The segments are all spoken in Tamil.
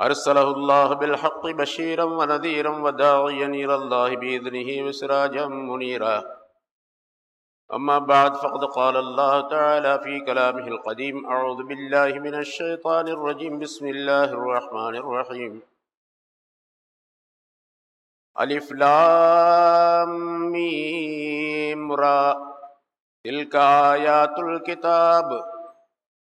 أرسله الله بالحق بشيرا ونذيرا وداعيا إلى الله بإذنه وسراجا منيرا. أما بعد فقد قال الله تعالى في كلامه القديم أعوذ بالله من الشيطان الرجيم. بسم الله الرحمن الرحيم. ألف لام ميم را. تلك آيات الكتاب.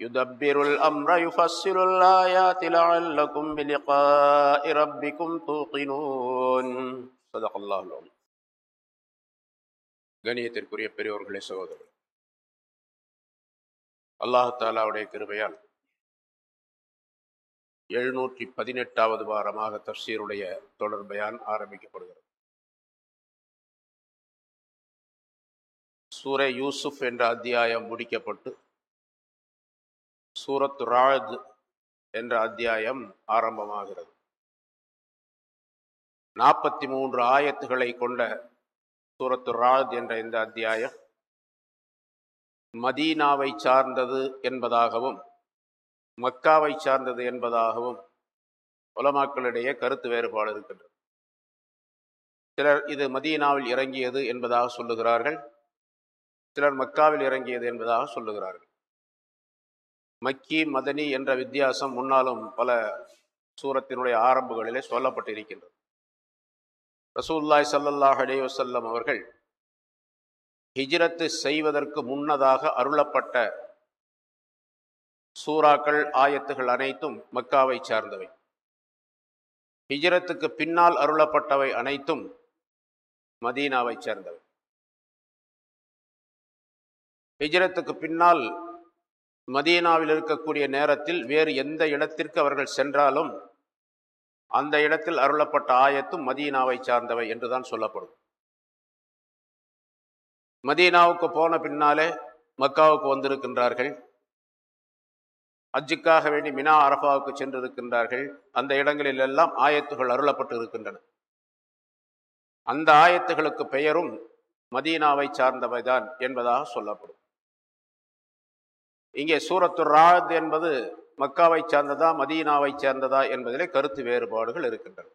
يدبر الأمر يفصل الآيات لعلكم بلقاء ربكم توقنون صدق الله العظيم கணியத்திற்குரிய பெரியோர்களே சகோதரர் அல்லாஹு தாலாவுடைய கிருபையால் எழுநூற்றி பதினெட்டாவது வாரமாக தப்சீருடைய தொடர் பயான் ஆரம்பிக்கப்படுகிறது சூரே யூசுப் என்ற அத்தியாயம் முடிக்கப்பட்டு சூரத் ராஜ் என்ற அத்தியாயம் ஆரம்பமாகிறது. நாற்பத்தி மூன்று ஆயத்துகளை கொண்ட சூரத்து ராஜ் என்ற இந்த அத்தியாயம் மதீனாவை சார்ந்தது என்பதாகவும் மக்காவை சார்ந்தது என்பதாகவும் உலமாக்களிடையே கருத்து வேறுபாடு இருக்கின்றது. சிலர் இது மதீனாவில் இறங்கியது என்பதாக சொல்லுகிறார்கள் சிலர் மக்காவில் இறங்கியது என்பதாக சொல்லுகிறார்கள். மக்கி மதனி என்ற வித்தியாசம் முன்னாலும் பல சூரத்தினுடைய ஆரம்பங்களிலே சொல்லப்பட்டிருக்கின்றது. ரசூல்லாய் சல்லல்லாஹ் அலேவசல்லம் அவர்கள் ஹிஜ்ரத்து செய்வதற்கு முன்னதாக அருளப்பட்ட சூறாக்கள் ஆயத்துகள் அனைத்தும் மக்காவை சார்ந்தவை. ஹிஜ்ரத்துக்கு பின்னால் அருளப்பட்டவை அனைத்தும் மதீனாவை சேர்ந்தவை. ஹிஜ்ரத்துக்கு பின்னால் மதீனாவில் இருக்கக்கூடிய நேரத்தில் வேறு எந்த இடத்திற்கு அவர்கள் சென்றாலும் அந்த இடத்தில் அருளப்பட்ட ஆயத்தும் மதீனாவை சார்ந்தவை என்றுதான் சொல்லப்படும். மதீனாவுக்கு போன பின்னாலே மக்காவுக்கு வந்திருக்கின்றார்கள். அஜிக்காக வேண்டி மினா அரபாவுக்கு சென்றிருக்கின்றார்கள். அந்த இடங்களில் எல்லாம் ஆயத்துகள் அருளப்பட்டு இருக்கின்றன அந்த ஆயத்துகளுக்கு பெயரும் மதீனாவை சார்ந்தவைதான் என்பதாக சொல்லப்படும். இங்கே சூரத்து ராத் என்பது மக்காவை சார்ந்ததா மதீனாவை சேர்ந்ததா என்பதிலே கருத்து வேறுபாடுகள் இருக்கின்றன.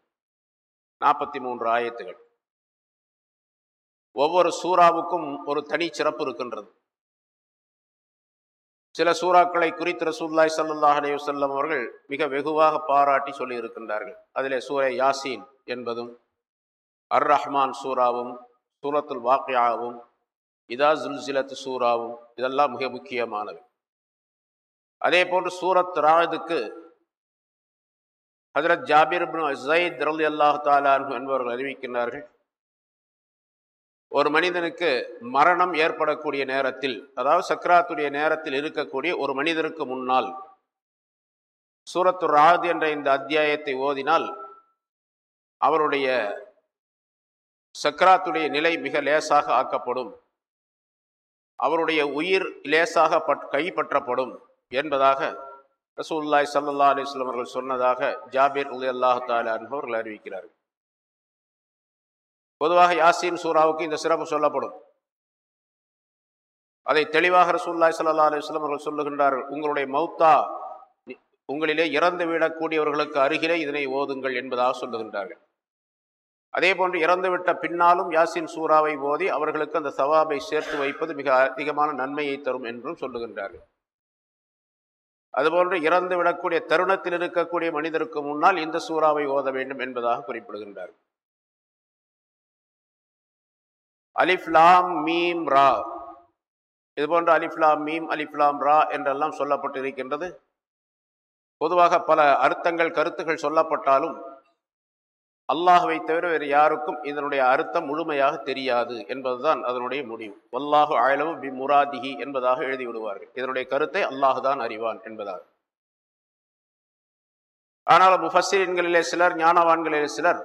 நாற்பத்தி மூன்று ஆயத்துகள். ஒவ்வொரு சூறாவுக்கும் ஒரு தனி சிறப்பு இருக்கின்றது. சில சூறாக்களை குறித்து ரசூல்லாய் சல்லாஹ் அலி வல்லம் அவர்கள் மிக வெகுவாக பாராட்டி சொல்லி இருக்கின்றார்கள். அதிலே சூரை யாசீன் என்பதும் அர் ரஹ்மான் சூறாவும் சூரத்துல் வாக்கியாவும் இதா ஜுல்சிலத் சூறாவும் இதெல்லாம் மிக முக்கியமானவை. அதே போன்று சூரத் ராதுக்கு ஹசரத் ஜாபிர் ஜயித் ரலி அல்லாஹ் தாலா என்பவர்கள் அறிவிக்கின்றார்கள். ஒரு மனிதனுக்கு மரணம் ஏற்படக்கூடிய நேரத்தில் அதாவது சக்கராத்துடைய நேரத்தில் இருக்கக்கூடிய ஒரு மனிதருக்கு முன்னால் சூரத்து ராத் என்ற இந்த அத்தியாயத்தை ஓதினால் அவருடைய சக்கராத்துடைய நிலை மிக லேசாக ஆக்கப்படும். அவருடைய உயிர் லேசாக பட் கைப்பற்றப்படும். என்பதாக ரசூல்லாய் சல்லா அலிஸ்லாம் அவர்கள் சொன்னதாக ஜாபீர் உலி அல்லாஹ் தாலா அவர்கள் அறிவிக்கிறார்கள். பொதுவாக யாசின் சூராவுக்கு இந்த சிறப்பு சொல்லப்படும். அதை தெளிவாக ரசூல்லாய் சல்லா அலிஸ்லாம் அவர்கள் சொல்லுகின்றார்கள். உங்களுடைய மௌத்தா உங்களிலே இறந்து விடக்கூடியவர்களுக்கு அருகிலே இதனை ஓதுங்கள் என்பதாக சொல்லுகின்றார்கள். அதே போன்று இறந்துவிட்ட பின்னாலும் யாசின் சூறாவை ஓதி அவர்களுக்கு அந்த சவாபை சேர்த்து வைப்பது மிக அதிகமான நன்மையை தரும் என்றும் சொல்லுகின்றார்கள். அதுபோன்று இறந்து விடக்கூடிய தருணத்தில் இருக்கக்கூடிய மனிதருக்கு முன்னால் இந்த சூறாவை ஓத வேண்டும் என்பதாக குறிப்பிடுகின்றார். அலிஃப்லாம் மீம் ரா. இது போன்ற அலிஃப்லாம் மீம் அலிஃப்லாம் ரா என்றெல்லாம் சொல்லப்பட்டு இருக்கின்றது பொதுவாக பல அர்த்தங்கள் கருத்துக்கள் சொல்லப்பட்டாலும் அல்லாஹுவை தவிர வேறு யாருக்கும் இதனுடைய அர்த்தம் முழுமையாக தெரியாது என்பதுதான் அதனுடைய முடிவு. அல்லாஹு ஆயலவு பி முராதிஹி என்பதாக எழுதி விடுவார்கள் இதனுடைய கருத்தை அல்லாஹுதான் அறிவான் என்பதாக ஆனால் முஃபசிரின்களிலே சிலர் ஞானவான்களிலே சிலர்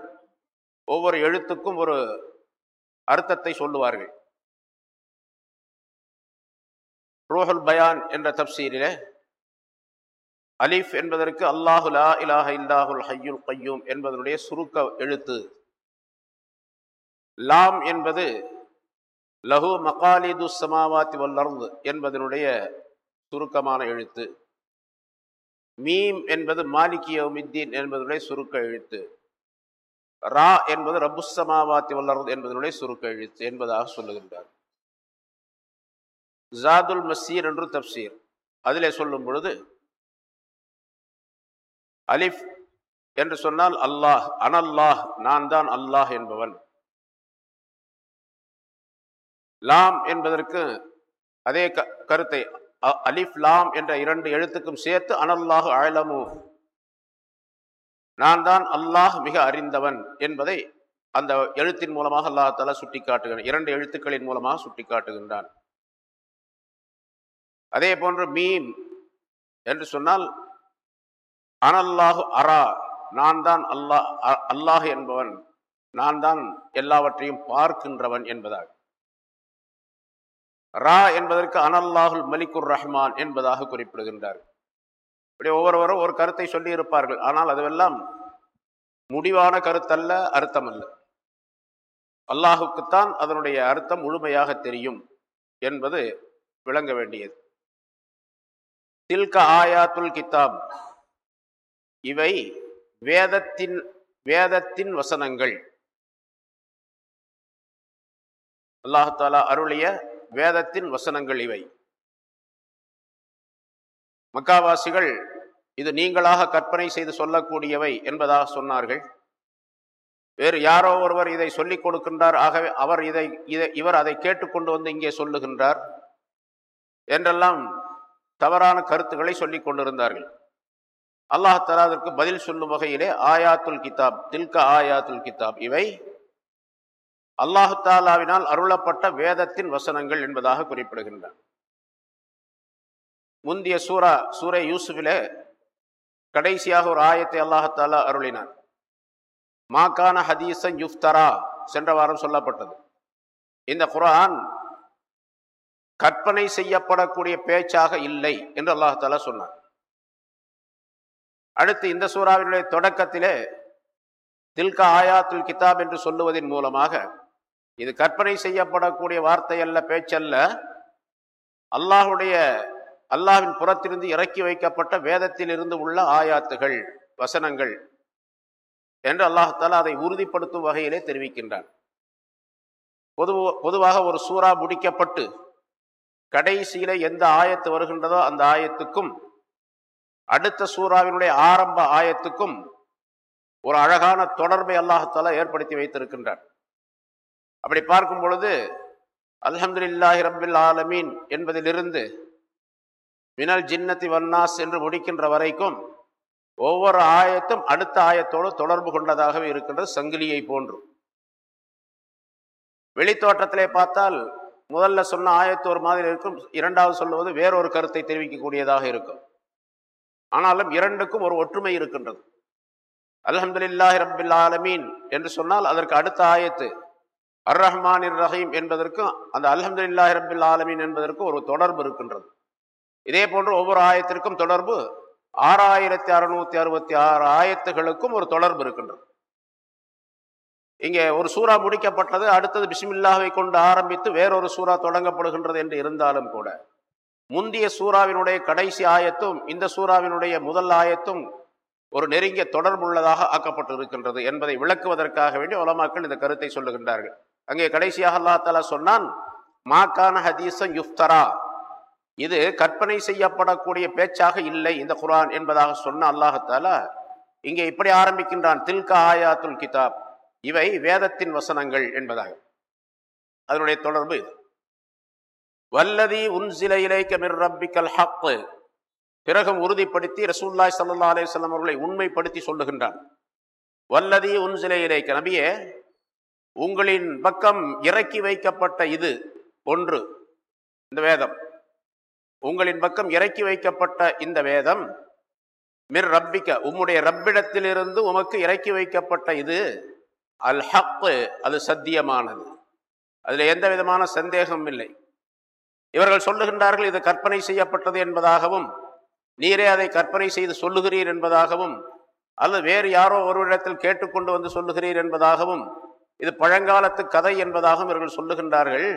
ஒவ்வொரு எழுத்துக்கும் ஒரு அர்த்தத்தை சொல்லுவார்கள். ரோஹல் பயான் என்ற தப்சீரிலே அலிஃப் என்பதற்கு அல்லாஹு லா இலாஹ இல்லாஹுல் ஹையுல் கையூம் என்பதனுடைய சுருக்க எழுத்து. லாம் என்பது லஹு மகாலிது சமாவாத்தி வல்லர்ந்து என்பதனுடைய சுருக்கமான எழுத்து. மீம் என்பது மாலிகியோமித்தீன் என்பதனுடைய சுருக்க எழுத்து. ரா என்பது ரபுசமாவாத்தி வல்லர்ந்து என்பதனுடைய சுருக்க எழுத்து என்பதாக சொல்லுகின்றார். ஜாதுல் மசீர் என்று தப்சீர். அதிலே சொல்லும் பொழுது அலிஃப் என்று சொன்னால் அல்லாஹ் அனல்லாஹ் நான் தான் அல்லாஹ் என்பவன். லாம் என்பதற்கு அதே கருத்தை அலிஃப் லாம் என்ற இரண்டு எழுத்துக்கும் சேர்த்து அனல்லாஹ் அழலமு நான் தான் அல்லாஹ் மிக அறிந்தவன் என்பதை அந்த எழுத்தின் மூலமாக அல்லாஹ் தலா சுட்டி காட்டுகிறான் இரண்டு எழுத்துக்களின் மூலமாக சுட்டி காட்டுகின்றான் அதே போன்று மீம் என்று சொன்னால் அனல்லாஹு அரா. நான் தான் அல்லாஹ் அல்லாஹ் என்பவன். நான் தான் எல்லாவற்றையும் பார்க்கின்றவன் என்பதாக ரா என்பதற்கு அனல்லாஹுல் மலிகுர் ரஹ்மான் என்பதாக குறிப்பிடுகின்றார். இப்படி ஒவ்வொருவரும் ஒரு கருத்தை சொல்லி இருப்பார்கள் ஆனால் அதுவெல்லாம் முடிவான கருத்தல்ல அர்த்தம் அல்ல அல்லாஹுக்குத்தான் அதனுடைய அர்த்தம் முழுமையாக தெரியும் என்பது விளங்க வேண்டியது. தில்க ஆயாத்துல் கித்தாப். இவை வேதத்தின் வேதத்தின் வசனங்கள். அல்லாஹாலா அருளிய வேதத்தின் வசனங்கள் இவை. மக்காவாசிகள் இது நீங்களாக கற்பனை செய்து சொல்லக்கூடியவை என்பதாக சொன்னார்கள். வேறு யாரோ ஒருவர் இதை சொல்லிக் கொடுக்கின்றார் ஆகவே அவர் இதை இதை இவர் அதை கேட்டுக்கொண்டு வந்து இங்கே சொல்லுகின்றார் என்றெல்லாம் தவறான கருத்துக்களை சொல்லிக் கொண்டிருந்தார்கள். அல்லாஹாலா அதற்கு பதில் சொல்லும் வகையிலே ஆயாத்துல் கிதாப் தில்க ஆயாத்துல் கிதாப் இவை அல்லாஹு தாலாவினால் அருளப்பட்ட வேதத்தின் வசனங்கள் என்பதாக குறிப்பிடுகின்றன. முந்திய சூரா சூரை யூசுஃபிலே கடைசியாக ஒரு ஆயத்தை அல்லாஹாலா அருளினார் மாக்கான ஹதீசன் யுஃப்தரா சென்ற வாரம் சொல்லப்பட்டது. இந்த குரான் கற்பனை செய்யப்படக்கூடிய பேச்சாக இல்லை என்று அல்லாஹாலா சொன்னார் அடுத்து இந்த சூறாவினுடைய தொடக்கத்திலே தில்கா ஆயாத்துல் கிதாப் என்று சொல்லுவதன் மூலமாக இது கற்பனை செய்யப்படக்கூடிய வார்த்தை அல்ல பேச்சல்ல. அல்லாஹுடைய அல்லாவின் புறத்திலிருந்து இறக்கி வைக்கப்பட்ட வேதத்தில் இருந்து உள்ள ஆயாத்துகள் வசனங்கள் என்று அல்லாஹால அதை உறுதிப்படுத்தும் வகையிலே தெரிவிக்கின்றான். பொது பொதுவாக ஒரு சூறா முடிக்கப்பட்டு கடைசியில எந்த ஆயத்து வருகின்றதோ அந்த ஆயத்துக்கும் அடுத்த சூறாவினுடைய ஆரம்ப ஆயத்துக்கும் ஒரு அழகான தொடர்பை அல்லாஹால ஏற்படுத்தி வைத்திருக்கின்றார் அப்படி பார்க்கும் பொழுது அல்ஹம்துலில்லாஹி ரபில் ஆலமீன் என்பதிலிருந்து மினல் ஜின்னத்தி வன்னாஸ் என்று முடிக்கின்ற வரைக்கும் ஒவ்வொரு ஆயத்தும் அடுத்த ஆயத்தோடு தொடர்பு கொண்டதாகவே இருக்கின்றது சங்கிலியை போன்று. வெளித்தோட்டத்திலே பார்த்தால் முதல்ல சொன்ன ஆயத்து ஒரு மாதிரி இருக்கும் இரண்டாவது சொல்லுவது வேறொரு கருத்தை தெரிவிக்கக்கூடியதாக இருக்கும். ஆனாலும் இரண்டுக்கும் ஒரு ஒற்றுமை இருக்கின்றது. அல்ஹம்துலில்லாஹி ரபில் ஆலமீன் என்று சொன்னால் அதற்கு அடுத்த ஆயத்து அர் ரஹ்மான் ரஹீம் என்பதற்கும் அந்த அல்ஹம்துலில்லாஹி ரபில் ஆலமீன் என்பதற்கும் ஒரு தொடர்பு இருக்கின்றது. இதே போன்று ஒவ்வொரு ஆயத்திற்கும் தொடர்பு ஆறாயிரத்தி அறுநூத்தி அறுபத்தி ஆறு ஆயத்துகளுக்கும் ஒரு தொடர்பு இருக்கின்றது. இங்கே ஒரு சூறா முடிக்கப்பட்டது அடுத்தது பிஸ்மில்லாவை கொண்டு ஆரம்பித்து வேறொரு சூறா தொடங்கப்படுகின்றது என்று இருந்தாலும் கூட முந்திய சூறாவினுடைய கடைசி ஆயத்தும் இந்த சூறாவினுடைய முதல் ஆயத்தும் ஒரு நெருங்கிய தொடர்புள்ளதாக ஆக்கப்பட்டிருக்கின்றது என்பதை விளக்குவதற்காக வேண்டி உலமாக்கள் இந்த கருத்தை சொல்லுகின்றார்கள். அங்கே கடைசியாக அல்லா தாலா சொன்னான் மாக்கான ஹதீசன் யுஃப்தரா. இது கற்பனை செய்யப்படக்கூடிய பேச்சாக இல்லை இந்த குரான் என்பதாக சொன்ன அல்லாஹத்தாலா இங்கே இப்படி ஆரம்பிக்கின்றான் தில்கா ஆயாத்துல் கிதாப். இவை வேதத்தின் வசனங்கள் என்பதாக அதனுடைய தொடர்பு இது. வல்லதி உன்சில இலைக்க மிர் ரப்பிக்கல் ஹக்கு பிறகும் உறுதிப்படுத்தி ரசூல்லாய் சல்லா அலையம் அவர்களை உண்மைப்படுத்தி சொல்லுகின்றான். வல்லதி உன்சில இலைக்க நபியே உங்களின் பக்கம் இறக்கி வைக்கப்பட்ட இது ஒன்று இந்த வேதம். உங்களின் பக்கம் இறக்கி வைக்கப்பட்ட இந்த வேதம் மிர் ரப்பிக்க உம்முடைய ரப்பிடத்திலிருந்து உமக்கு இறக்கி வைக்கப்பட்ட இது அல் ஹக்கு அது சத்தியமானது. அதில் எந்த விதமான சந்தேகமும் இல்லை. இவர்கள் சொல்லுகின்றார்கள் இது கற்பனை செய்யப்பட்டது என்பதாகவும் நீரே அதை கற்பனை செய்து சொல்லுகிறீர் என்பதாகவும் அல்லது வேறு யாரோ ஒருவரிடத்தில் கேட்டுக்கொண்டு வந்து சொல்லுகிறீர் என்பதாகவும் இது பழங்காலத்து கதை என்பதாகவும் இவர்கள் சொல்லுகின்றார்கள்.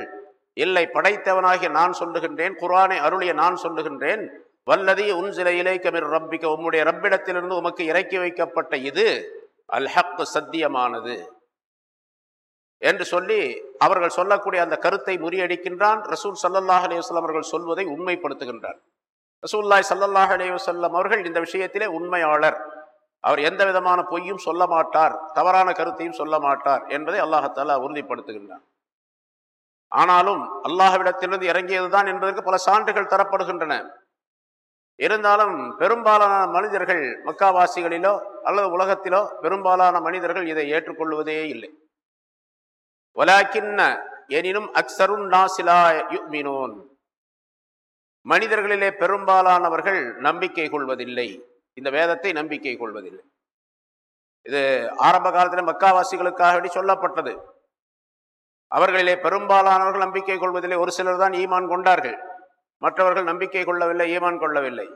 இல்லை படைத்தவனாகிய நான் சொல்லுகின்றேன் குரானை அருளிய நான் சொல்லுகின்றேன். வல்லதி உன் சில இலைக்கமிர் ரப்பிக்க உம்முடைய ரப்பிடத்திலிருந்து உமக்கு இறக்கி வைக்கப்பட்ட இது அல் ஹக் சத்தியமானது. என்று சொல்லி அவர்கள் சொல்லக்கூடிய அந்த கருத்தை முறியடிக்கின்றான். ரசூல் சல்லல்லாஹ் அலையுஸ்லாம் அவர்கள் சொல்வதை உண்மைப்படுத்துகின்றார். ரசூல்லாய் சல்லல்லாஹ் அலையுசல்லம் அவர்கள் இந்த விஷயத்திலே உண்மையாளர். அவர் எந்த விதமான பொய்யும் சொல்ல மாட்டார். தவறான கருத்தையும் சொல்ல மாட்டார் என்பதை அல்லாஹத்தாலா உறுதிப்படுத்துகின்றார் ஆனாலும் அல்லாஹ்விடத்திலிருந்து இறங்கியதுதான் என்பதற்கு பல சான்றுகள் தரப்படுகின்றன. இருந்தாலும் பெரும்பாலான மனிதர்கள் மக்காவாசிகளிலோ அல்லது உலகத்திலோ பெரும்பாலான மனிதர்கள் இதை ஏற்றுக்கொள்வதே இல்லை. ஒலாக்கின்ன எனினும் அக்சருன் நாசிலா யுக்மினோன். மனிதர்களிலே பெரும்பாலானவர்கள் நம்பிக்கை கொள்வதில்லை. இந்த வேதத்தை நம்பிக்கை கொள்வதில்லை. இது ஆரம்ப காலத்தில் மக்காவாசிகளுக்காக வேண்டி சொல்லப்பட்டது. அவர்களிலே பெரும்பாலானவர்கள் நம்பிக்கை கொள்வதில்லை. ஒரு சிலர் தான் ஈமான் கொண்டார்கள். மற்றவர்கள் நம்பிக்கை கொள்ளவில்லை ஈமான் கொள்ளவில்லை.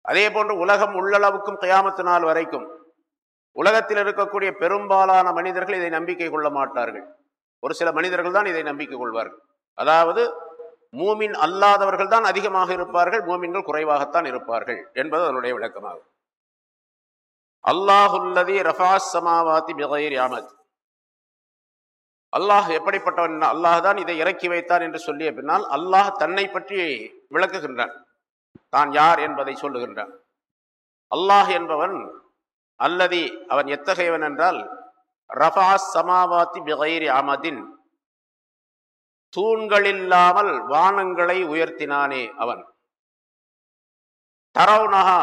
அதே போன்று உலகம் உள்ளளவுக்கும் கயாமத்து நாள் வரைக்கும் உலகத்தில் இருக்கக்கூடிய பெரும்பாலான மனிதர்கள் இதை நம்பிக்கை கொள்ள மாட்டார்கள். ஒரு சில மனிதர்கள் தான் இதை நம்பிக்கை கொள்வார்கள். அதாவது மூமின் அல்லாதவர்கள் தான் அதிகமாக இருப்பார்கள் மூமின்கள் குறைவாகத்தான் இருப்பார்கள் என்பது அதனுடைய விளக்கமாகும். அல்லாஹுல்லதி ரஃபாஸ் சமாவாத்தி பிகைர் யாமத் அல்லாஹ் எப்படிப்பட்டவன்? அல்லாஹ் தான் இதை இறக்கி வைத்தான் என்று சொல்லிய பின்னால் அல்லாஹ் தன்னை பற்றி விளக்குகின்றான். தான் யார் என்பதை சொல்லுகின்றான். அல்லாஹ் என்பவன் அல்லதி அவன் எத்தகையவன் என்றால் ரஃபா சமாவாத்தி பிகைரி அமதின். தூண்களில்லாமல் வானங்களை உயர்த்தினானே அவன். தரவுனகா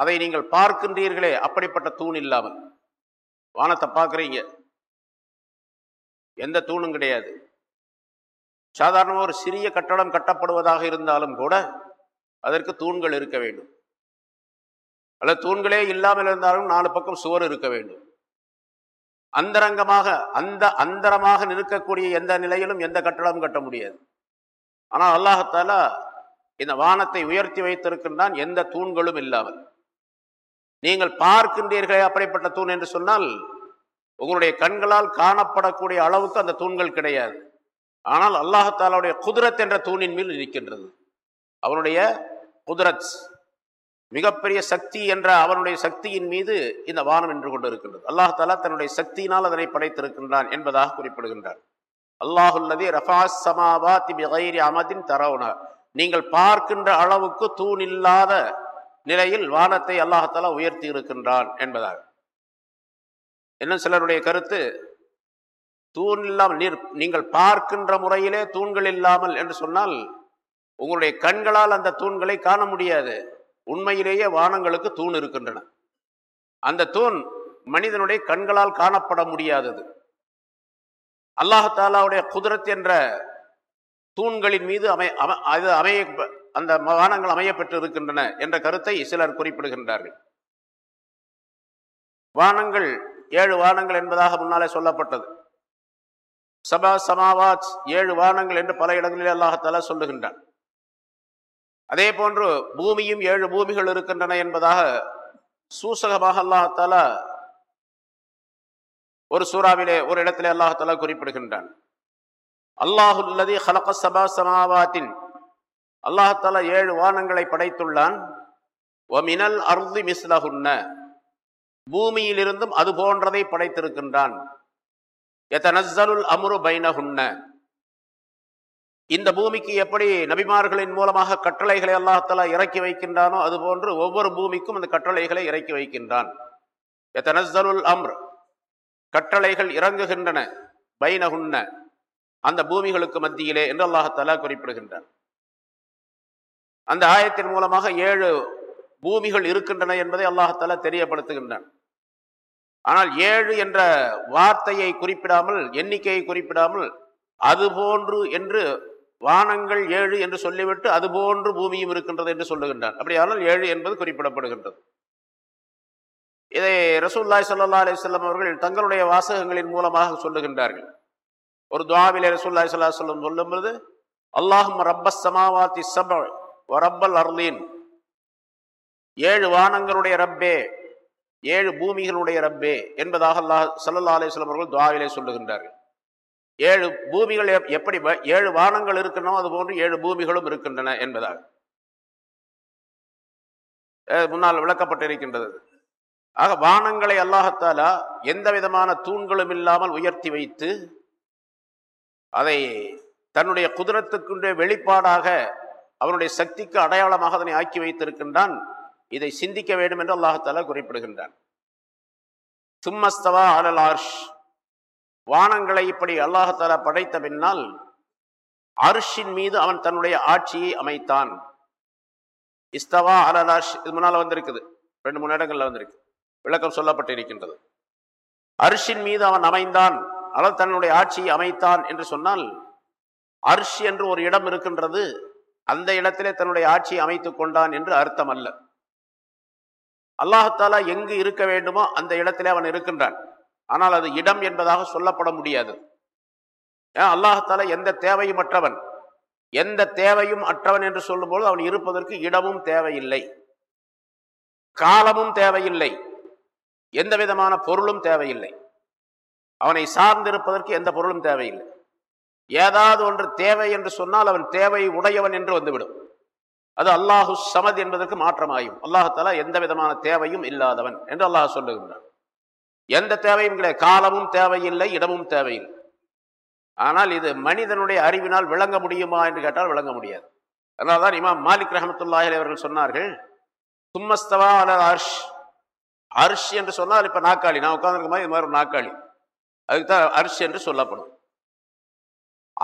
அதை நீங்கள் பார்க்கின்றீர்களே அப்படிப்பட்ட தூண் இல்லாமல் வானத்தை பார்க்குறீங்க. எந்த தூணும் கிடையாது. சாதாரணமாக ஒரு சிறிய கட்டடம் கட்டப்படுவதாக இருந்தாலும் கூட அதற்கு தூண்கள் இருக்க வேண்டும். அல்ல தூண்களே இல்லாமல் இருந்தாலும் நாலு பக்கம் சுவர் இருக்க வேண்டும். அந்தரங்கமாக அந்த அந்தரமாக நிற்கக்கூடிய எந்த நிலையிலும் எந்த கட்டடமும் கட்ட முடியாது. ஆனால் அல்லாஹத்தாலா இந்த வானத்தை உயர்த்தி வைத்திருக்கின்றான் எந்த தூண்களும் இல்லாமல். நீங்கள் பார்க்கின்றீர்களே அப்படிப்பட்ட தூண் என்று சொன்னால் உங்களுடைய கண்களால் காணப்படக்கூடிய அளவுக்கு அந்த தூண்கள் கிடையாது. ஆனால் அல்லாஹாலாவுடைய குதிரத் என்ற தூணின் மேல் இருக்கின்றது அவனுடைய குதிரத் மிகப்பெரிய சக்தி என்ற அவனுடைய சக்தியின் மீது இந்த வானம் நின்று கொண்டு இருக்கின்றது அல்லாஹாலா தன்னுடைய சக்தியினால் அதனை படைத்திருக்கின்றான் என்பதாக குறிப்பிடுகின்றான் அல்லாஹுல்லதி ரஃபாஸ் சமாவா திபி அமதின் தரவுனா. நீங்கள் பார்க்கின்ற அளவுக்கு தூண் இல்லாத நிலையில் வானத்தை அல்லாஹாலா உயர்த்தி இருக்கின்றான் என்பதாக. இன்னும் சிலருடைய கருத்து தூண் இல்லாமல் நீர் நீங்கள் பார்க்கின்ற முறையிலே தூண்கள் இல்லாமல் என்று சொன்னால் உங்களுடைய கண்களால் அந்த தூண்களை காண முடியாது. உண்மையிலேயே வானங்களுக்கு தூண் இருக்கின்றன. அந்த தூண் மனிதனுடைய கண்களால் காணப்பட முடியாதது. அல்லாஹாலாவுடைய குதிரத் என்ற தூண்களின் மீது அமை அது அமைய அந்த வானங்கள் அமையப்பட்டு இருக்கின்றன என்ற கருத்தை சிலர் குறிப்பிடுகின்றார்கள். வானங்கள் ஏழு வானங்கள் என்பதாக முன்னாலே சொல்லப்பட்டது. சபா சமாவாத் ஏழு வானங்கள் என்று பல இடங்களில் அல்லாஹாலா சொல்லுகின்றான். அதே போன்று பூமியும் ஏழு பூமிகள் இருக்கின்றன என்பதாக சூசகமாக அல்லாஹால ஒரு சூறாவிலே ஒரு இடத்திலே அல்லாஹால குறிப்பிடுகின்றான். அல்லாஹுல்லதி ஹலக சபா சமாவாத்தின் அல்லாஹால ஏழு வானங்களை படைத்துள்ளான். ஒமினல் அருதி மிஸ்லஹுன்ன பூமியிலிருந்தும் அது போன்றதை படைத்திருக்கின்றான். எத்தனஸ்ஸலுல் அமுரு பைனஹுன்ன இந்த பூமிக்கு எப்படி நபிமார்களின் மூலமாக கட்டளைகளை அல்லாஹலா இறக்கி வைக்கின்றானோ அதுபோன்று ஒவ்வொரு பூமிக்கும் அந்த கட்டளைகளை இறக்கி வைக்கின்றான். எத்தனஸ்தலுல் அம்ர். கட்டளைகள் இறங்குகின்றன பைனகுன்ன அந்த பூமிகளுக்கு மத்தியிலே என்று அல்லாஹாலா குறிப்பிடுகின்றான். அந்த ஆயத்தின் மூலமாக ஏழு பூமிகள் இருக்கின்றன என்பதை அல்லாஹாலா தெரியப்படுத்துகின்றான். ஆனால் ஏழு என்ற வார்த்தையை குறிப்பிடாமல் எண்ணிக்கையை குறிப்பிடாமல் அதுபோன்று என்று வானங்கள் ஏழு என்று சொல்லிவிட்டு அதுபோன்று பூமியும் இருக்கின்றது என்று சொல்லுகின்றான். அப்படியானால் ஏழு என்பது குறிப்பிடப்படுகின்றது. இதை ரசூல்லாய் சல்லா அலிஸ்லாம் அவர்கள் தங்களுடைய வாசகங்களின் மூலமாக சொல்லுகின்றார்கள். ஒரு துவாவிலே ரசூல்லாய் சல்லா சொல்லம் சொல்லும் பொழுது அல்லாஹும் ரப்ப சமாவாத்தி சப ரப்பல் அர்லீன் ஏழு வானங்களுடைய ரப்பே ஏழு பூமிகளுடைய ரப்பே என்பதாக அல்லாஹ் சல்லா அலிஸ்லாம் அவர்கள் துவாவிலே சொல்லுகின்றார்கள். ஏழு பூமிகள் எப்படி ஏழு வானங்கள் இருக்கணும் அது போன்று ஏழு பூமிகளும் இருக்கின்றன என்பதாக முன்னால் விளக்கப்பட்டிருக்கின்றது. ஆக வானங்களை அல்லாஹத்தாலா எந்த விதமான தூண்களும் இல்லாமல் உயர்த்தி வைத்து அதை தன்னுடைய குதிரத்துக்குண்டே வெளிப்பாடாக அவனுடைய சக்திக்கு அடையாளமாக அதனை ஆக்கி வைத்திருக்கின்றான். இதை சிந்திக்க வேண்டும் என்று அல்லாஹத்தாலா குறிப்பிடுகின்றான். சும்மஸ்தவா அலல் ஆர்ஷ் வானங்களை இப்படி அல்லாஹால படைத்த பின்னால் அர்ஷின் மீது அவன் தன்னுடைய ஆட்சியை அமைத்தான். இஸ்தவா அலல் இது முன்னால் வந்திருக்குது. ரெண்டு மூணு இடங்கள்ல வந்திருக்கு. விளக்கம் சொல்லப்பட்டிருக்கின்றது. அரிஷின் மீது அவன் அமைந்தான். அல்லது தன்னுடைய ஆட்சியை அமைத்தான் என்று சொன்னால் அரிஷ் என்று ஒரு இடம் இருக்கின்றது. அந்த இடத்திலே தன்னுடைய ஆட்சியை அமைத்துக் கொண்டான் என்று அர்த்தம் அல்ல அல்லாஹாலா எங்கு இருக்க வேண்டுமோ அந்த இடத்திலே அவன் இருக்கின்றான். ஆனால் அது இடம் என்பதாக சொல்லப்பட முடியாது. ஏன்? அல்லாஹாலா எந்த தேவையும் அற்றவன் எந்த தேவையும் அற்றவன் என்று சொல்லும்போது அவன் இருப்பதற்கு இடமும் தேவையில்லை காலமும் தேவையில்லை எந்த விதமான பொருளும் தேவையில்லை. அவனை சார்ந்திருப்பதற்கு எந்த பொருளும் தேவையில்லை. ஏதாவது ஒன்று தேவை என்று சொன்னால் அவன் தேவை உடையவன் என்று வந்துவிடும். அது அல்லாஹு சமத் என்பதற்கு மாற்றமாயும் அல்லாஹாலா எந்த விதமான தேவையும் இல்லாதவன் என்று அல்லாஹ் சொல்லுகின்றான். எந்த தேவையும் கிடையாது. காலமும் தேவையில்லை இடமும் தேவையில்லை. ஆனால் இது மனிதனுடைய அறிவினால் விளங்க முடியுமா என்று கேட்டால் விளங்க முடியாது. அதனால்தான் இமாம் மாலிக் ரஹமத்துல்லாஹி அவர்கள் சொன்னார்கள் சும்மஸ்தவா அல்லது அர்ஷ். அரிசி என்று சொன்னால் இப்போ நாக்காளி நான் உட்காந்துருக்க மாதிரி இது மாதிரி ஒரு நாக்காளி அதுக்கு தான் அரிசி என்று சொல்லப்படும்.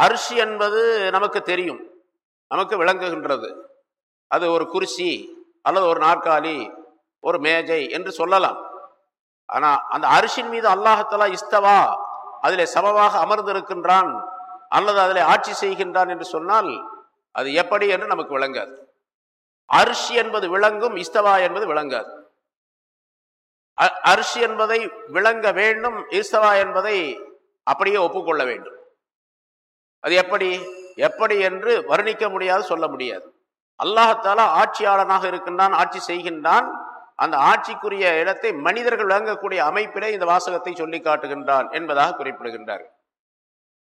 அரிசி என்பது நமக்கு தெரியும். நமக்கு விளங்குகின்றது. அது ஒரு குறிசி அல்லது ஒரு நாற்காலி ஒரு மேஜை என்று சொல்லலாம். ஆனால் அந்த அரிசின் மீது அல்லாஹத்தலா இஸ்தவா அதிலே சமமாக அமர்ந்திருக்கின்றான் அல்லது அதில் ஆட்சி செய்கின்றான் என்று சொன்னால் அது எப்படி என்று நமக்கு விளங்காது. அரிசி என்பது விளங்கும் இஸ்தவா என்பது விளங்காது. அரிசி என்பதை விளங்க வேண்டும் ஈஸ்தவா என்பதை அப்படியே ஒப்புக்கொள்ள வேண்டும். அது எப்படி? எப்படி என்று வர்ணிக்க முடியாது சொல்ல முடியாது. அல்லாஹத்தாலா ஆட்சியாளனாக இருக்கின்றான் ஆட்சி செய்கின்றான் அந்த ஆட்சிக்குரிய இடத்தை மனிதர்கள் விளங்கக்கூடிய அமைப்பிலே இந்த வாசகத்தை சொல்லி காட்டுகின்றான் என்பதாக குறிப்பிடுகின்றார்கள்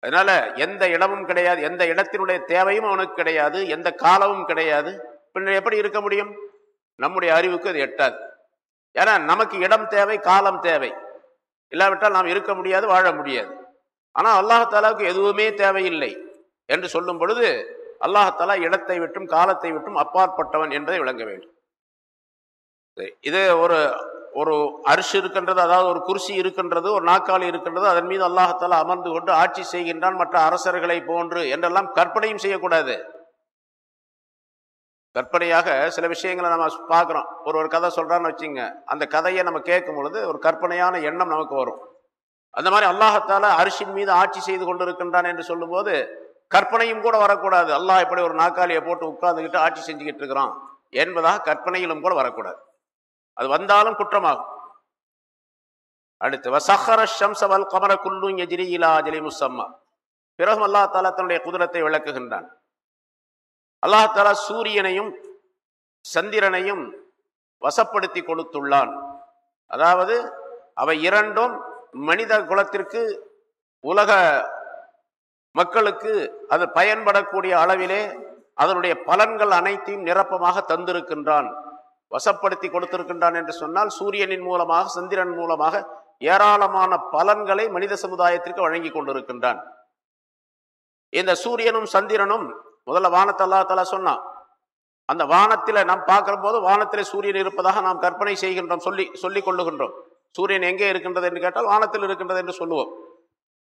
அதனால எந்த இடமும் கிடையாது எந்த இடத்தினுடைய தேவையும் அவனுக்கு கிடையாது எந்த காலமும் கிடையாது. பின்னர் எப்படி இருக்க முடியும்? நம்முடைய அறிவுக்கு அது எட்டாது. ஏன்னா நமக்கு இடம் தேவை காலம் தேவை. இல்லாவிட்டால் நாம் இருக்க முடியாது வாழ முடியாது. ஆனால் அல்லாஹாலாவுக்கு எதுவுமே தேவையில்லை என்று சொல்லும் பொழுது அல்லாஹாலா இடத்தை விட்டும் காலத்தை விட்டும் அப்பாற்பட்டவன் என்பதை விளங்க வேண்டும். இது ஒரு ஒரு அரிசி இருக்கின்றது அதாவது ஒரு குர்சி இருக்கின்றது ஒரு நாக்காளி இருக்கின்றது அதன் மீது அல்லாஹத்தால் அமர்ந்து கொண்டு ஆட்சி செய்கின்றான் மற்ற அரசர்களை போன்று என்றெல்லாம் கற்பனையும் செய்யக்கூடாது. கற்பனையாக சில விஷயங்களை நம்ம பார்க்குறோம். ஒரு ஒரு கதை சொல்கிறான்னு வச்சுங்க அந்த கதையை நம்ம கேட்கும் பொழுது ஒரு கற்பனையான எண்ணம் நமக்கு வரும். அந்த மாதிரி அல்லாஹத்தால் அரிசின் மீது ஆட்சி செய்து கொண்டிருக்கின்றான் என்று சொல்லும்போது கற்பனையும் கூட வரக்கூடாது. அல்லாஹ் இப்படி ஒரு நாக்காளியை போட்டு உட்கார்ந்துக்கிட்டு ஆட்சி செஞ்சுக்கிட்டு இருக்கிறான் என்பதாக கற்பனையிலும் கூட வரக்கூடாது. அது வந்தாலும் குற்றமாகும். அடுத்து வசஹர ஷம்சவல் கமர குல்லு எஜிரி இலா அஜலி முசம்மா பிறகும் அல்லா தாலா தன்னுடைய குதிரத்தை விளக்குகின்றான். அல்லாஹாலா சூரியனையும் சந்திரனையும் வசப்படுத்தி கொடுத்துள்ளான். அதாவது அவை இரண்டும் மனித குலத்திற்கு உலக மக்களுக்கு அது பயன்படக்கூடிய அளவிலே அதனுடைய பலன்கள் அனைத்தையும் நிரப்பமாக தந்திருக்கின்றான். வசப்படுத்தி கொடுத்திருக்கின்றான் என்று சொன்னால் சூரியனின் மூலமாக சந்திரன் மூலமாக ஏராளமான பலன்களை மனித சமுதாயத்திற்கு வழங்கி கொண்டிருக்கின்றான். இந்த சூரியனும் சந்திரனும் முதல்ல வானத்தை அல்லா தலா சொன்னான் அந்த வானத்தில் நாம் பார்க்கிற போது வானத்தில் சூரியன் இருப்பதாக நாம் கற்பனை செய்கின்றோம் சொல்லி சொல்லிக் கொள்ளுகின்றோம். சூரியன் எங்கே இருக்கின்றது என்று கேட்டால் வானத்தில் இருக்கின்றது என்று சொல்லுவோம்.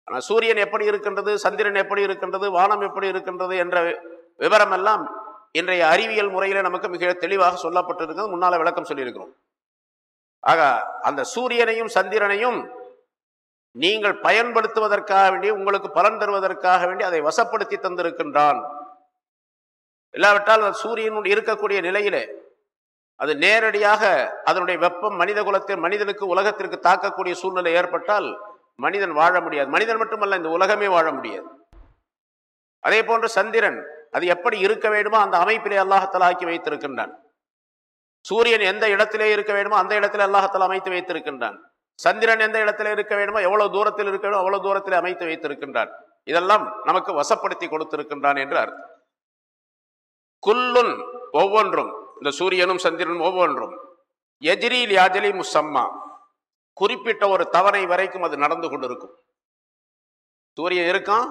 ஆனால் சூரியன் எப்படி இருக்கின்றது சந்திரன் எப்படி இருக்கின்றது வானம் எப்படி இருக்கின்றது என்ற விவரம் எல்லாம் இன்றைய அறிவியல் முறையில் நமக்கு மிக தெளிவாக சொல்லப்பட்டிருக்கிறது. முன்னால் விளக்கம் சொல்லியிருக்கிறோம். ஆக அந்த சூரியனையும் சந்திரனையும் நீங்கள் பயன்படுத்துவதற்காக வேண்டி உங்களுக்கு பலன் தருவதற்காக வேண்டி அதை வசப்படுத்தி தந்திருக்கின்றான். இல்லாவிட்டால் சூரியனுள் இருக்கக்கூடிய நிலையிலே அது நேரடியாக அதனுடைய வெப்பம் மனித குலத்தில் மனிதனுக்கு உலகத்திற்கு தாக்கக்கூடிய சூழ்நிலை ஏற்பட்டால் மனிதன் வாழ முடியாது. மனிதன் மட்டுமல்ல இந்த உலகமே வாழ முடியாது. அதே போன்று சந்திரன் அது எப்படி இருக்க வேண்டுமோ அந்த அமைப்பிலே அல்லாஹத்தலாக்கி வைத்திருக்கின்றான். சூரியன் எந்த இடத்திலே இருக்க வேண்டுமோ அந்த இடத்துல அல்லாஹத்தில் அமைத்து வைத்திருக்கின்றான். சந்திரன் எந்த இடத்துல இருக்க வேண்டுமோ எவ்வளவு தூரத்தில் இருக்க வேண்டுமோ அவ்வளவு தூரத்தில் அமைத்து வைத்திருக்கின்றான். இதெல்லாம் நமக்கு வசப்படுத்தி கொடுத்திருக்கின்றான் என்று அர்த்தம். குல்லுன் ஒவ்வொன்றும் இந்த சூரியனும் சந்திரனும் ஒவ்வொன்றும் எஜிரில் யாஜலி முசம்மா குறிப்பிட்ட ஒரு தவணை வரைக்கும் அது நடந்து கொண்டிருக்கும். சூரியன் இருக்கான்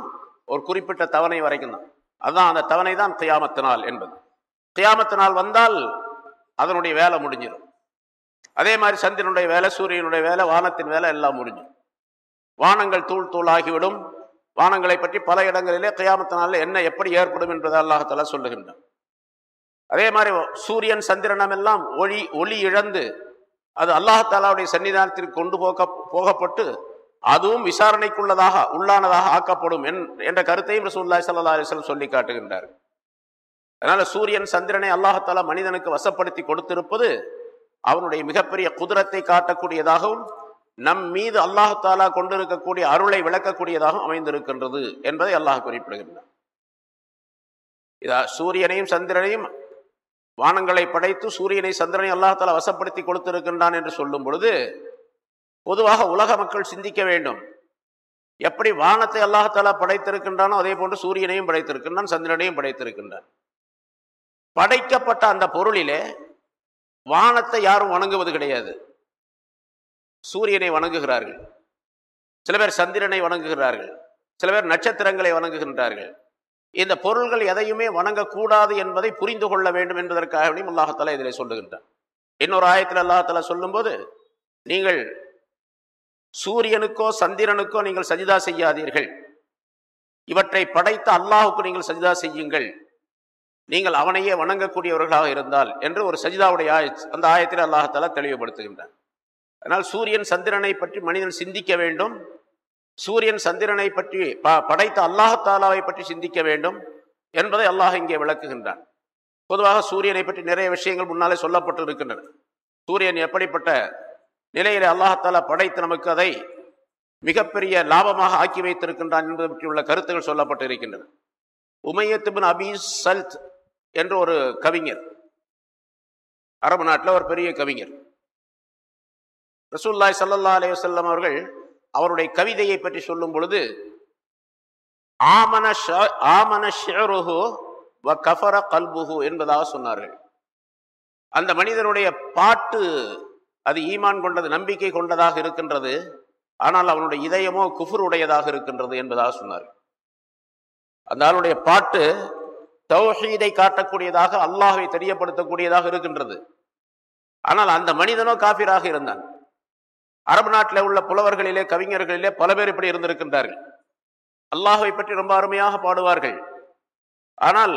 ஒரு குறிப்பிட்ட தவணை வரைக்கும் தான். அதுதான் அந்த தவணை தான் தியாமத்து நாள் என்பது. தியாமத்து நாள் வந்தால் அதனுடைய வேலை முடிஞ்சிடும். அதே மாதிரி சந்திரனுடைய வேலை சூரியனுடைய வேலை வானத்தின் வேலை எல்லாம் முடிஞ்சும் வானங்கள் தூள் தூள் ஆகிவிடும். வானங்களை பற்றி பல இடங்களிலே கியாமத்தினால என்ன எப்படி ஏற்படும் என்பதை அல்லாஹால சொல்லுகின்றான். அதே மாதிரி சூரியன் சந்திரனம் எல்லாம் ஒளி ஒளி இழந்து அது அல்லாஹாலாவுடைய சன்னிதானத்திற்கு கொண்டு போக போகப்பட்டு அதுவும் விசாரணைக்குள்ளதாக உள்ளானதாக ஆக்கப்படும் என்ற கருத்தையும் ரசூல்லாய் சல்லா அலிஸ்லம் சொல்லி காட்டுகின்றார். அதனால சூரியன் சந்திரனை அல்லாஹாலா மனிதனுக்கு வசப்படுத்தி கொடுத்திருப்பது அவனுடைய மிகப்பெரிய குதிரத்தை காட்டக்கூடியதாகவும் நம் மீது அல்லாஹாலா கொண்டிருக்கக்கூடிய அருளை விளக்கக்கூடியதாகவும் அமைந்திருக்கின்றது என்பதை அல்லாஹ் குறிப்பிடுகின்றார் இதா சூரியனையும் சந்திரனையும் வானங்களை படைத்து சூரியனை சந்திரனை அல்லாஹால வசப்படுத்தி கொடுத்திருக்கின்றான் என்று சொல்லும் பொழுது பொதுவாக உலக மக்கள் சிந்திக்க வேண்டும். எப்படி வானத்தை அல்லாஹாலா படைத்திருக்கின்றானோ அதே போன்று சூரியனையும் படைத்திருக்கின்றான் சந்திரனையும் படைத்திருக்கின்றான். படைக்கப்பட்ட அந்த பொருளிலே வானத்தை யாரும் வணங்குவது கிடையாது. சூரியனை வணங்குகிறார்கள். சில பேர் சந்திரனை வணங்குகிறார்கள். சில பேர் நட்சத்திரங்களை வணங்குகின்றார்கள். இந்த பொருள்கள் எதையுமே வணங்கக்கூடாது என்பதை புரிந்து கொள்ள வேண்டும் என்பதற்காகவே அல்லாஹாலா இதில் சொல்லுகின்றார் இன்னொரு ஆயத்தில் அல்லாஹாலா சொல்லும்போது நீங்கள் சூரியனுக்கோ சந்திரனுக்கோ நீங்கள் சஜிதா செய்யாதீர்கள். இவற்றை படைத்த அல்லாஹுக்கு நீங்கள் சஜிதா செய்யுங்கள். நீங்கள் அவனையே வணங்கக்கூடியவர்களாக இருந்தால் என்று ஒரு சஜிதாவுடைய ஆய அந்த ஆயத்தில் அல்லாஹால தெளிவுபடுத்துகின்றான். அதனால் சூரியன் சந்திரனை பற்றி மனிதன் சிந்திக்க வேண்டும். சூரியன் சந்திரனை பற்றி ப படைத்த அல்லாஹாலாவை பற்றி சிந்திக்க வேண்டும் என்பதை அல்லாஹ் இங்கே விளக்குகின்றான். பொதுவாக சூரியனை பற்றி நிறைய விஷயங்கள் முன்னாலே சொல்லப்பட்டு இருக்கின்றன சூரியன் எப்படிப்பட்ட நிலையிலே அல்லாஹால படைத்து நமக்கு அதை மிகப்பெரிய லாபமாக ஆக்கி வைத்திருக்கின்றான் என்பது பற்றி உள்ள கருத்துகள் சொல்லப்பட்டு இருக்கின்றன உமையத்துபின் அபி சல்த் என்ற ஒரு கவிஞர். அரபு நாட்டில் ஒரு பெரிய கவிஞர். ரசூல்லாய் சல்லல்லா அலே வல்லம் அவர்கள் அவருடைய கவிதையை பற்றி சொல்லும் பொழுது ஆமன ஆமன ஷேருஹு வ கஃபர கல்புஹு என்பதாக சொன்னார்கள். அந்த மனிதனுடைய பாட்டு அது ஈமான் கொண்டது நம்பிக்கை கொண்டதாக இருக்கின்றது. ஆனால் அவனுடைய இதயமோ குஃபுர் உடையதாக இருக்கின்றது என்பதாக சொன்னார். அந்த ஆளுடைய பாட்டு தௌஹீதை காட்டக்கூடியதாக அல்லாஹை தெரியப்படுத்தக்கூடியதாக இருக்கின்றது. ஆனால் அந்த மனிதனோ காபிராக இருந்தான். அரபு நாட்டில் உள்ள புலவர்களிலே கவிஞர்களிலே பல பேர் இப்படி இருந்திருக்கின்றார்கள். அல்லாஹை பற்றி ரொம்ப அருமையாக பாடுவார்கள். ஆனால்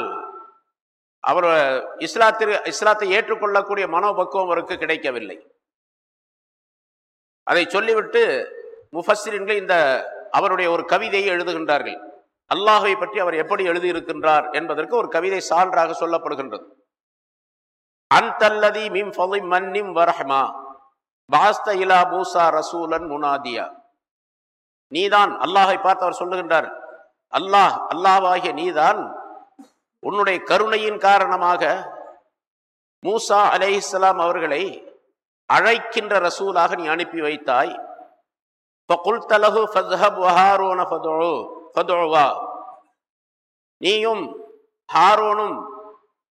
அவர் இஸ்லாத்திற்கு இஸ்லாத்தை ஏற்றுக்கொள்ளக்கூடிய மனோபக்குவம் அவருக்கு கிடைக்கவில்லை. அதை சொல்லிவிட்டு முஃபஸ்ரின்கள் இந்த அவருடைய ஒரு கவிதையை எழுதுகின்றார்கள். அல்லாஹை பற்றி அவர் எப்படி எழுதியிருக்கின்றார் என்பதற்கு ஒரு கவிதை சான்றாக சொல்லப்படுகின்றது. அந்தல்லதி மிம் ஃபலி மன்னிம் வரஹ்மா பாஸ்த இலா பூசா ரசூலன் முனாதியா. நீதான் அல்லாஹை பார்த்து அவர் சொல்லுகின்றார். அல்லாஹ் அல்லாஹாகிய நீதான் உன்னுடைய கருணையின் காரணமாக மூசா அலை இஸ்லாம் அவர்களை அழைக்கின்ற ரசூலாக நீ அனுப்பி வைத்தாய். நீயும் ஹாரோனும்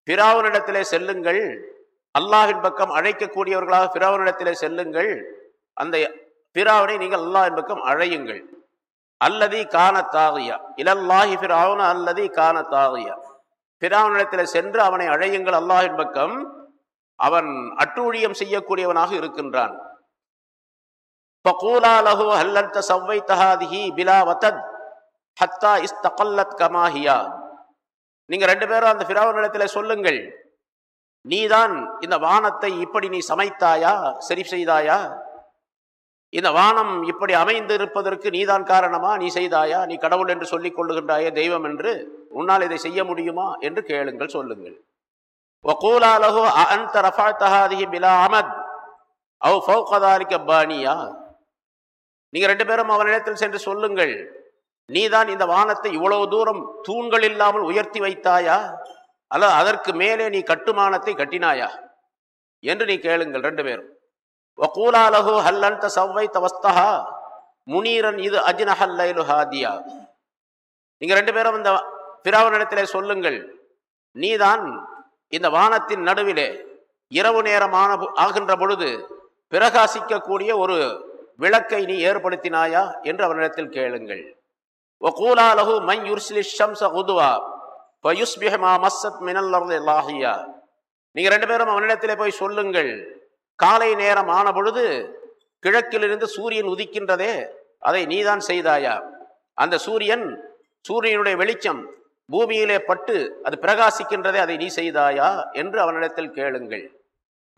பிராவனிடத்திலே செல்லுங்கள். அல்லாஹின் பக்கம் அழைக்கக்கூடியவர்களாக பிராவனிடத்திலே செல்லுங்கள். அந்த பிராவனை நீங்கள் அல்லாஹின் பக்கம் அழையுங்கள். அல்லதி காண தாகியா. இலல்லாஹி பிராவன அல்லதி காண தாகியா. பிராவனிடத்தில் சென்று அவனை அழையுங்கள் அல்லாஹின் பக்கம். அவன் அட்டூழியம் செய்யக்கூடியவனாக இருக்கின்றான். பகூலாலகு ஹல்லத்த சவ்வை தஹாதிஹி பிலா வதத் ஹத்தா இஸ் தகல்லத் கமாஹியா நீங்கள் ரெண்டு பேரும் அந்த ஃபிராவனிடத்தில் சொல்லுங்கள். நீதான் இந்த வானத்தை இப்படி நீ சமைத்தாயா? சரி செய்தாயா? இந்த வானம் இப்படி அமைந்து இருப்பதற்கு நீதான் காரணமா? நீ செய்தாயா? நீ கடவுள் என்று சொல்லிக் கொள்ளுகின்றாயே தெய்வம் என்று. உன்னால் இதை செய்ய முடியுமா? என்று கேளுங்கள் சொல்லுங்கள். وقولا له أأنت رفعت هذه بلا عمد أو فوق ذلك بانيا நீங்க ரெண்டு பேரும் அவனிடத்தில் சென்று சொல்லுங்கள் நீதான் இந்த வானத்தை இவ்வளவு தூரம் தூண்கள் இல்லாமல் உயர்த்தி வைத்தாயா அல்லது அதற்கு மேலே நீ கட்டுமானத்தை கட்டினாயா என்று நீ கேளுங்கள் ரெண்டு பேரும் வக்கூலாலகு ஹல்லன்த சவ்வை தவஸ்தஹா முனீரன் இது அஜ்னஹல்லைலு ஹாதியா நீங்க ரெண்டு பேரும் இந்த பிராவனிடத்திலே சொல்லுங்கள் நீதான் இந்த வானத்தின் நடுவிலே இரவு நேரமான ஆகின்ற பொழுது பிரகாசிக்கக்கூடிய ஒரு விளக்கை நீ ஏற்படுத்தினாயா என்று அவனிடத்தில் கேளுங்கள். ஒகூலா லஹு மை யுர்ஸ்லி ஷம்ச உதுவா மஸ்ஸத் மினல் லாஹியா. நீங்கள் ரெண்டு பேரும் அவனிடத்திலே போய் சொல்லுங்கள். காலை நேரம் ஆன பொழுது கிழக்கிலிருந்து சூரியன் உதிக்கின்றதே அதை நீதான் செய்தாயா? அந்த சூரியன் சூரியனுடைய வெளிச்சம் பூமியிலே பட்டு அது பிரகாசிக்கின்றதே அதை நீ செய்தாயா என்று அவனிடத்தில் கேளுங்கள்.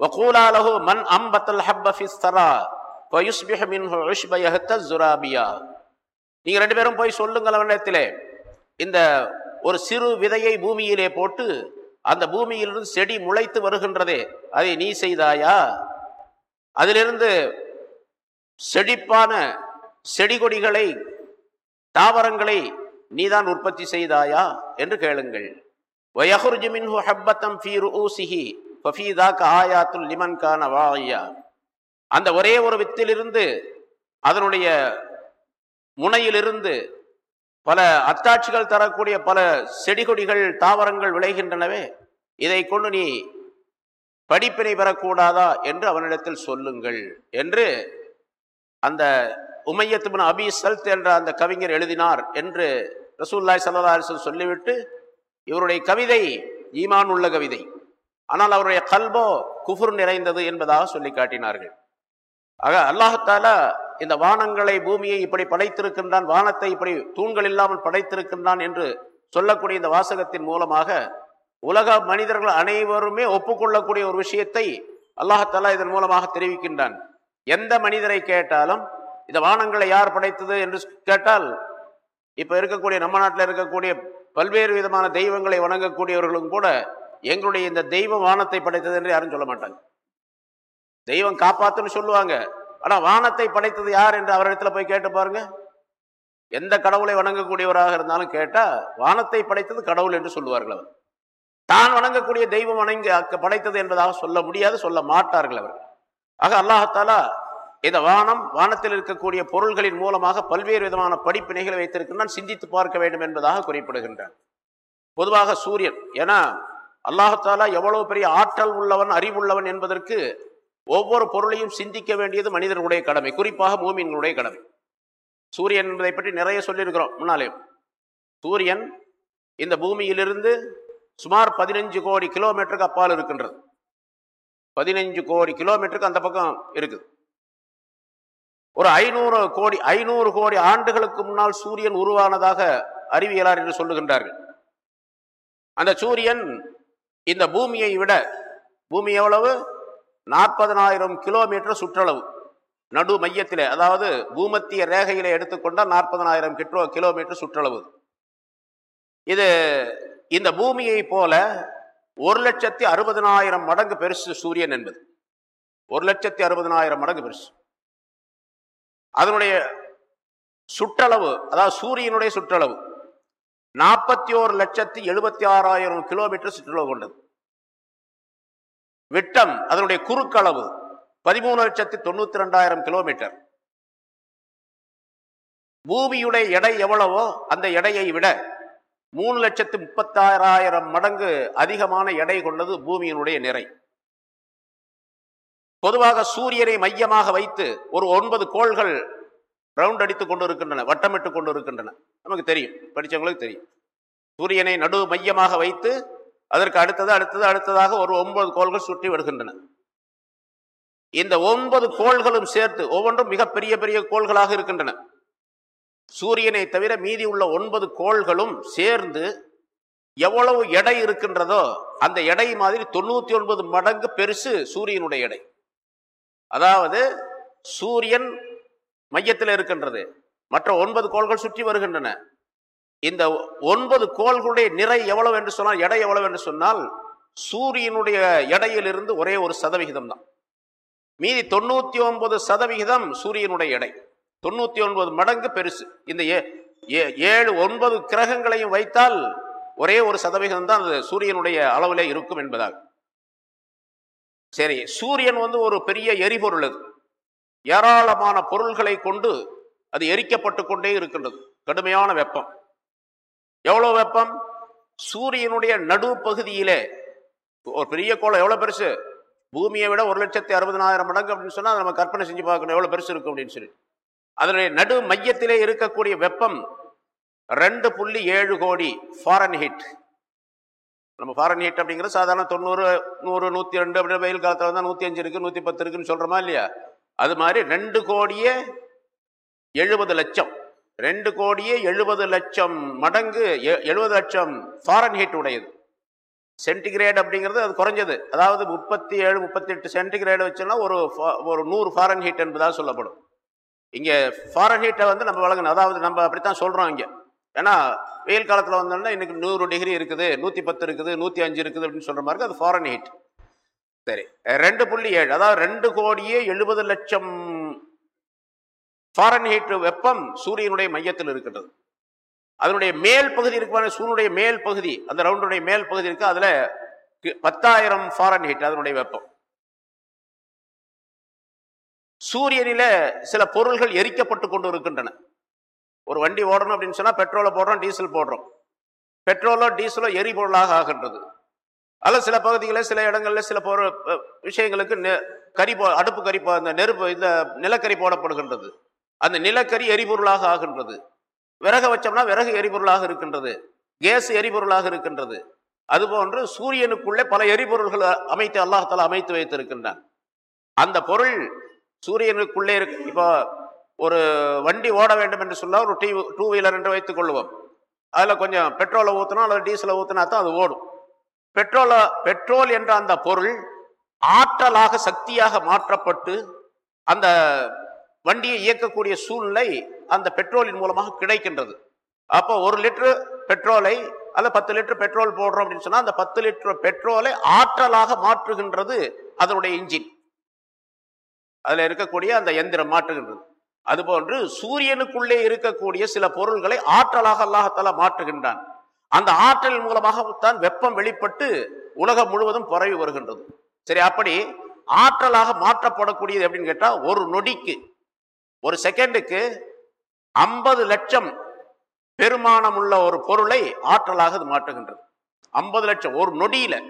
வகூலாலஹு மன் அம்பத்தல் ஹப்பஃபிஸ்தரா பயுஸ்பிஹ மின்ஹு உஷ்பயஹத்த ஜுராபியா நீங்கள் ரெண்டு பேரும் போய் சொல்லுங்கள் அவனிடத்திலே. இந்த ஒரு சிறு விதையை பூமியிலே போட்டு அந்த பூமியிலிருந்து செடி முளைத்து வருகின்றதே அதை நீ செய்தாயா? அதிலிருந்து செழிப்பான செடி கொடிகளை தாவரங்களை நீதான் உற்பத்தி செய்தாயா? என்று கேளுங்கள். வயஹுர்ஜு மின்ஹு ஹப்பத்தம் ஃபீ ரூசிஹி ஃபஃபீதாக்க ஆயாத்துல் லிமன் கான வாயா அந்த ஒரே ஒரு வித்திலிருந்து அதனுடைய முனையிலிருந்து பல அத்தாட்சிகள் தரக்கூடிய பல செடிகொடிகள் தாவரங்கள் விளைகின்றனவே இதை கொண்டு நீ படிப்பினை பெறக்கூடாதா? என்று அவனிடத்தில் சொல்லுங்கள். என்று அந்த உமையத்துமன் அபி சல்த் என்ற அந்த கவிஞர் எழுதினார் என்று ரசூல்லாய் சல்லா அலிஸ்வல் சொல்லிவிட்டு இவருடைய கவிதை ஈமான் உள்ள கவிதை. ஆனால் அவருடைய கல்போ குஃபுர் நிறைந்தது என்பதாக சொல்லி காட்டினார்கள். ஆக அல்லாஹாலா இந்த வானங்களை பூமியை இப்படி படைத்திருக்கின்றான் வானத்தை இப்படி தூண்கள் இல்லாமல் படைத்திருக்கின்றான் என்று சொல்லக்கூடிய இந்த வாசகத்தின் மூலமாக உலக மனிதர்கள் அனைவருமே ஒப்புக்கொள்ளக்கூடிய ஒரு விஷயத்தை அல்லாஹாலா இதன் மூலமாக தெரிவிக்கின்றான். எந்த மனிதரை கேட்டாலும் இந்த வானங்களை யார் படைத்தது? என்று கேட்டால் இப்போ இருக்கக்கூடிய நம்ம நாட்டில் இருக்கக்கூடிய பல்வேறு விதமான தெய்வங்களை வணங்கக்கூடியவர்களும் கூட எங்களுடைய இந்த தெய்வம் வானத்தை படைத்தது என்று யாரும் சொல்ல மாட்டாங்க. தெய்வம் காப்பாத்துன்னு சொல்லுவாங்க. ஆனால் வானத்தை படைத்தது யார் என்று அவரிடத்துல போய் கேட்டு பாருங்க. எந்த கடவுளை வணங்கக்கூடியவராக இருந்தாலும் கேட்டால் வானத்தை படைத்தது கடவுள் என்று சொல்லுவார்கள் அவர். தான் வணங்கக்கூடிய தெய்வம் வணங்கி அக்க- படைத்தது என்பதாக சொல்ல முடியாது சொல்ல மாட்டார்கள் அவர்கள். ஆக அல்லாஹாலா இந்த வானம் வானத்தில் இருக்கக்கூடிய பொருள்களின் மூலமாக பல்வேறு விதமான படிப்பினைகளை வைத்திருக்கின்றான் சிந்தித்து பார்க்க வேண்டும் என்பதாக குறிப்பிடுகின்றான். பொதுவாக சூரியன் ஏன்னா அல்லாஹாலா எவ்வளவு பெரிய ஆற்றல் உள்ளவன் அறிவுள்ளவன் என்பதற்கு ஒவ்வொரு பொருளையும் சிந்திக்க வேண்டியது மனிதர்களுடைய கடமை குறிப்பாக மூமின்களுடைய கடமை. சூரியன் என்பதை பற்றி நிறைய சொல்லியிருக்கிறோம் முன்னாலே. சூரியன் இந்த பூமியிலிருந்து சுமார் பதினஞ்சு கோடி கிலோமீட்டருக்கு அப்பால் இருக்கின்றது. பதினஞ்சு கோடி கிலோமீட்டருக்கு அந்த பக்கம் இருக்குது. ஒரு ஐநூறு கோடி ஐநூறு கோடி ஆண்டுகளுக்கு முன்னால் சூரியன் உருவானதாக அறிவியலார் என்று சொல்லுகின்றார்கள். அந்த சூரியன் இந்த பூமியை விட பூமி எவ்வளவு? நாற்பதனாயிரம் கிலோமீட்டர் சுற்றளவு. நடு மையத்தில் அதாவது பூமத்திய ரேகையில் எடுத்துக்கொண்டால் நாற்பதனாயிரம் கிலோ கிலோமீட்டர் சுற்றளவு. இது இந்த பூமியை போல ஒரு லட்சத்தி அறுபதனாயிரம் மடங்கு பெருசு சூரியன் என்பது. ஒரு லட்சத்தி அறுபதனாயிரம் மடங்கு பெருசு. அதனுடைய சுற்றளவு அதாவது சூரியனுடைய சுற்றளவு நாற்பத்தி ஓரு லட்சத்தி எழுபத்தி ஆறாயிரம் கிலோமீட்டர் சுற்றளவு கொண்டது. விட்டம் அதனுடைய குறுக்களவு பதிமூணு லட்சத்தி தொண்ணூத்தி ரெண்டாயிரம் கிலோமீட்டர். பூமியுடைய எடை எவ்வளவோ அந்த எடையை விட மூணு லட்சத்து முப்பத்தாறாயிரம் மடங்கு அதிகமான எடை கொண்டது பூமியினுடைய நிறை. பொதுவாக சூரியனை மையமாக வைத்து ஒரு ஒன்பது கோள்கள் ரவுண்ட் அடித்துக் கொண்டு இருக்கின்றன வட்டமிட்டு கொண்டு இருக்கின்றன நமக்கு தெரியும் படிச்சவங்களுக்கு தெரியும். சூரியனை நடு மையமாக வைத்து அதற்கு அடுத்தது அடுத்தது அடுத்ததாக ஒரு ஒன்பது கோள்கள் சுற்றி வருகின்றன. இந்த ஒன்பது கோள்களும் சேர்த்து ஒவ்வொன்றும் மிக பெரிய பெரிய கோள்களாக இருக்கின்றன. சூரியனை தவிர மீதி உள்ள ஒன்பது கோள்களும் சேர்ந்து எவ்வளவு எடை இருக்கின்றதோ அந்த எடை மாதிரி தொண்ணூத்தி ஒன்பது மடங்கு பெருசு சூரியனுடைய எடை. அதாவது சூரியன் மையத்தில் இருக்கின்றது. மற்ற ஒன்பது கோள்கள் சுற்றி வருகின்றன. இந்த ஒன்பது கோள்களுடைய நிறை எவ்வளவு என்று சொன்னால் எடை எவ்வளவு என்று சொன்னால் சூரியனுடைய எடையிலிருந்து ஒரே ஒரு சதவிகிதம் தான். மீதி தொண்ணூத்தி ஒன்பது சதவிகிதம் சூரியனுடைய எடை. தொண்ணூத்தி ஒன்பது மடங்கு பெருசு. இந்த ஏ- ஏ- ஏழு ஒன்பது கிரகங்களையும் வைத்தால் ஒரே ஒரு சதவிகிதம் தான் அந்த சூரியனுடைய அளவிலே இருக்கும் என்பதாக சரி சூரியன் வந்து ஒரு பெரிய எரிபொருள் அது. ஏராளமான பொருள்களை கொண்டு அது எரிக்கப்பட்டு கொண்டே இருக்கின்றது. கடுமையான வெப்பம். எவ்வளோ வெப்பம்? சூரியனுடைய நடு பகுதியிலே ஒரு பெரிய கோளம் எவ்வளோ பெருசு? பூமியை விட ஒரு லட்சத்தி அறுபதனாயிரம் மடங்கு அப்படின்னு சொன்னால் நம்ம கற்பனை செஞ்சு பார்க்கணும் எவ்வளோ பெருசு இருக்கும் அப்படின்னு சொல்லி. அதனுடைய நடு மையத்திலே இருக்கக்கூடிய வெப்பம் ரெண்டு புள்ளி ஏழு கோடி ஃபாரன்ஹீட். நம்ம ஃபாரன் ஹீட் அப்படிங்கிறது சாதாரண தொண்ணூறு நூறு நூற்றி ரெண்டு அப்படி வெயில் காலத்தில் வந்தால் நூற்றி அஞ்சு இருக்குது நூற்றி பத்து இருக்குன்னு சொல்கிறோமா இல்லையா? அது மாதிரி ரெண்டு கோடியே எழுபது லட்சம். ரெண்டு கோடியே எழுபது லட்சம் மடங்கு எ- எழுபது லட்சம் ஃபாரன்ஹீட் உடையது. சென்டிகிரேட் அப்படிங்கிறது அது குறைஞ்சது. அதாவது முப்பத்தி ஏழு முப்பத்தி எட்டு சென்டிகிரேடு வச்சோம்னா ஒரு ஒரு நூறு ஃபாரன் ஹீட் என்பதாக சொல்லப்படும். இங்கே ஃபாரன் ஹீட்டை வந்து நம்ம வழங்கணும். அதாவது நம்ம அப்படித்தான் சொல்கிறோம் இங்கே. ஏன்னா வெயில் காலத்தில் வந்தோம்னா இன்னைக்கு நூறு டிகிரி இருக்குது நூற்றி பத்து இருக்குது நூற்றி அஞ்சு இருக்குது அப்படின்னு சொல்கிற மாதிரி அது ஃபாரன் ஹீட் சரி. ரெண்டு புள்ளி ஏழு. அதாவது ரெண்டு கோடியே எழுபது லட்சம் ஃபாரன் ஹீட் வெப்பம் சூரியனுடைய மையத்தில் இருக்கின்றது. அதனுடைய மேல் பகுதி இருக்கு சூரியனுடைய மேல் பகுதி. அந்த ரவுண்டுடைய மேல் பகுதி இருக்குது அதில் பத்தாயிரம் ஃபாரன் ஹீட் அதனுடைய வெப்பம். சூரியனில சில பொருள்கள் எரிக்கப்பட்டு கொண்டு இருக்கின்றன ஒரு வண்டி ஓடணும் அப்படின்னு சொன்னால் பெட்ரோலை போடுறோம் டீசல் போடுறோம். பெட்ரோலோ டீசலோ எரிபொருளாக ஆகின்றது. அல்ல சில பகுதிகளில் சில இடங்களில் சில பொருள் விஷயங்களுக்கு நெ- கரி போ அடுப்பு கரி போ- அந்த நெருப்பு இந்த நிலக்கரி போடப்படுகின்றது. அந்த நிலக்கரி எரிபொருளாக ஆகின்றது. விறகு வச்சோம்னா விறகு எரிபொருளாக இருக்கின்றது. கேஸ் எரிபொருளாக இருக்கின்றது. அதுபோன்று சூரியனுக்குள்ளே பல எரிபொருள்கள் அமைத்து அல்லாஹால அமைத்து வைத்திருக்கின்றான். அந்த பொருள் சூரியனுக்குள்ளே இருக்கு இப்போ ஒரு வண்டி ஓட வேண்டும் என்று சொன்னால் ஒரு டீ டூ வீலர் என்று வைத்துக் கொள்வோம். அதில் கொஞ்சம் பெட்ரோலை ஊற்றினா அல்லது டீசலை ஊற்றினா தான் அது ஓடும். பெட்ரோலை பெட்ரோல் என்ற அந்த பொருள் ஆற்றலாக சக்தியாக மாற்றப்பட்டு அந்த வண்டியை இயக்கக்கூடிய சூழ்நிலை அந்த பெட்ரோலின் மூலமாக கிடைக்கின்றது. அப்போ ஒரு லிட்டரு பெட்ரோலை அல்ல பத்து லிட்டர் பெட்ரோல் போடுறோம் அப்படின்னு சொன்னால் அந்த பத்து லிட்டர் பெட்ரோலை ஆற்றலாக மாற்றுகின்றது அதனுடைய இன்ஜின் அதில் இருக்கக்கூடிய அந்த எந்திரம் மாற்றுகின்றது. அதுபோன்று சூரியனுக்குள்ளே இருக்கக்கூடிய சில பொருள்களை ஆற்றலாக அல்லாஹத்தாலா மாற்றுகின்றான். அந்த ஆற்றல் மூலமாகத்தான் வெப்பம் வெளிப்பட்டு உலகம் முழுவதும் பரவி வருகின்றது. சரி அப்படி ஆற்றலாக மாற்றப்படக்கூடியது அப்படின்னு கேட்டால் ஒரு நொடிக்கு ஒரு செகண்டுக்கு ஐம்பது லட்சம் பெருமானம் உள்ள ஒரு பொருளை ஆற்றலாக அது மாற்றுகின்றது. ஐம்பது லட்சம் ஒரு நொடியில்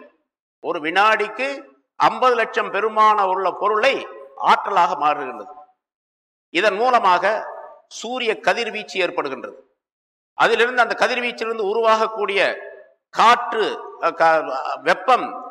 ஒரு வினாடிக்கு ஐம்பது லட்சம் பெருமானம் உள்ள பொருளை ஆற்றலாக மாறுகின்றது. இதன் மூலமாக சூரிய கதிர்வீச்சு ஏற்படுகின்றது. அதிலிருந்து அந்த கதிர்வீச்சிலிருந்து உருவாகக்கூடிய காற்று க- வெப்பம்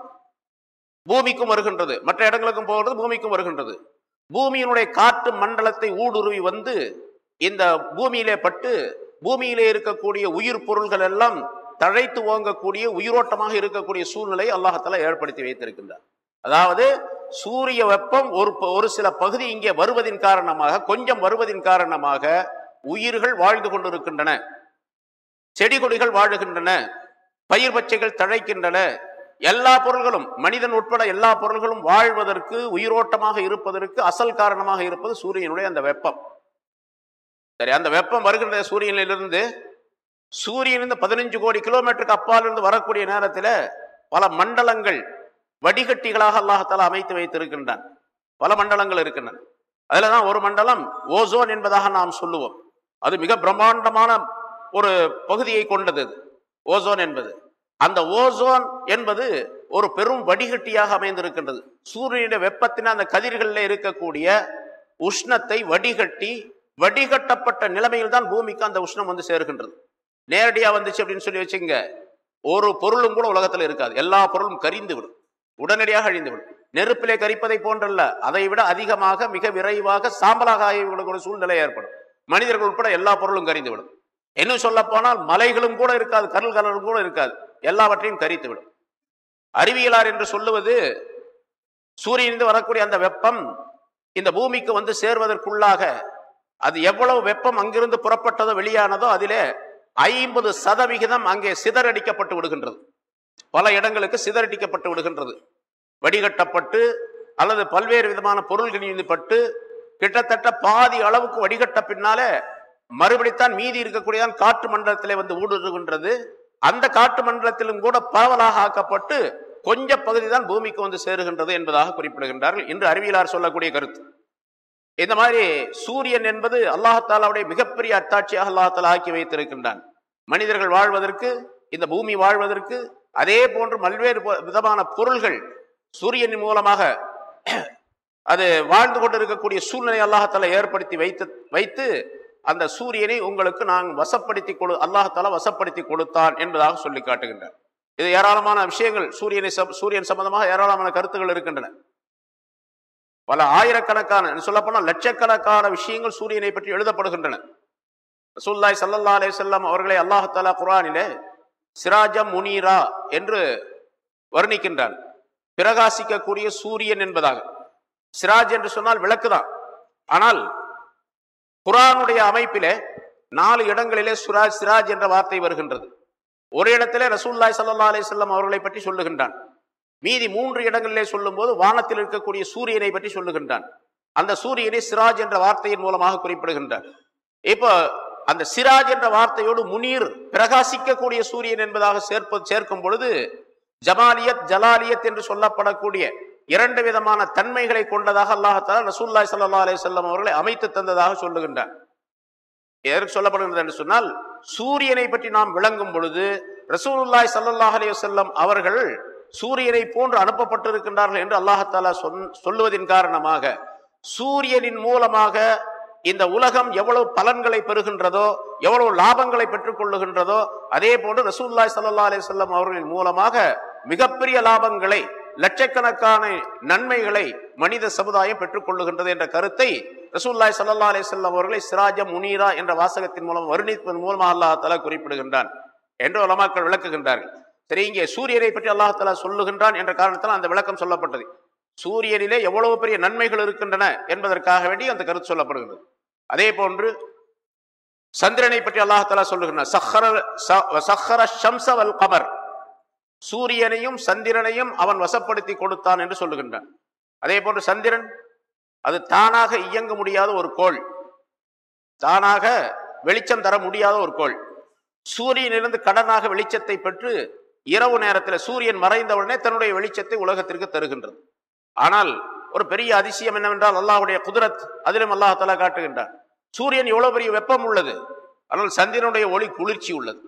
பூமிக்கும் வருகின்றது. மற்ற இடங்களுக்கும் போகிறது பூமிக்கும் வருகின்றது. பூமியினுடைய காற்று மண்டலத்தை ஊடுருவி வந்து இந்த பூமியிலே பட்டு பூமியிலே இருக்கக்கூடிய உயிர் பொருள்கள் எல்லாம் தழைத்து ஓங்கக்கூடிய உயிரோட்டமாக இருக்கக்கூடிய சூழ்நிலையை அல்லாஹத்தலா ஏற்படுத்தி வைத்திருக்கின்றார். அதாவது சூரிய வெப்பம் ஒரு ப- ஒரு சில பகுதி இங்கே வருவதின் காரணமாக கொஞ்சம் வருவதின் காரணமாக உயிர்கள் வாழ்ந்து கொண்டிருக்கின்றன. செடி கொடிகள் வாழுகின்றன பயிர் பச்சைகள் தழைக்கின்றன எல்லா பொருள்களும் மனிதன் உட்பட எல்லா பொருள்களும் வாழ்வதற்கு உயிரோட்டமாக இருப்பதற்கு அசல் காரணமாக இருப்பது சூரியனுடைய அந்த வெப்பம். சரி அந்த வெப்பம் வருகின்ற சூரியனிலிருந்து சூரியனிலிருந்து பதினஞ்சு கோடி கிலோமீட்டருக்கு அப்பாலிருந்து வரக்கூடிய நேரத்தில் பல மண்டலங்கள் வடிகட்டிகளாக அல்லாஹால அமைத்து வைத்திருக்கின்றான். பல மண்டலங்கள் இருக்கின்றன. அதில் தான் ஒரு மண்டலம் ஓசோன் என்பதாக நாம் சொல்லுவோம். அது மிக பிரம்மாண்டமான ஒரு பகுதியை கொண்டது. ஓசோன் என்பது. அந்த ஓசோன் என்பது ஒரு பெரும் வடிகட்டியாக அமைந்திருக்கின்றது. சூரியனுடைய வெப்பத்தின அந்த கதிர்களில் இருக்கக்கூடிய உஷ்ணத்தை வடிகட்டி வடிகட்டப்பட்ட நிலைமையில் தான் பூமிக்கு அந்த உஷ்ணம் வந்து சேர்கின்றது. நேரடியாக வந்துச்சு அப்படின்னு சொல்லி வச்சுங்க ஒரு பொருளும் கூட உலகத்தில் இருக்காது. எல்லா பொருளும் கரிந்து விடும் உடனடியாக அழிந்து விடும் நெருப்பிலே கரிப்பதை போன்றல்ல அதை விட அதிகமாக மிக விரைவாக சாம்பலாக ஆகிவிடக்கூடிய சூழ்நிலை ஏற்படும். மனிதர்கள் உட்பட எல்லா பொருளும் கரிந்துவிடும். இன்னும் சொல்ல போனால் மலைகளும் கூட இருக்காது கடல் கடலும் கூட இருக்காது. எல்லாவற்றையும் கரித்து விடும் அறிவியலார் என்று சொல்லுவது சூரியனிலிருந்து வரக்கூடிய அந்த வெப்பம் இந்த பூமிக்கு வந்து சேர்வதற்குள்ளாக அது எவ்வளவு வெப்பம் அங்கிருந்து புறப்பட்டதோ வெளியானதோ அதிலே ஐம்பது சதவிகிதம் அங்கே சிதறடிக்கப்பட்டு விடுகின்றது. பல இடங்களுக்கு சிதறடிக்கப்பட்டு விடுகின்றது. வடிகட்டப்பட்டு அல்லது பல்வேறு விதமான பொருள்கள் பட்டு கிட்டத்தட்ட பாதி அளவுக்கு வடிகட்ட பின்னாலே மறுபடித்தான் மீதி இருக்கக்கூடியதான் காற்று மண்டலத்திலே வந்து ஊடுருகின்றது. அந்த காற்று மண்டலத்திலும் கூட பரவலாக ஆக்கப்பட்டு கொஞ்ச பகுதி தான் பூமிக்கு வந்து சேருகின்றது என்பதாக குறிப்பிடுகின்றார்கள். என்று அறிவியலார் சொல்லக்கூடிய கருத்து. இந்த மாதிரி சூரியன் என்பது அல்லாஹாலாவுடைய மிகப்பெரிய அத்தாட்சியாக அல்லாஹாலா ஆக்கி வைத்திருக்கின்றான். மனிதர்கள் வாழ்வதற்கு இந்த பூமி வாழ்வதற்கு அதே போன்று பல்வேறு பொ- விதமான பொருள்கள் சூரியன் மூலமாக அது வாழ்ந்து கொண்டிருக்கக்கூடிய சூழ்நிலை அல்லாஹால ஏற்படுத்தி வைத்து வைத்து அந்த சூரியனை உங்களுக்கு நான் வசப்படுத்தி கொடு அல்லாஹால வசப்படுத்தி கொடுத்தான் என்பதாக சொல்லி காட்டுகின்றார். இது ஏராளமான விஷயங்கள் சூரியனை சூரியன் சம்பந்தமாக ஏராளமான கருத்துகள் இருக்கின்றன. பல ஆயிரக்கணக்கான சொல்லப்போனால் லட்சக்கணக்கான விஷயங்கள் சூரியனை பற்றி எழுதப்படுகின்றன. ரசூல்லாய் ஸல்லல்லாஹு அலே வஸல்லம் அவர்களை அல்லாஹ் குரானிலே சிராஜம் முனீரா என்று வர்ணிக்கின்றான். பிரகாசிக்கக்கூடிய சூரியன் என்பதாக. சிராஜ் என்று சொன்னால் விளக்குதான் ஆனால் குரானுடைய அமைப்பிலே நாலு இடங்களிலே சுராஜ் சிராஜ் என்ற வார்த்தை வருகின்றது. ஒரு இடத்திலே ரசூல்லாய் சல்லா அலைஹி வஸல்லம் அவர்களை பற்றி சொல்லுகின்றான். மீதி மூன்று இடங்களிலே சொல்லும்போது வானத்தில் இருக்கக்கூடிய சூரியனை பற்றி சொல்லுகின்றான். அந்த சூரியனை சிராஜ் என்ற வார்த்தையின் மூலமாக குறிப்பிடுகின்றான் இப்போ அந்த சிராஜ் என்ற வார்த்தையோடு முனீர் பிரகாசிக்கக்கூடிய சூரியன் என்பதாக சேர்ப்ப சேர்க்கும் பொழுது ஜமாலியத் ஜலாலியத் என்று சொல்லப்படக்கூடிய இரண்டு விதமான தன்மைகளை கொண்டதாக அல்லாஹால ரசூல்லாய் சல்லா அலி சொல்லம் அவர்களை அமைத்து தந்ததாக சொல்லுகின்றார். எதற்கு சொல்லப்படுகிறது என்று சொன்னால் சூரியனை பற்றி நாம் விளங்கும் பொழுது ரசூலுல்லாய் சல்லாஹ் அலி வல்லம் அவர்கள் சூரியனை போன்று அனுப்பப்பட்டிருக்கின்றார்கள் என்று அல்லாஹாலா சொன் சொல்லுவதின் காரணமாக சூரியனின் மூலமாக இந்த உலகம் எவ்வளவு பலன்களை பெறுகின்றதோ எவ்வளவு லாபங்களை பெற்றுக் கொள்ளுகின்றதோ அதே போன்று ரசூல்லாய் சல்லா அலைஹி அவர்களின் மூலமாக மிகப்பெரிய லாபங்களை லட்சக்கணக்கான நன்மைகளை மனித சமுதாயம் பெற்றுக் கொள்ளுகின்றது என்ற கருத்தை ரசூல்லாய் சல்லா அலைஹி அவர்களை சிராஜ முனீரா என்ற வாசகத்தின் மூலம் வருணிப்பதன் மூலமாக அல்லாஹ் தலா குறிப்பிடுகின்றான் என்று உலமாக்கள் விளக்குகின்றார்கள். சரி இங்கே சூரியனை பற்றி அல்லாஹ் தலா சொல்லுகின்றான் என்ற காரணத்தால் அந்த விளக்கம் சொல்லப்பட்டது. சூரியனிலே எவ்வளவு பெரிய நன்மைகள் இருக்கின்றன என்பதற்காக வேண்டி அந்த கருத்து சொல்லப்படுகிறது. அதே போன்று சந்திரனை பற்றி அல்லாஹ் சொல்லுகின்றான். சஹர ச- கமர். சூரியனையும் சந்திரனையும் அவன் வசப்படுத்தி கொடுத்தான் என்று சொல்லுகின்றான். அதே போன்று சந்திரன் அது தானாக இயங்க முடியாத ஒரு கோள். தானாக வெளிச்சம் தர முடியாத ஒரு கோள். சூரியனிலிருந்து கடனாக வெளிச்சத்தை பெற்று இரவு நேரத்தில் சூரியன் மறைந்தவுடனே தன்னுடைய வெளிச்சத்தை உலகத்திற்கு தருகின்றது. ஆனால் ஒரு பெரிய அதிசயம் என்னவென்றால் அல்லாஹுடைய குதிரத் அதிலும் அல்லாஹ் காட்டுகின்றார் சூரியன் எவ்வளவு பெரிய வெப்பம் உள்ளது ஆனால் சந்திரனுடைய ஒளி குளிர்ச்சி உள்ளது.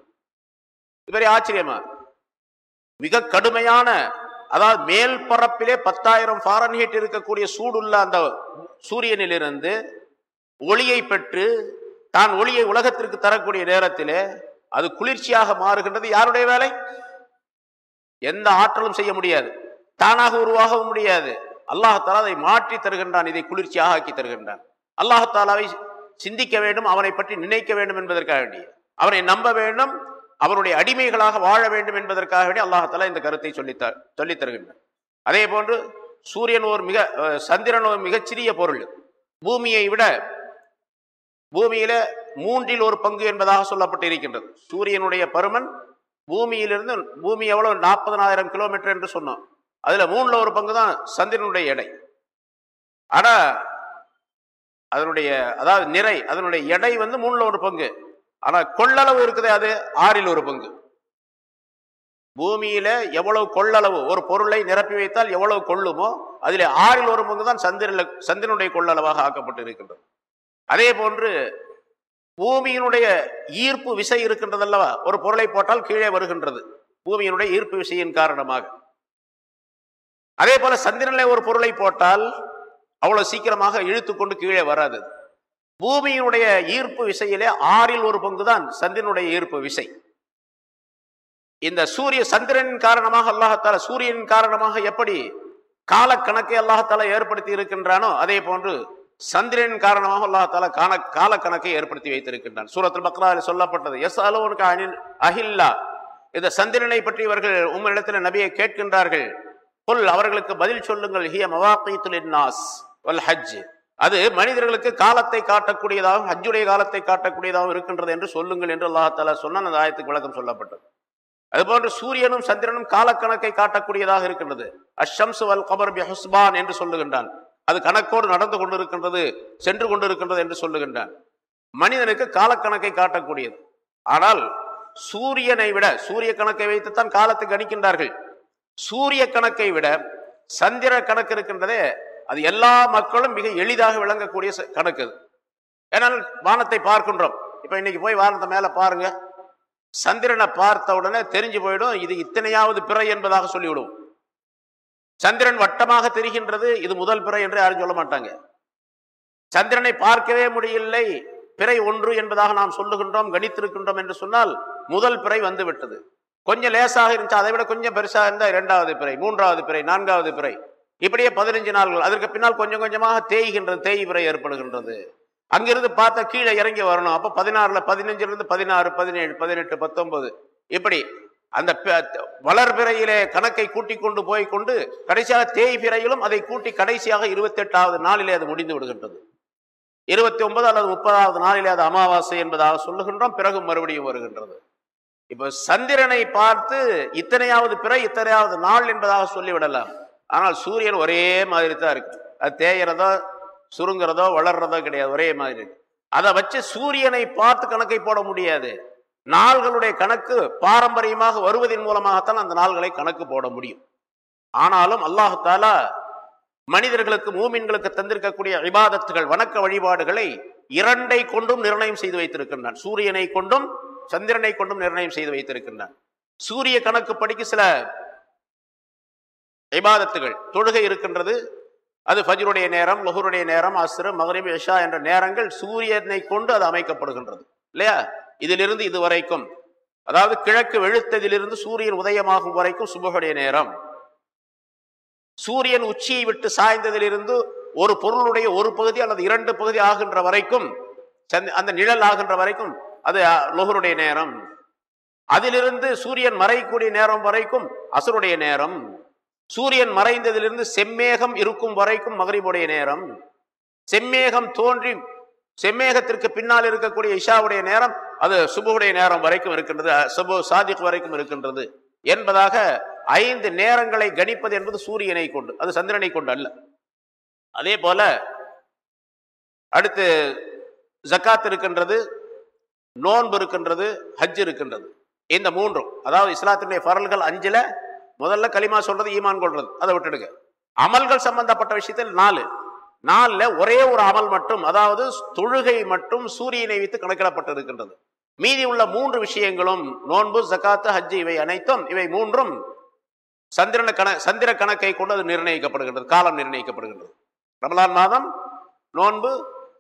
இது பெரிய ஆச்சரியமா? மிக கடுமையான அதாவது மேல் பரப்பிலே பத்தாயிரம் ஃபாரன்ஹீட் இருக்கக்கூடிய சூடுள்ள அந்த சூரியனிலிருந்து ஒளியை பெற்று தான் ஒளியை உலகத்திற்கு தரக்கூடிய நேரத்திலே அது குளிர்ச்சியாக மாறுகின்றது. யாருடைய வேலை? எந்த ஆற்றலும் செய்ய முடியாது. தானாக உருவாகவும் முடியாது. அல்லாஹாலா அதை மாற்றி தருகின்றான் இதை குளிர்ச்சியாக ஆக்கி தருகின்றான். அல்லாஹாலாவை சிந்திக்க வேண்டும் அவனை பற்றி நினைக்க வேண்டும் என்பதற்காக வேண்டிய அவனை நம்ப வேண்டும் அவருடைய அடிமைகளாக வாழ வேண்டும் என்பதற்காக வேண்டிய அல்லாஹாலா இந்த கருத்தை சொல்லித்த சொல்லித் தருகின்றான். அதே போன்று சூரியன் ஒரு மிக அஹ், சந்திரன் ஒரு மிகச்சிறிய பொருள். பூமியை விட பூமியில மூன்றில் ஒரு பங்கு என்பதாக சொல்லப்பட்டு இருக்கின்றது சூரியனுடைய பருமன் பூமியிலிருந்து பூமி எவ்வளவு நாற்பதனாயிரம் கிலோமீட்டர் என்று சொன்னோம் அதில் மூணில் ஒரு பங்கு தான் சந்திரனுடைய எடை. ஆனால் அதனுடைய அதாவது நிறை அதனுடைய எடை வந்து மூணில் ஒரு பங்கு. ஆனால் கொள்ளளவு இருக்குதே அது ஆறில் ஒரு பங்கு. பூமியில எவ்வளவு கொள்ளளவு ஒரு பொருளை நிரப்பி வைத்தால் எவ்வளவு கொள்ளுமோ அதில் ஆறில் ஒரு பங்கு தான் சந்திரில் சந்திரனுடைய கொள்ளளவாக ஆக்கப்பட்டு இருக்கின்றது அதே போன்று பூமியினுடைய ஈர்ப்பு விசை இருக்கின்றது அல்லவா ஒரு பொருளை போட்டால் கீழே வருகின்றது பூமியினுடைய ஈர்ப்பு விசையின் காரணமாக. அதே போல சந்திரனிலே ஒரு பொருளை போட்டால் அவ்வளவு சீக்கிரமாக இழுத்து கொண்டு கீழே வராது. பூமியினுடைய ஈர்ப்பு விசையிலே ஆறில் ஒரு பங்கு தான் சந்திரனுடைய ஈர்ப்பு விசை. இந்த சூரிய சந்திரனின் காரணமாக அல்லாஹத்தால சூரியனின் காரணமாக எப்படி காலக்கணக்கை அல்லாஹத்தால ஏற்படுத்தி இருக்கின்றானோ அதே போன்று சந்திரன் காரணமாக அல்லாஹால கால காலக்கணக்கை ஏற்படுத்தி வைத்திருக்கின்றான். சூரத்தில் பக்ராவில் சொல்லப்பட்டது எஸ் அலோனுக்கு அனில் அஹில்லா. இந்த சந்திரனை பற்றி இவர்கள் உங்களிடத்தில் நபியை கேட்கின்றார்கள். கொல் அவர்களுக்கு பதில் சொல்லுங்கள். ஹிய மவாக்கீத்துலின்னாஸ் வல் ஹஜ். அது மனிதர்களுக்கு காலத்தை காட்டக்கூடியதாகவும் ஹஜ்ஜுடைய காலத்தை காட்டக்கூடியதாகவும் இருக்கின்றது என்று சொல்லுங்கள் என்று அல்லாஹால சொன்ன அந்த ஆயத்துக்கு விளக்கம் சொல்லப்பட்டது. அதுபோன்று சூரியனும் சந்திரனும் காலக்கணக்கை காட்டக்கூடியதாக இருக்கின்றது. அஷம்சு வல் கபர் பி ஹுஸ்பான் என்று சொல்லுகின்றான். அது கணக்கோடு நடந்து கொண்டிருக்கின்றது சென்று கொண்டிருக்கின்றது என்று சொல்லுகின்றான். மனிதனுக்கு காலக்கணக்கை காட்டக்கூடியது. ஆனால் சூரியனை விட சூரிய கணக்கை வைத்துத்தான் காலத்தை கணிக்கின்றார்கள். சூரிய கணக்கை விட சந்திர கணக்கு இருக்கின்றதே அது எல்லா மக்களும் மிக எளிதாக விளங்கக்கூடிய கணக்கு அது. ஏன்னால் வானத்தை பார்க்கின்றோம். இப்போ இன்னைக்கு போய் வானத்தை மேலே பாருங்க. சந்திரனை பார்த்த உடனே தெரிஞ்சு போயிடும் இது இத்தனையாவது பிறை என்பதாக சொல்லிவிடும். சந்திரன் வட்டமாக தெரிகின்றது இது முதல் பிறை என்று யாரும் சொல்ல மாட்டாங்க. சந்திரனை பார்க்கவே முடியவில்லை. பிறை ஒன்று என்பதாக நாம் சொல்லுகின்றோம் கணித்திருக்கின்றோம் என்று சொன்னால் முதல் பிறை வந்துவிட்டது. கொஞ்சம் லேசாக இருந்துச்சு? அதை விட கொஞ்சம் பெருசாக இருந்தால் இரண்டாவது பிறை மூன்றாவது பிறை நான்காவது பிறை. இப்படியே பதினஞ்சு நாள்கள் அதற்கு பின்னால் கொஞ்சம் கொஞ்சமாக தேய்கின்றது தேய் பிறை ஏற்படுகின்றது. அங்கிருந்து பார்த்தா கீழே இறங்கி வரணும். அப்போ பதினாறுல பதினஞ்சிலிருந்து பதினாறு பதினேழு பதினெட்டு பத்தொன்பது. இப்படி அந்த வளர் வளர்பிறையிலே கணக்கை கூட்டி கொண்டு போய் கொண்டு கடைசியாக தேய் பிறையிலும் அதை கூட்டி கடைசியாக இருபத்தெட்டாவது நாளிலே அது முடிந்து விடுகின்றது. இருபத்தி ஒன்பது அல்லது முப்பதாவது நாளிலே அது அமாவாசை என்பதாக சொல்லுகின்றோம். பிறகு மறுபடியும் வருகின்றது. இப்போ சந்திரனை பார்த்து இத்தனையாவது பிறை இத்தனையாவது நாள் என்பதாக சொல்லிவிடலாம். ஆனால் சூரியன் ஒரே மாதிரி தான் இருக்கு. அது தேயறதோ சுருங்குறதோ வளர்றதோ கிடையாது. ஒரே மாதிரி இருக்கு. அதை வச்சு சூரியனை பார்த்து கணக்கை போட முடியாது. நாள்களுடைய கணக்கு பாரம்பரியமாக வருவதன் மூலமாகத்தான் அந்த நாள்களை கணக்கு போட முடியும். ஆனாலும் அல்லாஹாலா மனிதர்களுக்கு மூமின்களுக்கு தந்திருக்கக்கூடிய இபாதத்துகள் வணக்க வழிபாடுகளை இரண்டை கொண்டும் நிர்ணயம் செய்து வைத்திருக்கின்றான். சூரியனை கொண்டும் சந்திரனை கொண்டும் நிர்ணயம் செய்து வைத்திருக்கின்றான் சூரிய கணக்கு படிக்க சில இபாதத்துகள். தொழுகை இருக்கின்றது. அது ஃபஜ்ருடைய நேரம் லொஹருடைய நேரம் அஸ்ரு மகரிப் இஷா என்ற நேரங்கள் சூரியனை கொண்டு அது அமைக்கப்படுகின்றது. இல்லையா? இதிலிருந்து இது வரைக்கும் அதாவது கிழக்கு வெளுத்ததிலிருந்து சூரியன் உதயமாகும் வரைக்கும் சுபகுடைய நேரம். சூரியன் உச்சியை விட்டு சாய்ந்ததிலிருந்து ஒரு பொருளுடைய ஒரு பகுதி அல்லது இரண்டு பகுதி ஆகின்ற வரைக்கும் அந்த நிழல் ஆகின்ற வரைக்கும் அது அ, லொஹருடைய நேரம். அதிலிருந்து சூரியன் மறையக்கூடிய நேரம் வரைக்கும் அசுருடைய நேரம். சூரியன் மறைந்ததிலிருந்து செம்மேகம் இருக்கும் வரைக்கும் மகரிபுடைய நேரம். செம்மேகம் தோன்றி செம்மேகத்திற்கு பின்னால் இருக்கக்கூடிய இஷாவுடைய நேரம் அது சுபுடைய நேரம் வரைக்கும் இருக்கின்றது சுபு சாதிக் வரைக்கும் இருக்கின்றது என்பதாக ஐந்து நேரங்களை கணிப்பது என்பது சூரியனை கொண்டு அது சந்திரனை கொண்டு அல்ல. அதே போல அடுத்து ஜக்காத் இருக்கின்றது நோன்பு இருக்கின்றது ஹஜ் இருக்கின்றது. இந்த மூன்றும் அதாவது இஸ்லாத்தினுடைய பரல்கள் அஞ்சில் முதல்ல களிமா சொல்றது ஈமான் கொள்றது அதை விட்டுடுங்க. அமல்கள் சம்பந்தப்பட்ட விஷயத்தில் நாலு. நாலில் ஒரே ஒரு அமல் மட்டும் அதாவது தொழுகை மட்டும் சூரியனை வைத்து கணக்கிடப்பட்டு இருக்கின்றது மீதி உள்ள மூன்று விஷயங்களும் நோன்பு ஜக்காத்து ஹஜ் இவை அனைத்தும் இவை மூன்றும் சந்திரன கண சந்திர கணக்கை கொண்டு அது நிர்ணயிக்கப்படுகின்றது காலம் நிர்ணயிக்கப்படுகின்றது. ரமலான் மாதம் நோன்பு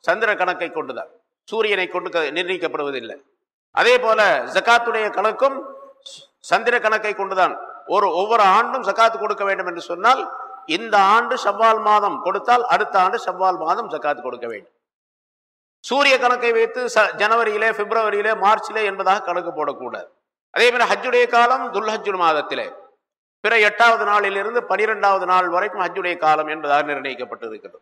சந்திர கணக்கை கொண்டுதான். சூரியனை கொண்டு நிர்ணயிக்கப்படுவதில்லை. அதே போல ஜக்காத்துடைய கணக்கும் ச- சந்திர கணக்கை கொண்டுதான். ஒரு ஒவ்வொரு ஆண்டும் ஜக்காத்து கொடுக்க வேண்டும் என்று சொன்னால் இந்த ஆண்டு செவ்வால் மாதம் கொடுத்தால் அடுத்த ஆண்டு செவ்வால் மாதம் ஜக்காத்து கொடுக்க வேண்டும். சூரிய கணக்கை வைத்து ச- ஜனவரியிலே பிப்ரவரியிலே மார்ச்சிலே என்பதாக கணக்கு போடக்கூடாது. அதே மாதிரி ஹஜ்ஜுடைய காலம் துல்ஹஜ்ஜுல் மாதத்திலே. பிற எட்டாவது நாளிலிருந்து பனிரெண்டாவது நாள் வரைக்கும் ஹஜ்ஜுடைய காலம் என்பதாக நிர்ணயிக்கப்பட்டு இருக்கிறது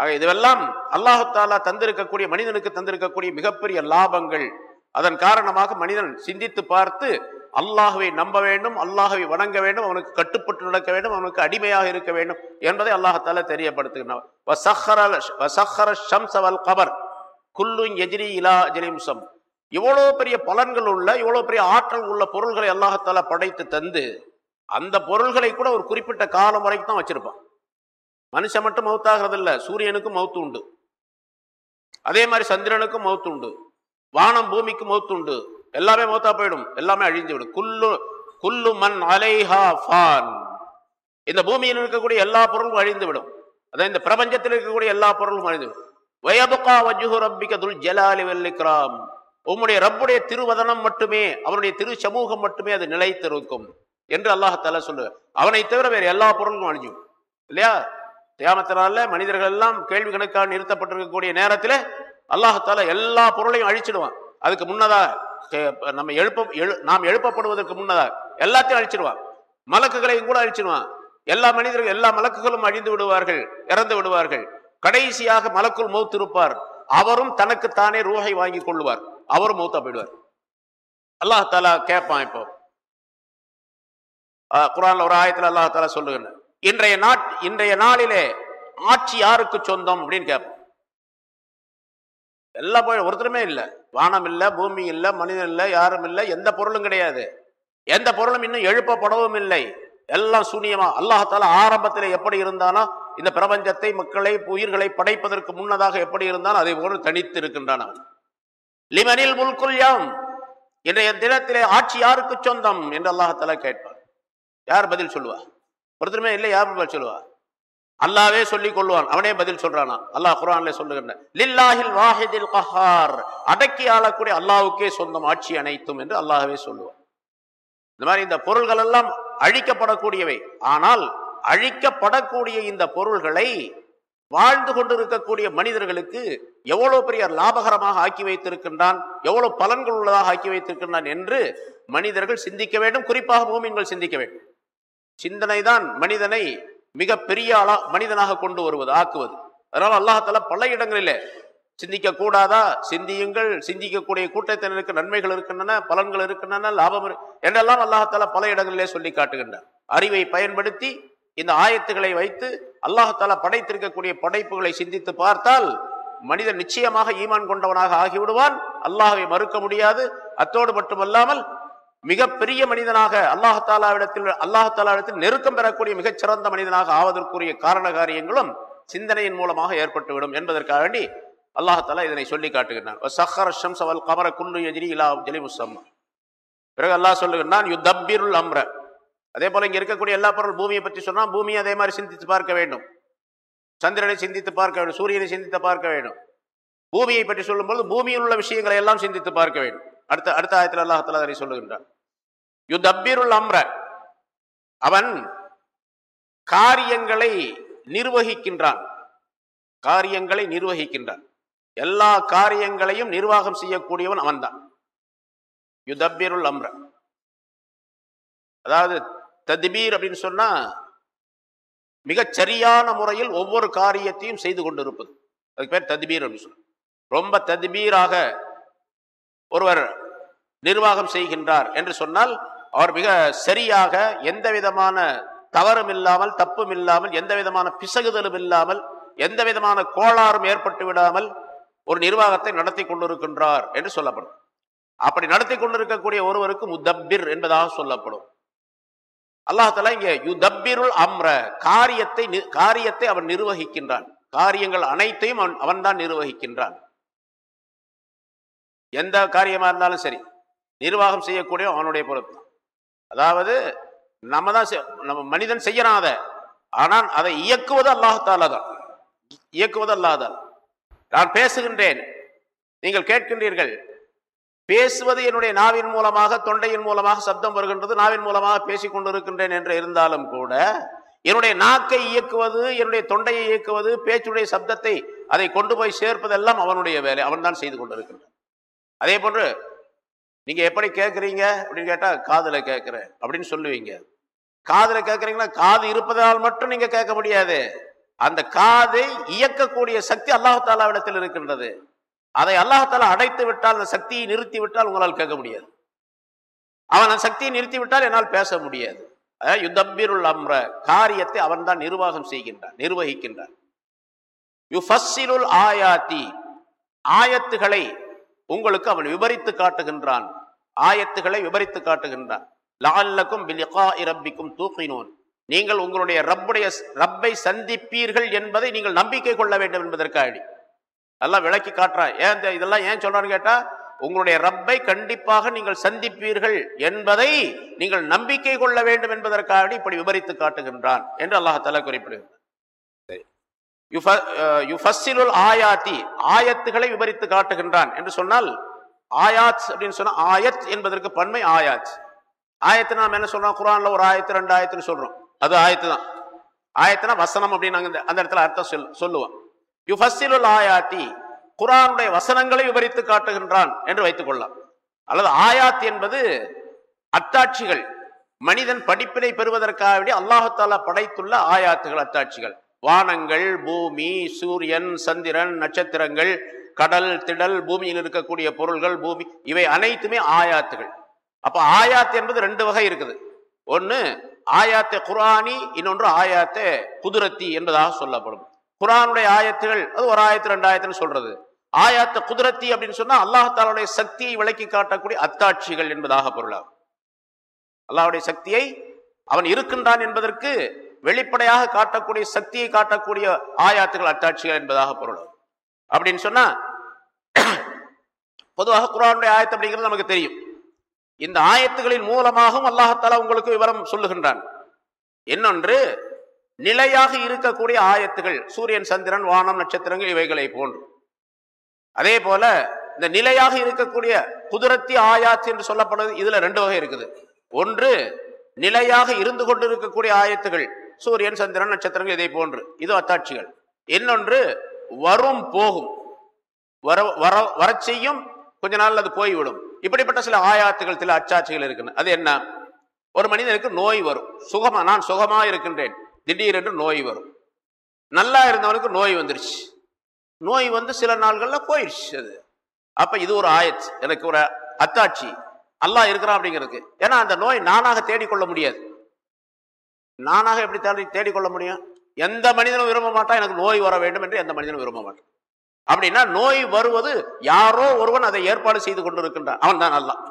ஆக இதுவெல்லாம் அல்லாஹு தாலா தந்திருக்கக்கூடிய மனிதனுக்கு தந்திருக்கக்கூடிய மிகப்பெரிய லாபங்கள். அதன் காரணமாக மனிதன் சிந்தித்து பார்த்து அல்லாஹுவை நம்ப வேண்டும் அல்லாஹுவை வணங்க வேண்டும் அவனுக்கு கட்டுப்பட்டு நடக்க வேண்டும் அவனுக்கு அடிமையாக இருக்க வேண்டும் என்பதை அல்லாஹால தெரியப்படுத்துகிறான் கபர். குல்லும் எஜிரி இலா ஜலிம்சம் இவ்வளோ பெரிய பலன்கள் உள்ள இவ்வளோ பெரிய ஆற்றல் உள்ள பொருள்களை அல்லாஹால படைத்து தந்து அந்த பொருள்களை கூட ஒரு குறிப்பிட்ட காலம் வரைக்கும் தான் வச்சிருப்பான். மனுஷன் மட்டும் மௌத்தாகிறது இல்ல சூரியனுக்கும் மௌத்து உண்டு அதே மாதிரி சந்திரனுக்கும் மௌத்து உண்டு வானம் பூமிக்கு மௌத்து உண்டு எல்லாமே மௌத்தா போயிடும். எல்லாமே அழிஞ்சு விடும். குல்லு குல்லு மண் அலைஹா ஃபான். இந்த பூமியில் இருக்கக்கூடிய எல்லா பொருளும் அழிந்து விடும். அதான் இந்த பிரபஞ்சத்தில் இருக்கக்கூடிய எல்லா பொருளும் அழிந்து விடும். வயபுகா வஜுஹு ரப்பிக துல் ஜலாலி வல் உம்முடைய ரப்புடைய திருவதனம் மட்டுமே அவருடைய திரு சமூகம் மட்டுமே அது நிலைத்திருக்கும். என்று அல்லாஹால சொல்லுவார் அவனை தவிர வேறு எல்லா பொருளும் அழிஞ்சும். இல்லையா? தியாமத்தினால மனிதர்கள் எல்லாம் கேள்வி கணக்காக நிறுத்தப்பட்டிருக்கக்கூடிய நேரத்தில் அல்லாஹால எல்லா பொருளையும் அழிச்சிடுவான். அதுக்கு முன்னதாக நம்ம எழுப்ப எழு நாம் எழுப்பப்படுவதற்கு முன்னதாக எல்லாத்தையும் அழிச்சிடுவான். மலக்குகளையும் கூட அழிச்சிடுவான். எல்லா மனிதர்கள் எல்லா மலக்குகளும் அழிந்து விடுவார்கள் இறந்து விடுவார்கள். கடைசியாக மலக்குள் மௌத்து இருப்பார் அவரும் தனக்கு தானே ரூஹை வாங்கி கொள்ளுவார். அவரும் மௌத்தா போயிடுவார். அல்லாஹாலா கேட்பான் இப்போ. குரான்ல ஒரு ஆயத்துல அல்லாஹாலா சொல்லுங்க இன்றைய நாட் இன்றைய நாளிலே ஆட்சி யாருக்கு சொந்தம் அப்படின்னு கேட்போம் எல்லா போய் ஒருத்தருமே இல்லை. வானம் இல்லை பூமி இல்லை மனிதன் இல்லை யாரும் இல்லை எந்த பொருளும் கிடையாது. எந்த பொருளும் இன்னும் எழுப்பப்படவும் இல்லை. எல்லாம் சூனியமா. அல்லாஹால ஆரம்பத்தில் எப்படி இருந்தாலும் இந்த பிரபஞ்சத்தை மக்களை உயிர்களை படைப்பதற்கு முன்னதாக எப்படி இருந்தாலும் அதை போல தனித்து இருக்கின்றான் லிமனில் முல்குல்யாம் இன்றைய தினத்திலே ஆட்சி யாருக்கு சொந்தம்? என்று அல்லாஹால கேட்பார் யார் பதில் சொல்லுவார் ஒருத்தருமே இல்லை யார் பதில் சொல்லுவா? அல்லாவே சொல்லிக் கொள்வான். அவனே பதில் சொல்றானா? அல்லாஹ் குரான்ல சொல்லுகின்ற லில்லாஹில் வாஹிதில் கஹார். அடக்கி ஆளக்கூடிய அல்லாவுக்கே சொந்தம் ஆட்சி அனைத்தும் என்று அல்லாஹவே சொல்லுவான். இந்த மாதிரி இந்த பொருள்கள் எல்லாம் அழிக்கப்படக்கூடியவை. ஆனால் அழிக்கப்படக்கூடிய இந்த பொருள்களை வாழ்ந்து கொண்டிருக்கக்கூடிய மனிதர்களுக்கு எவ்வளவு பெரிய லாபகரமாக ஆக்கி வைத்திருக்கின்றான் எவ்வளவு பலன்கள் உள்ளதாக ஆக்கி வைத்திருக்கின்றான் என்று மனிதர்கள் சிந்திக்க வேண்டும் குறிப்பாக பூமியன்கள் சிந்திக்க வேண்டும். சிந்தனை தான் மனிதனை மிக பெரிய ஆளா மனிதனாக கொண்டு வருவது ஆக்குவது. அதனால அல்லாஹால பல இடங்களிலே சிந்திக்க கூடாதா? சிந்தியுங்கள். சிந்திக்கக்கூடிய கூட்டத்தினருக்கு நன்மைகள் இருக்கின்றன பலன்கள் இருக்கின்றன லாபம் என்றெல்லாம் அல்லாஹால பல இடங்களிலே சொல்லி காட்டுகின்றார். அறிவை பயன்படுத்தி இந்த ஆயத்துகளை வைத்து அல்லாஹால படைத்திருக்கக்கூடிய படைப்புகளை சிந்தித்து பார்த்தால் மனிதன் நிச்சயமாக ஈமான் கொண்டவனாக ஆகிவிடுவான். அல்லாஹை மறுக்க முடியாது. அத்தோடு மட்டுமல்லாமல் மிகப்பெரிய மனிதனாக அல்லாஹாலாவிடத்தில் அல்லாஹாலாவிடத்தில் நெருக்கம் பெறக்கூடிய மிகச்சிறந்த மனிதனாக ஆவதற்குரிய காரண காரியங்களும் சிந்தனையின் மூலமாக ஏற்பட்டுவிடும் என்பதற்காக வேண்டி அல்லாஹாலா இதனை சொல்லி காட்டுகின்றான். கமர குல்லு எஜிரி இலா ஜலி பிறகு அல்லாஹ் சொல்லுகின்றான் யு அம்ர. அதே போல இங்கே இருக்கக்கூடிய எல்லா பொருள் பூமியை பற்றி சொன்னால் பூமியை அதே மாதிரி சிந்தித்து பார்க்க வேண்டும். சந்திரனை சிந்தித்து பார்க்க வேண்டும் சூரியனை சிந்தித்து பார்க்க வேண்டும். பூமியை பற்றி சொல்லும்போது பூமியில் உள்ள விஷயங்களை எல்லாம் சிந்தித்து பார்க்க வேண்டும். அடுத்த அடுத்த ஆயத்தில் அல்லாஹால அதனை சொல்லுகின்றான். யுதப்பிருள் அம்ர. அவன் காரியங்களை நிர்வகிக்கின்றான். காரியங்களை நிர்வகிக்கின்றான். எல்லா காரியங்களையும் நிர்வாகம் செய்யக்கூடியவன் அவன்தான். யுதப்பீருள் அம்ர. அதாவது தத்பீர் அப்படின்னு சொன்னா மிகச் சரியான முறையில் ஒவ்வொரு காரியத்தையும் செய்து கொண்டிருப்பது. அதுக்கு பேர் ததிபீர் அப்படின்னு சொல்ல ரொம்ப ததிபீராக ஒருவர் நிர்வாகம் செய்கின்றார் என்று சொன்னால் அவர் மிக சரியாக எந்த விதமான தவறும் இல்லாமல் தப்பும் இல்லாமல் எந்த விதமான பிசகுதலும் இல்லாமல் எந்த விதமான கோளாறும் ஏற்பட்டு விடாமல் ஒரு நிர்வாகத்தை நடத்தி கொண்டிருக்கின்றார் என்று சொல்லப்படும். அப்படி நடத்தி கொண்டிருக்கக்கூடிய ஒருவருக்கு முதப்பிர் என்பதாக சொல்லப்படும். அல்லாஹால இங்க யுதப்பிருள் அம்ர காரியத்தை காரியத்தை அவன் நிர்வகிக்கின்றான். காரியங்கள் அனைத்தையும் அவன் அவன் தான் நிர்வகிக்கின்றான். எந்த காரியமா இருந்தாலும் சரி நிர்வாகம் செய்யக்கூடிய அவனுடைய பொறுப்பு அதாவது நம்ம தான் நம்ம மனிதன் செய்யறான் அதை. ஆனால் அதை இயக்குவது அல்லாஹால தான். இயக்குவது அல்லாதான் நான் பேசுகின்றேன். நீங்கள் கேட்கின்றீர்கள். பேசுவது என்னுடைய நாவின் மூலமாக தொண்டையின் மூலமாக சப்தம் வருகின்றது நாவின் மூலமாக பேசிக் கொண்டிருக்கின்றேன் என்று இருந்தாலும் கூட என்னுடைய நாக்கை இயக்குவது என்னுடைய தொண்டையை இயக்குவது பேச்சுடைய சப்தத்தை அதை கொண்டு போய் சேர்ப்பதெல்லாம் அவனுடைய வேலை. அவன் தான் செய்து கொண்டிருக்கின்றான். அதே போன்று நீங்க எப்படி கேட்குறீங்க அப்படின்னு கேட்டா காதுல கேட்குறேன் அப்படின்னு சொல்லுவீங்க. காதுல கேட்குறீங்கன்னா காது இருப்பதால் மட்டும் நீங்க கேட்க முடியாது. அந்த காதை இயக்கக்கூடிய சக்தி அல்லாஹாலாவிடத்தில் இருக்கின்றது. அதை அல்லாஹாலா அடைத்து விட்டால் அந்த சக்தியை நிறுத்தி விட்டால் உங்களால் கேட்க முடியாது. அவன் அந்த சக்தியை நிறுத்தி விட்டால் என்னால் பேச முடியாது. யுத்தம்பிருள் அம்ர காரியத்தை அவன் தான் நிர்வாகம் செய்கின்றான் நிர்வகிக்கின்றான். யுஃபஸ்ஸிருல் ஆயாத்தி ஆயத்துகளை உங்களுக்கு அவன் விவரித்து காட்டுகின்றான். ஆயத்துகளை விவரித்து காட்டுகின்றான். லால்லக்கும் பிலிகா இரப்பிக்கும் தூக்கினோன். நீங்கள் உங்களுடைய ரப்புடைய ரப்பை சந்திப்பீர்கள் என்பதை நீங்கள் நம்பிக்கை கொள்ள வேண்டும் என்பதற்காக எல்லாம் விளக்கி காட்டுறான் ஏன் இதெல்லாம் ஏன் சொல்றான்னு கேட்டா உங்களுடைய ரப்பை கண்டிப்பாக நீங்கள் சந்திப்பீர்கள் என்பதை நீங்கள் நம்பிக்கை கொள்ள வேண்டும் என்பதற்காக இப்படி விவரித்து காட்டுகின்றான் என்று அல்லாஹால குறிப்பிடுகிறார் ஆயாத்தி ஆயத்துகளை விவரித்து காட்டுகின்றான். என்று சொன்னால் ஆயாத் அப்படின்னு சொன்னால் ஆயத் என்பதற்கு பன்மை ஆயாத். ஆயத்து நாம் என்ன சொல்றோம்? குரானில் ஒரு ஆயத்து ரெண்டு ஆயத்துன்னு சொல்கிறோம் அது ஆயத்து தான். ஆயத்துனா வசனம் அப்படின்னு நாங்கள் இந்த- அந்த இடத்துல அர்த்தம் சொல் சொல்லுவோம். யுஃபஸ்ஸிலுல் ஆயாத்தி குரானுடைய வசனங்களை விவரித்து காட்டுகின்றான் என்று வைத்துக்கொள்ளலாம் அல்லது ஆயாத் என்பது அத்தாட்சிகள் மனிதன் படிப்பினை பெறுவதற்காக வேண்டி அல்லாஹாலா படைத்துள்ள ஆயாத்துகள் அத்தாட்சிகள் வானங்கள் பூமி சூரியன் சந்திரன் நட்சத்திரங்கள் கடல் திடல் பூமியில் இருக்கக்கூடிய பொருள்கள் பூமி இவை அனைத்துமே ஆயாத்துகள். அப்போ ஆயாத் என்பது ரெண்டு வகை இருக்குது. ஒன்னு ஆயாத்தே குரானி இன்னொன்று ஆயாத்தே குதிரத்தி என்பதாக சொல்லப்படும். குரானுடைய ஆயத்துகள் அது ஒரு ஆயிரத்தி ரெண்டு சொல்றது. ஆயாத்த குதிரத்தி அப்படின்னு சொன்னா அல்லாஹாலுடைய சக்தியை விளக்கி காட்டக்கூடிய அத்தாட்சிகள் என்பதாக பொருளாகும். அல்லாஹ்வுடைய சக்தியை அவன் இருக்கின்றான் என்பதற்கு வெளிப்படையாக காட்டக்கூடிய சக்தியை காட்டக்கூடிய ஆயாத்துகள் அத்தாட்சிகள் என்பதாக பொருள். அப்படின்னு சொன்னா பொதுவாக குரானுடைய ஆயத்து அப்படிங்கிறது நமக்கு தெரியும். இந்த ஆயத்துகளின் மூலமாகவும் அல்லாஹாலா உங்களுக்கு விவரம் சொல்லுகின்றான். இன்னொன்று நிலையாக இருக்கக்கூடிய ஆயத்துகள் சூரியன் சந்திரன் வானம் நட்சத்திரங்கள் இவைகளை போன்று. அதே போல இந்த நிலையாக இருக்கக்கூடிய குதிரத்தி ஆயாத்து என்று சொல்லப்படுவது இதுல ரெண்டு வகை இருக்குது. ஒன்று நிலையாக இருந்து கொண்டிருக்கக்கூடிய ஆயத்துகள் சூரியன் சந்திரன் நட்சத்திரங்கள் இதை போன்று. இது அத்தாட்சிகள். இன்னொன்று வரும் போகும். வர வர வரச் செய்யும். கொஞ்ச நாள் அது போய்விடும். இப்படிப்பட்ட சில ஆயாத்துகள் சில அச்சாட்சிகள் இருக்குன்னு. அது என்ன? ஒரு மனிதனுக்கு நோய் வரும். சுகமா நான் சுகமா இருக்கின்றேன். திடீரென்று நோய் வரும். நல்லா இருந்தவனுக்கு நோய் வந்துருச்சு. நோய் வந்து சில நாள்களில் போயிடுச்சு அது. அப்போ இது ஒரு ஆயத். எனக்கு ஒரு அத்தாட்சி. அல்லாஹ் இருக்கிறான் அப்படிங்கிறதுக்கு. ஏன்னா அந்த நோய் நானாக தேடிக்கொள்ள முடியாது. நானாக எப்படி தேடி தேடிக்கொள்ள முடியும்? எந்த மனிதனும் விரும்ப மாட்டான் எனக்கு நோய் வர வேண்டும் என்று எந்த மனிதனும் விரும்ப மாட்டான். அப்படின்னா நோய் வருவது யாரோ ஒருவன் அதை ஏற்பாடு செய்து கொண்டிருக்கின்றான். அவன் தான் அல்லாஹ்.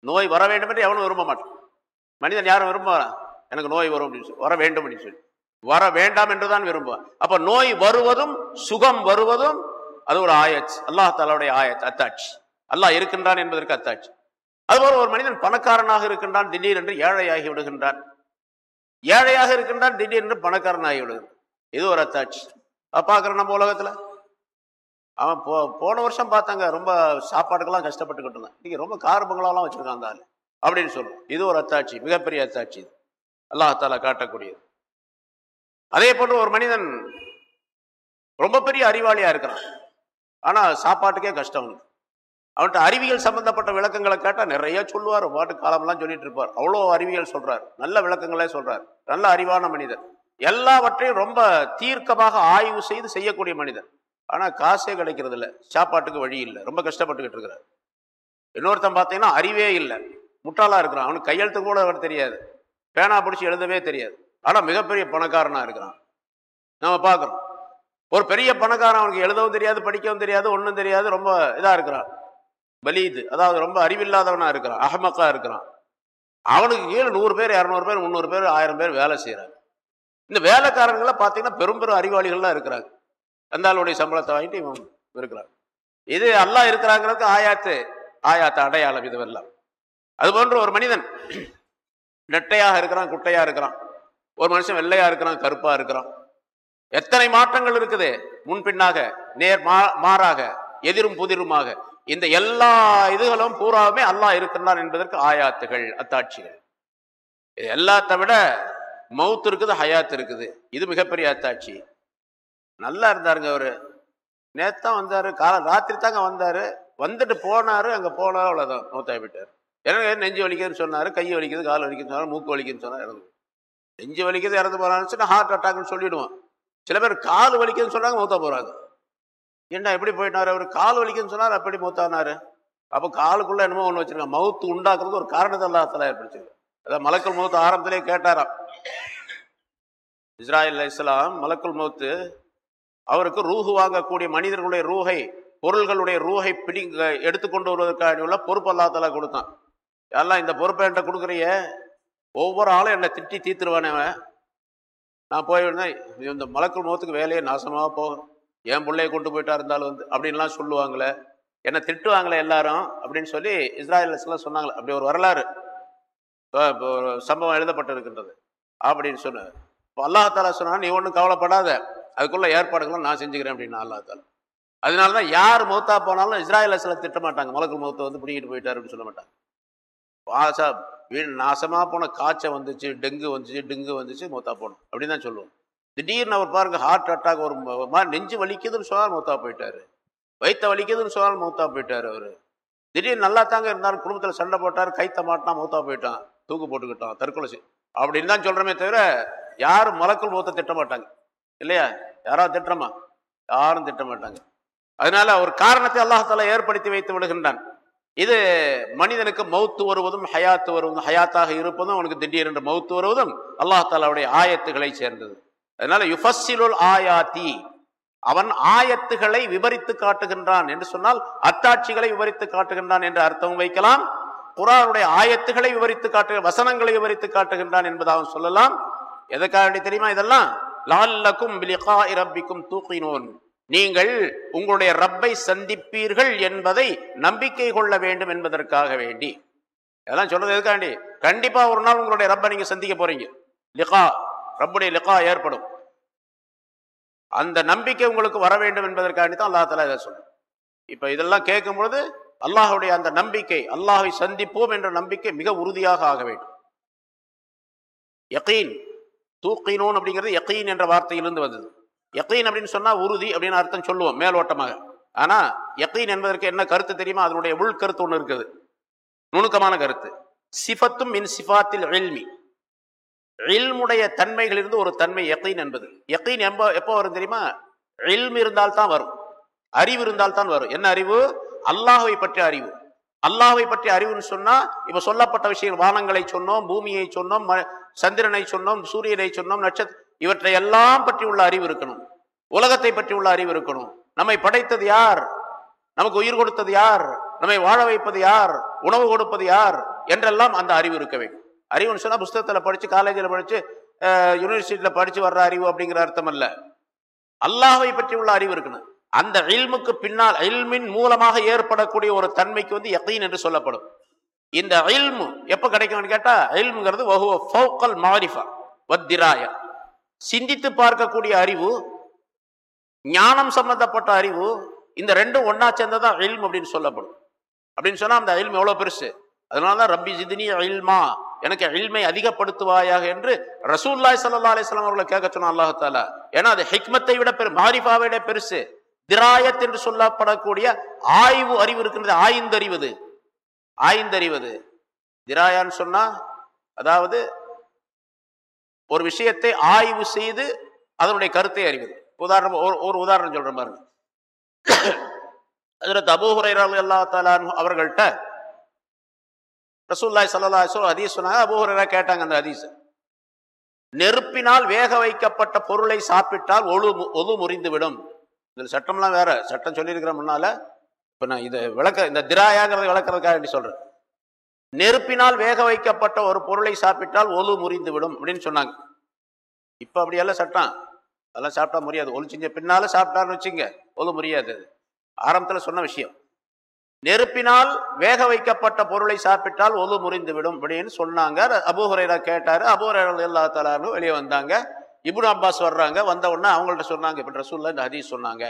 நோய் வர வேண்டும் என்று எவனும் விரும்ப மாட்டான். மனிதன் யாரும் விரும்புவான் எனக்கு நோய் வரும் அப்படின்னு சொல்லி வர வேண்டும் அப்படின்னு சொல்லி. வர வேண்டாம் என்று தான் விரும்புவான். அப்போ நோய் வருவதும் சுகம் வருவதும் அது ஒரு ஆயாச்சு அல்லாஹ் தாலாவுடைய ஆயத் அத்தாட்சி. அல்லாஹ் இருக்கின்றான் என்பதற்கு அத்தாட்சி. அதுபோல ஒரு மனிதன் பணக்காரனாக இருக்கின்றான் திடீரென்று ஏழையாகி விடுகின்றான். ஏழையாக இருக்கின்றான் திடீர்னு பணக்காரன் விடுகின்றான் இது ஒரு அத்தாட்சி. பார்க்குறோம் நம்ம உலகத்தில். அவன் போ போன வருஷம் பார்த்தாங்க ரொம்ப சாப்பாட்டுக்கெல்லாம் கஷ்டப்பட்டுக்கிட்டு இருந்தான். இன்னைக்கு ரொம்ப கார் பங்களாலாம் வச்சிருக்கான் அந்த ஆள். அப்படின்னு சொல்லுவோம். இது ஒரு அத்தாட்சி மிகப்பெரிய அத்தாட்சி இது. அல்லாஹால காட்டக்கூடியது. அதே போன்று ஒரு மனிதன் ரொம்ப பெரிய அறிவாளியாக இருக்கிறான். ஆனால் சாப்பாட்டுக்கே கஷ்டம் உண்டு அவன்கிட்ட அறிவியல் சம்பந்தப்பட்ட விளக்கங்களை கேட்டால் நிறைய சொல்லுவார். பாட்டு காலம்லாம் சொல்லிட்டு இருப்பார். அவ்வளோ அறிவியல் சொல்கிறார் நல்ல விளக்கங்களே சொல்கிறார் நல்ல அறிவான மனிதர். எல்லாவற்றையும் ரொம்ப தீர்க்கமாக ஆய்வு செய்து செய்யக்கூடிய மனிதர். ஆனால் காசே கிடைக்கிறது இல்லை சாப்பாட்டுக்கு வழி இல்லை. ரொம்ப கஷ்டப்பட்டுக்கிட்டு இருக்கிறார். இன்னொருத்தன் பார்த்தீங்கன்னா அறிவே இல்லை. முட்டாளாக இருக்கிறான். அவனுக்கு கையெழுத்து கூட அவர் தெரியாது. பேனா பிடிச்சி எழுதவே தெரியாது. ஆனால் மிகப்பெரிய பணக்காரனாக இருக்கிறான். நம்ம பார்க்குறோம். ஒரு பெரிய பணக்காரன் அவனுக்கு எழுதவும் தெரியாது படிக்கவும் தெரியாது ஒன்றும் தெரியாது. ரொம்ப இதாக இருக்கிறான். பலீது. அதாவது ரொம்ப அறிவில்லாதவனாக இருக்கிறான் அகமக்காக இருக்கிறான். அவனுக்கு கீழே நூறு பேர் இரநூறு பேர் முந்நூறு பேர் ஆயிரம் பேர் வேலை செய்கிறாங்க இந்த வேலைக்காரங்களாம் பார்த்தீங்கன்னா பெரும் பெரும் அறிவாளிகள்லாம் இருக்கிறாங்க. அந்தாளுடைய சம்பளத்தை வாங்கிட்டு இவன் இருக்கிறாங்க இது அல்லாஹ் இருக்கிறாங்கிறதுக்கு ஆயாத்து ஆயாத்து அடையாளம் இதுவெல்லாம். அது போன்று ஒரு மனிதன் நெட்டையாக இருக்கிறான் குட்டையாக இருக்கிறான். ஒரு மனுஷன் வெள்ளையாக இருக்கிறான் கருப்பாக இருக்கிறான். எத்தனை மாற்றங்கள் இருக்குது? முன்பின்னாக நேர் மா- மாறாக எதிரும் புதிருமாக. இந்த எல்லா இதுகளும் பூராவுமே அல்லாஹ் இருக்கின்றான் என்பதற்கு ஆயாத்துகள் அத்தாட்சிகள். இது எல்லாத்த விட மவுத் இருக்குது ஹயாத் இருக்குது. இது மிகப்பெரிய அத்தாட்சி. நல்லா இருந்தாருங்க அவரு. நேத்தான் வந்தாரு கால ராத்திரி தாங்க வந்தாரு. வந்துட்டு போனாரு அங்கே போனாரு அவ்வளோதான் மௌத்தாய் விட்டார் எனக்கு நெஞ்சு வலிக்குதுன்னு சொன்னாரு கை வலிக்குது கால் வலிக்குதுன்னு சொன்னாரு மூக்கு வலிக்குதுன்னு சொன்னார் இறந்து நெஞ்சு வலிக்குது இறந்து போகிறான்னு சொன்னால் ஹார்ட் அட்டாக்னு சொல்லிவிடுவோம் சில பேர் கால் வலிக்குதுன்னு சொன்னாங்க மூத்தா போகிறாங்க என்ன எப்படி போயிட்டாரு? அவர் கால் வலிக்குன்னு சொன்னார் அப்படி மூத்தானாரு. அப்போ காலுக்குள்ள என்னமோ ஒன்று வச்சிருக்காங்க. மவுத்து உண்டாக்குறது ஒரு காரணத்தை அல்லாஹ் ஏற்படுத்திருக்கு அதான் மலக்கல் மௌத்து ஆரம்பத்திலே கேட்டாராம். இஸ்ராயல் இஸ்லாம் மலக்குள் மௌத்து அவருக்கு ரூஹு வாங்கக்கூடிய மனிதர்களுடைய ரூஹை பொருள்களுடைய ரூஹை பிடி எடுத்துக்கொண்டு வருவதற்காக உள்ள பொறுப்பு அல்லாத்தில் கொடுத்தான். எல்லாம் இந்த பொறுப்பை என்கிட்ட கொடுக்குறிய ஒவ்வொரு ஆளும் என்னை திட்டி தீர்த்துருவானே அவன். நான் போய் இந்த மலக்குள் முகத்துக்கு வேலையை நாசமாக போகும். என் பிள்ளைய கொண்டு போயிட்டா இருந்தாலும் வந்து அப்படின்லாம் சொல்லுவாங்களே. என்னை திட்டுவாங்களே எல்லாரும் அப்படின்னு சொல்லி இஸ்ராயல்ஸ்லாம் சொன்னாங்களே. அப்படி ஒரு வரலாறு. சம்பவம் எழுதப்பட்டிருக்கின்றது. அப்படின்னு சொன்ன இப்போ அல்லாஹாலா சொன்னா நீ ஒன்றும் கவலைப்படாத. அதுக்குள்ள ஏற்பாடுகளும் நான் செஞ்சுக்கிறேன் அப்படின்னு அல்லாஹாலா அதனால தான் யார் மௌத்தா போனாலும் இஸ்ராயல் சில திட்ட மாட்டாங்க. மலக்குள் மௌத்தை வந்து பிடிக்கிட்டு போயிட்டாரு அப்படின்னு சொல்ல மாட்டாங்க. வாசா வீண் நாசமாக போன காய்ச்சல் வந்துச்சு டெங்கு வந்துச்சு டெங்கு வந்துச்சு மௌத்தா போனோம். அப்படின்னு தான் சொல்லுவோம். திடீர்னு அவர் பாருங்க ஹார்ட் அட்டாக் ஒரு மாதிரி நெஞ்சு வலிக்குதுன்னு சொன்னால் மௌத்தா போயிட்டாரு. வயிற்ற வலிக்குதுன்னு சொன்னால் மௌத்தா போயிட்டாரு அவர். திடீர்னு நல்லா தாங்க இருந்தார் குடும்பத்தில் சண்டை போட்டார் கைத்த மாட்டினா மௌத்தா போயிட்டான் தூக்கு போட்டுக்கிட்டான் தற்கொலை செய் அப்படின்னு தான் சொல்றமே தவிர யாரும் மலக்குள் மௌத்த திட்ட மாட்டாங்க. இல்லையா? யாராவது திட்டமா யாரும் திட்ட மாட்டாங்க. அதனால ஒரு காரணத்தை அல்லாஹால ஏற்படுத்தி வைத்து விடுகின்றான். இது மனிதனுக்கு மௌத்து வருவதும் ஹயாத்து வருவதும் ஹயாத்தாக இருப்பதும் அவனுக்கு திடீரென்று மௌத்து வருவதும் அல்லாஹாலாவுடைய ஆயத்துகளை சேர்ந்தது. அதனால யுஃபஸ்ஸிலுல் ஆயாத்தி. அவன் ஆயத்துகளை விவரித்து காட்டுகின்றான் என்று சொன்னால் அத்தாட்சிகளை விவரித்து காட்டுகின்றான் என்று அர்த்தம் வைக்கலாம். குரானுடைய ஆயத்துகளை விவரித்து காட்டு வசனங்களை விவரித்து காட்டுகின்றான் என்பதாகவும் சொல்லலாம். எதற்காக வேண்டி தெரியுமா இதெல்லாம்? லால்லக்கும் பிலிகாஇ இரப்பிக்கும் தூக்கினோன். நீங்கள் உங்களுடைய ரப்பை சந்திப்பீர்கள் என்பதை நம்பிக்கை கொள்ள வேண்டும் என்பதற்காக வேண்டி. அதெல்லாம் சொல்றது எதுக்காண்டி கண்டிப்பா ஒரு நாள் உங்களுடைய ரப்பை நீங்க சந்திக்க போறீங்க. லிகா. ரப்புடைய லிகா ஏற்படும். அந்த நம்பிக்கை உங்களுக்கு வர வேண்டும் என்பதற்காண்டி தான் அல்லாஹ் தலா இதை சொல்லும் இப்போ இதெல்லாம் கேட்கும் பொழுது அல்லாஹுடைய அந்த நம்பிக்கை அல்லாஹை சந்திப்போம் என்ற நம்பிக்கை மிக உறுதியாக ஆக வேண்டும். யக்கீன் தூக்கினோன் அப்படிங்கிறது யக்கீன் என்ற வார்த்தையிலிருந்து வந்தது. யக்கீன் அப்படின்னு சொன்னால் உறுதி அப்படின்னு அர்த்தம் சொல்லுவோம் மேலோட்டமாக. ஆனால் யக்கீன் என்பதற்கு என்ன கருத்து தெரியுமா? அதனுடைய உள் கருத்து ஒன்று இருக்குது. நுணுக்கமான கருத்து. சிஃபத்தும் மின் சிஃபாத்தில் எல்மி இல்முடைய தன்மைகளிலிருந்து ஒரு தன்மை யகீன் என்பது. யகீன் எப்போ எப்போ வரும் தெரியுமா? இல்ம் இருந்தால் தான் வரும். அறிவு இருந்தால் தான் வரும். என்ன அறிவு? அல்லாஹ்வை பற்றிய அறிவு. அல்லாஹை பற்றிய அறிவுன்னு சொன்னா இப்ப சொல்லப்பட்ட விஷயங்கள் வானங்களை சொன்னோம் பூமியை சொன்னோம் ம- சந்திரனை சொன்னோம் சூரியனை சொன்னோம் நட்சத்திர இவற்றை எல்லாம் பற்றி உள்ள அறிவு இருக்கணும். உலகத்தை பற்றி உள்ள அறிவு இருக்கணும். நம்மை படைத்தது யார்? நமக்கு உயிர் கொடுத்தது யார்? நம்மை வாழ வைப்பது யார்? உணவு கொடுப்பது யார்? என்றெல்லாம் அந்த அறிவு இருக்க வேண்டும். அறிவுன்னு சொன்னால் புஸ்தகத்தில் படித்து காலேஜில் படித்து யூனிவர்சிட்டியில் படித்து வர்ற அறிவு அப்படிங்கிற அர்த்தம் அல்ல அல்லாஹை பற்றி உள்ள அறிவு இருக்கணும் அந்த இல்முக்கு பின்னால் இல்மின் மூலமாக ஏற்படக்கூடிய ஒரு தன்மைக்கு வந்து யகீன் என்று சொல்லப்படும். இந்த இல்மு எப்போ கிடைக்கும்னு கேட்டால் இல்முங்கிறது வகுவ ஃபோக்கல் மாரிஃபா வத்திராயா. சிந்தித்து பார்க்கக்கூடிய அறிவு ஞானம் சம்பந்தப்பட்ட அறிவு இந்த ரெண்டும் ஒண்ணா சேர்ந்ததான் இல்ம் அப்படின்னு சொல்லப்படும். அப்படின்னு சொன்னால் அந்த இல்ம் எவ்வளோ பெருசு? அதனாலதான் ரப்பி ஜிதினி இல்மா. எனக்கு இல்மை அதிகப்படுத்துவாயாக என்று ரசூல்லாய் சல்லா அலிஸ்லாம் அவர்களை கேட்க சொன்னான் அல்லாஹ் தாலா ஏன்னா அது ஹிக்மத்தை விட பெரு மாரிஃபாவை விட பெருசு. திராயத் என்று சொல்லப்படக்கூடிய ஆய்வு அறிவு இருக்கின்றது. ஆய்ந்தறிவது ஆய்ந்தறிவது திராயான்னு சொன்னா அதாவது ஒரு விஷயத்தை ஆய்வு செய்து அதனுடைய கருத்தை அறிவது. உதாரணம் ஒரு ஒரு உதாரணம் சொல்ற பாருங்க. அதில் தபூஹுரை அல்லா தாலான் அவர்கள்ட்ட ரசூல்லாய் சல்லா அலிஸ்லாம் ஹதீஸ் சொன்னாங்க. அபூ கேட்டாங்க அந்த ஹதீஸ். நெருப்பினால் வேக வைக்கப்பட்ட பொருளை சாப்பிட்டால் ஒழு ஒது முறிந்து விடும் இதில் சட்டம்லாம் வேற. சட்டம் சொல்லியிருக்கிற முன்னால இப்போ நான் இதை விளக்க இந்த திராயாங்கிறத விளக்குறதுக்காக வேண்டி சொல்கிறேன் நெருப்பினால் வேக வைக்கப்பட்ட ஒரு பொருளை சாப்பிட்டால் ஒலு முறிந்து விடும் அப்படின்னு சொன்னாங்க. இப்போ அப்படியெல்லாம் சட்டம். அதெல்லாம் சாப்பிட்டா முடியாது ஒலு செஞ்ச பின்னால சாப்பிட்டான்னு வச்சுங்க ஒலு முறியாது. ஆரம்பத்தில் சொன்ன விஷயம். நெருப்பினால் வேக வைக்கப்பட்ட பொருளை சாப்பிட்டால் ஒது முறிந்து விடும் அப்படின்னு சொன்னாங்க. அபூஹுரைரா கேட்டார். அபூஹுரைரா எல்லா தலான்னு வெளியே வந்தாங்க. இபுன் அப்பாஸ் வர்றாங்க. வந்த உடனே அவங்கள்ட்ட சொன்னாங்க. இப்படி ரசூல்ல இந்த ஹதீஸ் சொன்னாங்க.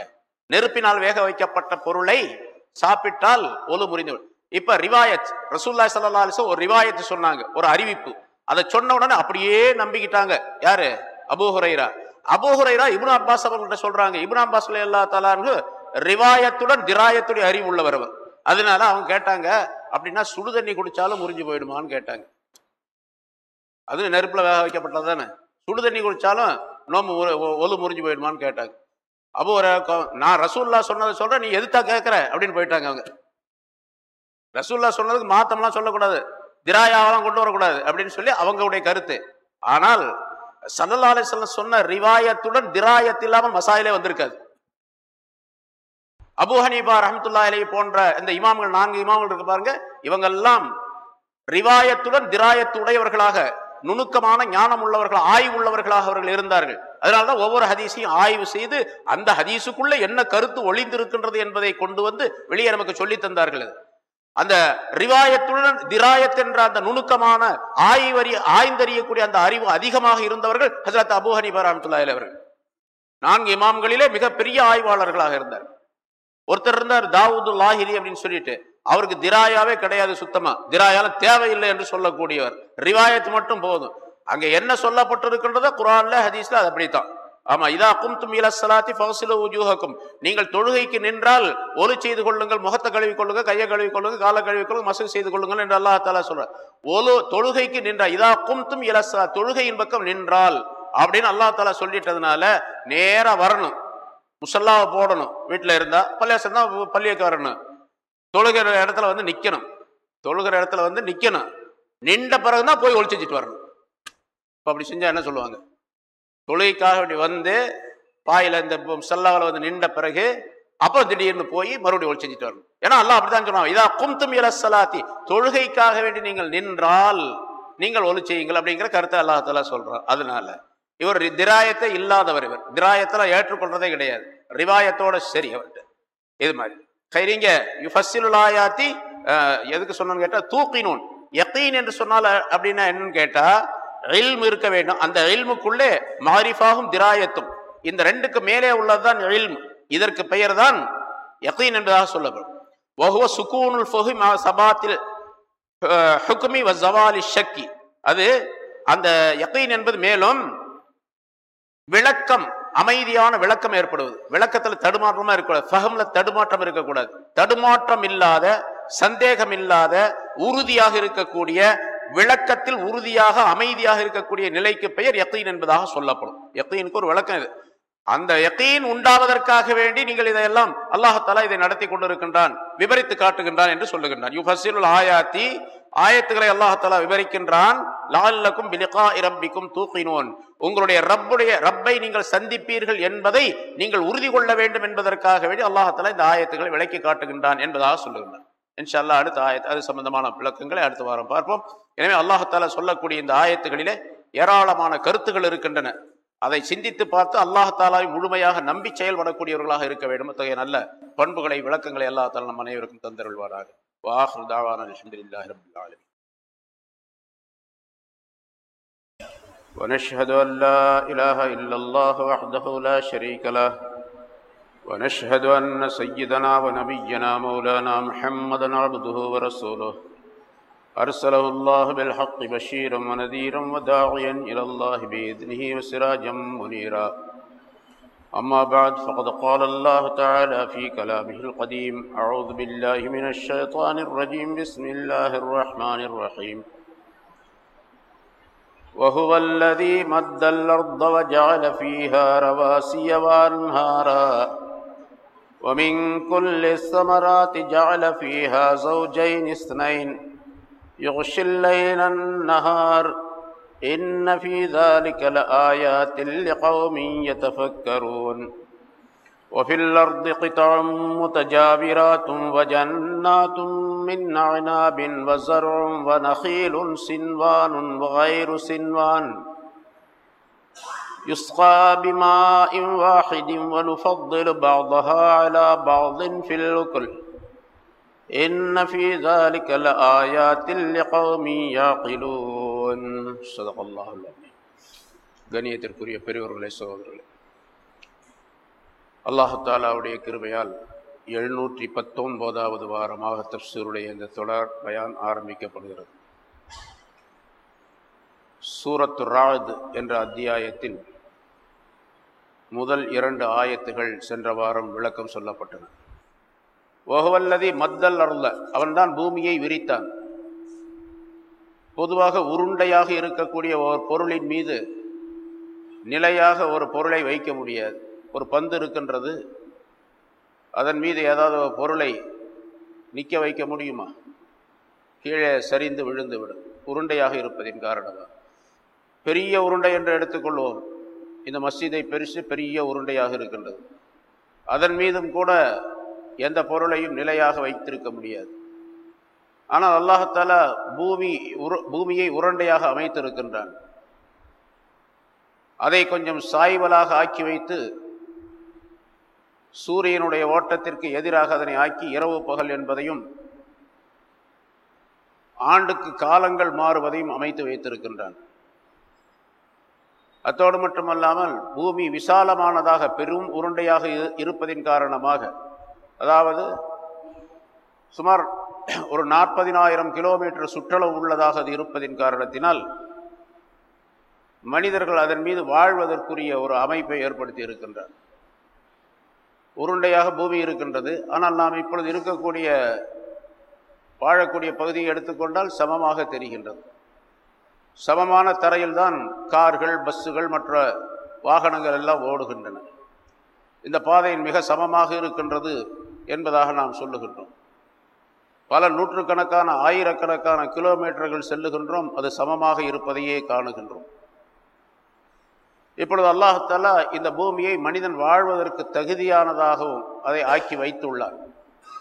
நெருப்பினால் வேக வைக்கப்பட்ட பொருளை சாப்பிட்டால் ஒலு முறிந்து விடும் இப்ப ரிவாயத் ரசூல்லா சல்லா அலிசம் ஒரு ரிவாயத்து சொன்னாங்க. ஒரு அறிவிப்பு. அதை சொன்ன உடனே அப்படியே நம்பிக்கிட்டாங்க. யாரு? அபூஹுரைரா அபூஹுரைரா இபுன் அப்பாஸ் அவங்கள்ட்ட சொல்றாங்க. இபுன் அப்பாஸ் எல்லா தலான்னு ரிவாயத்துடன் திராயத்துடைய அறிவு உள்ளவர் அவர். அதனால அவங்க கேட்டாங்க அப்படின்னா சுடு தண்ணி குடித்தாலும் முறிஞ்சு போயிடுமான்னு கேட்டாங்க. அது நெருப்பில் வேக வைக்கப்பட்டது தானே? சுடு தண்ணி குடித்தாலும் நோம்பு ஒலு முறிஞ்சு போயிடுமான்னு கேட்டாங்க. அப்போ ஒரு நான் ரசூல்லா சொன்னதை சொல்கிறேன் நீ எதுத்தா கேட்குற அப்படின்னு போயிட்டாங்க அவங்க. ரசூல்லா சொன்னதுக்கு மாத்தம்லாம் சொல்லக்கூடாது. திராயாவெல்லாம் கொண்டு வரக்கூடாது அப்படின்னு சொல்லி அவங்களுடைய கருத்து. ஆனால் சல்லல்லா அலிஸ்லாம் சொன்ன ரிவாயத்துடன் திராயத்து இல்லாமல் மசாயிலே வந்திருக்காது. அபு ஹனீபா ரஹமத்துல்லா அலை போன்ற இந்த இமாம்கள் நான்கு இமாம்கள் இருக்கு பாருங்க. இவங்கெல்லாம் ரிவாயத்துடன் திராயத்துடையவர்களாக நுணுக்கமான ஞானம் உள்ளவர்கள் ஆய்வு உள்ளவர்களாக அவர்கள் இருந்தார்கள். அதனால்தான் ஒவ்வொரு ஹதீஸையும் ஆய்வு செய்து அந்த ஹதீஸுக்குள்ளே என்ன கருத்து ஒளிந்திருக்கின்றது என்பதை கொண்டு வந்து வெளியே நமக்கு சொல்லி தந்தார்கள் அது. அந்த ரிவாயத்துடன் திராயத் என்ற அந்த நுணுக்கமான ஆய்வறி ஆய்ந்தறியக்கூடிய அந்த அறிவு அதிகமாக இருந்தவர்கள் ஹசரத் அபூ ஹனீபா ரஹமத்துல்லா அவர்கள். நான்கு இமாம்களிலே மிகப்பெரிய ஆய்வாளர்களாக இருந்தார்கள். ஒருத்தர் இருந்தார் தாவூது லாஹிரி அப்படின்னு சொல்லிட்டு. அவருக்கு திராயாவே கிடையாது சுத்தமா. திராயால தேவையில்லை என்று சொல்லக்கூடியவர். ரிவாயத் மட்டும் போதும். அங்க என்ன சொல்லப்பட்டிருக்கின்றதோ குரான்ல ஹதீஸ்ல அது அப்படித்தான். ஆமா இதா கும்தும் இலசலாத்தி ஃபௌசில உஜூஹக்கும் நீங்கள் தொழுகைக்கு நின்றால் ஒலி செய்து கொள்ளுங்கள் முகத்தை கழுவி கொள்ளுங்க கையை கழுவி கொள்ளுங்க காலை கழுவி கொள்ளுங்க மசகு செய்து கொள்ளுங்கள் என்று அல்லாஹ் தாலா சொல்றார். ஒலு தொழுகைக்கு நின்றால் இதா கும்தும் இலசலா தொழுகையின் பக்கம் நின்றால் அப்படின்னு அல்லாஹ் தாலா சொல்லிட்டதுனால நேரா வரணும். முசல்லாவை போடணும். வீட்டில் இருந்தால் பள்ளியாசம் தான் பள்ளியக்கு வரணும். தொழுகிற இடத்துல வந்து நிற்கணும் தொழுகிற இடத்துல வந்து நிற்கணும் நின்ற பிறகுதான் போய் ஒளி வச்சுட்டு வரணும். இப்போ அப்படி செஞ்சால் என்ன சொல்லுவாங்க? தொழுகைக்காக வேண்டி வந்து பாயில் இந்த செல்லாவில் வந்து நின்ற பிறகு அப்புறம் திடீர்னு போய் மறுபடியும் ஒளி செஞ்சுட்டு வரணும். ஏன்னா அல்லாஹ் அப்படிதான் சொல்லுவாங்க இதா கும்தும் இல சலாத்தி தொழுகைக்காக வேண்டி நீங்கள் நின்றால் நீங்கள் ஒளி செய்யுங்கள் அப்படிங்கிற கருத்தை அல்லாஹ் சொல்கிறோம் அதனால இவர் திராயத்தை இல்லாதவர் இவர். திராயத்தில் ஏற்றுக்கொள்றதே கிடையாது. ரிவாயத்தோட சரி அவர்கிட்ட இது மாதிரி. கைரிங்க யுஃபசிலுலாயாத்தி எதுக்கு சொன்னு கேட்டால் தூக்கினூன். யக்கீன் என்று சொன்னால் அப்படின்னா என்னன்னு கேட்டால் இல்ம் இருக்க வேண்டும். அந்த இல்முக்குள்ளே மாரிஃபாகும் திராயத்தும். இந்த ரெண்டுக்கு மேலே உள்ளதுதான் இல்ம். இதற்கு பெயர் தான் யக்கீன் என்பதாக சொல்லப்படும். வஹுவ சுக்கூனுல் ஃபஹி சபாத்தில் ஹுக்குமி வ ஜவாலி ஷக்கி. அது அந்த யக்கீன் என்பது மேலும் விளக்கம் அமைதியான விளக்கம் ஏற்படுவது. விளக்கத்துல தடுமாற்றமா இருக்கக்கூடாது. ஃபஹம்ல தடுமாற்றம் இருக்கக்கூடாது. தடுமாற்றம் இல்லாத சந்தேகம் இல்லாத உறுதியாக இருக்கக்கூடிய விளக்கத்தில் உறுதியாக அமைதியாக இருக்கக்கூடிய நிலைக்கு பெயர் யக்கீன் என்பதாக சொல்லப்படும். யக்கீனுக்கு ஒரு விளக்கம் இது. அந்த யக்கீன் உண்டாவதற்காக வேண்டி நீங்கள் இதையெல்லாம் அல்லாஹாலா இதை நடத்தி கொண்டிருக்கின்றான் விவரித்து காட்டுகின்றான் என்று சொல்லுகின்றான். யுஃபசிலுல் ஆயாத்தி ஆயத்துக்களை அல்லாஹாலா விவரிக்கின்றான் லால்லக்கும் பிலிகா இரம்பிக்கும் தூக்கினோன். உங்களுடைய ரப்புடைய ரப்பை நீங்கள் சந்திப்பீர்கள் என்பதை நீங்கள் உறுதி கொள்ள வேண்டும் என்பதற்காக வேண்டி அல்லாஹாலா இந்த ஆயத்துக்களை விளக்கி காட்டுகின்றான் என்பதாக சொல்லுகின்றான். இன்ஷால்லா அடுத்த ஆயத்து அது சம்பந்தமான விளக்கங்களை அடுத்த வாரம் பார்ப்போம். எனவே அல்லாஹாலா சொல்லக்கூடிய இந்த ஆயத்துகளிலே ஏராளமான கருத்துகள் இருக்கின்றன. அதை சிந்தித்து பார்த்து அல்லாஹாலாவை முழுமையாக நம்பி செயல்படக்கூடியவர்களாக இருக்க வேண்டும். அத்தகைய நல்ல பண்புகளை விளக்கங்களை அல்லாஹாலா நம் அனைவருக்கும் தந்தருள்வாராக. وآخر دعوانا الحمد لله رب العالمين ونشهد أن لا إله إلا الله وحده لا شريك له. ونشهد أن سيدنا ونبينا مولانا محمد عبده ورسوله. أرسله الله بالحق بشيرا ونذيرا وداعيا إلى الله بإذنه وسراجا منيرا. أما بعد فقد قال الله تعالى في كلامه القديم أعوذ بالله من الشيطان الرجيم بسم الله الرحمن الرحيم. وهو الذي مد الأرض وجعل فيها رواسي وأنهارا ومن كل الثمرات جعل فيها زوجين اثنين يغشي الليل النهار إن في ذلك لآيات لقوم يتفكرون. وفي الأرض قطع متجابرات وجنات من أعناب وزرع ونخيل سنوان وغير سنوان يسقى بماء واحد ونفضل بعضها على بعض في الأكل. إن في ذلك لآيات لقوم يعقلون. அவன் சதகல்லாஹுல் கணியத்திற்குரிய பெரியவர்களே சகோதரர்களே. அல்லாஹாலாவுடைய கிருமையால் எழுநூற்றி பத்தொன்பதாவது வாரமாக தப்சூருடைய இந்த தொடர் பயான் ஆரம்பிக்கப்படுகிறது. சூரத்து ராத் என்ற அத்தியாயத்தில் முதல் இரண்டு ஆயத்துகள் சென்ற வாரம் விளக்கம் சொல்லப்பட்டன ஓகவல்லதி மத்தல் அருள. அவன்தான் பூமியை விரித்தான். பொதுவாக உருண்டையாக இருக்கக்கூடிய ஒரு பொருளின் மீது நிலையாக ஒரு பொருளை வைக்க முடியாது. ஒரு பந்து இருக்கின்றது. அதன் மீது ஏதாவது ஒரு பொருளை நிற்க வைக்க முடியுமா? கீழே சரிந்து விழுந்து விடும் உருண்டையாக இருப்பதின் காரணமாக பெரிய உருண்டை என்று எடுத்துக்கொள்வோம். இந்த மஸ்ஜிதை பெருசு பெரிய உருண்டையாக இருக்கின்றது. அதன் மீதும் கூட எந்த பொருளையும் நிலையாக வைத்திருக்க முடியாது. ஆனால் அல்லாஹால பூமி உரு பூமியை உருண்டையாக அமைத்திருக்கின்றான். அதை கொஞ்சம் சாய்வலாக ஆக்கி வைத்து சூரியனுடைய ஓட்டத்திற்கு எதிராக அதனை ஆக்கி இரவு பகல் என்பதையும் ஆண்டுக்கு காலங்கள் மாறுவதையும் அமைத்து வைத்திருக்கின்றான். அத்தோடு மட்டுமல்லாமல் பூமி விசாலமானதாக பெரும் உருண்டையாக இருப்பதின் காரணமாக அதாவது சுமார் ஒரு நாற்பதினாயிரம் கிலோமீட்டர் சுற்றளவு உள்ளதாக அது இருப்பதின் காரணத்தினால் மனிதர்கள் அதன் மீது வாழ்வதற்குரிய ஒரு அமைப்பை ஏற்படுத்தி இருக்கின்றார். உருண்டையாக பூமி இருக்கின்றது. ஆனால் நாம் இப்பொழுது இருக்கக்கூடிய வாழக்கூடிய பகுதியை எடுத்துக்கொண்டால் சமமாக தெரிகின்றது. சமமான தரையில்தான் கார்கள் பஸ்ஸுகள் மற்ற வாகனங்கள் எல்லாம் ஓடுகின்றன. இந்த பாதையின் மிக சமமாக இருக்கின்றது என்பதாக நாம் சொல்லுகின்றோம். பல நூற்றுக்கணக்கான ஆயிரக்கணக்கான கிலோமீட்டர்கள் செல்லுகின்றோம் அது சமமாக இருப்பதையே காணுகின்றோம். இப்பொழுது அல்லாஹாலா இந்த பூமியை மனிதன் வாழ்வதற்கு தகுதியானதாகவும் அதை ஆக்கி வைத்துள்ளார்.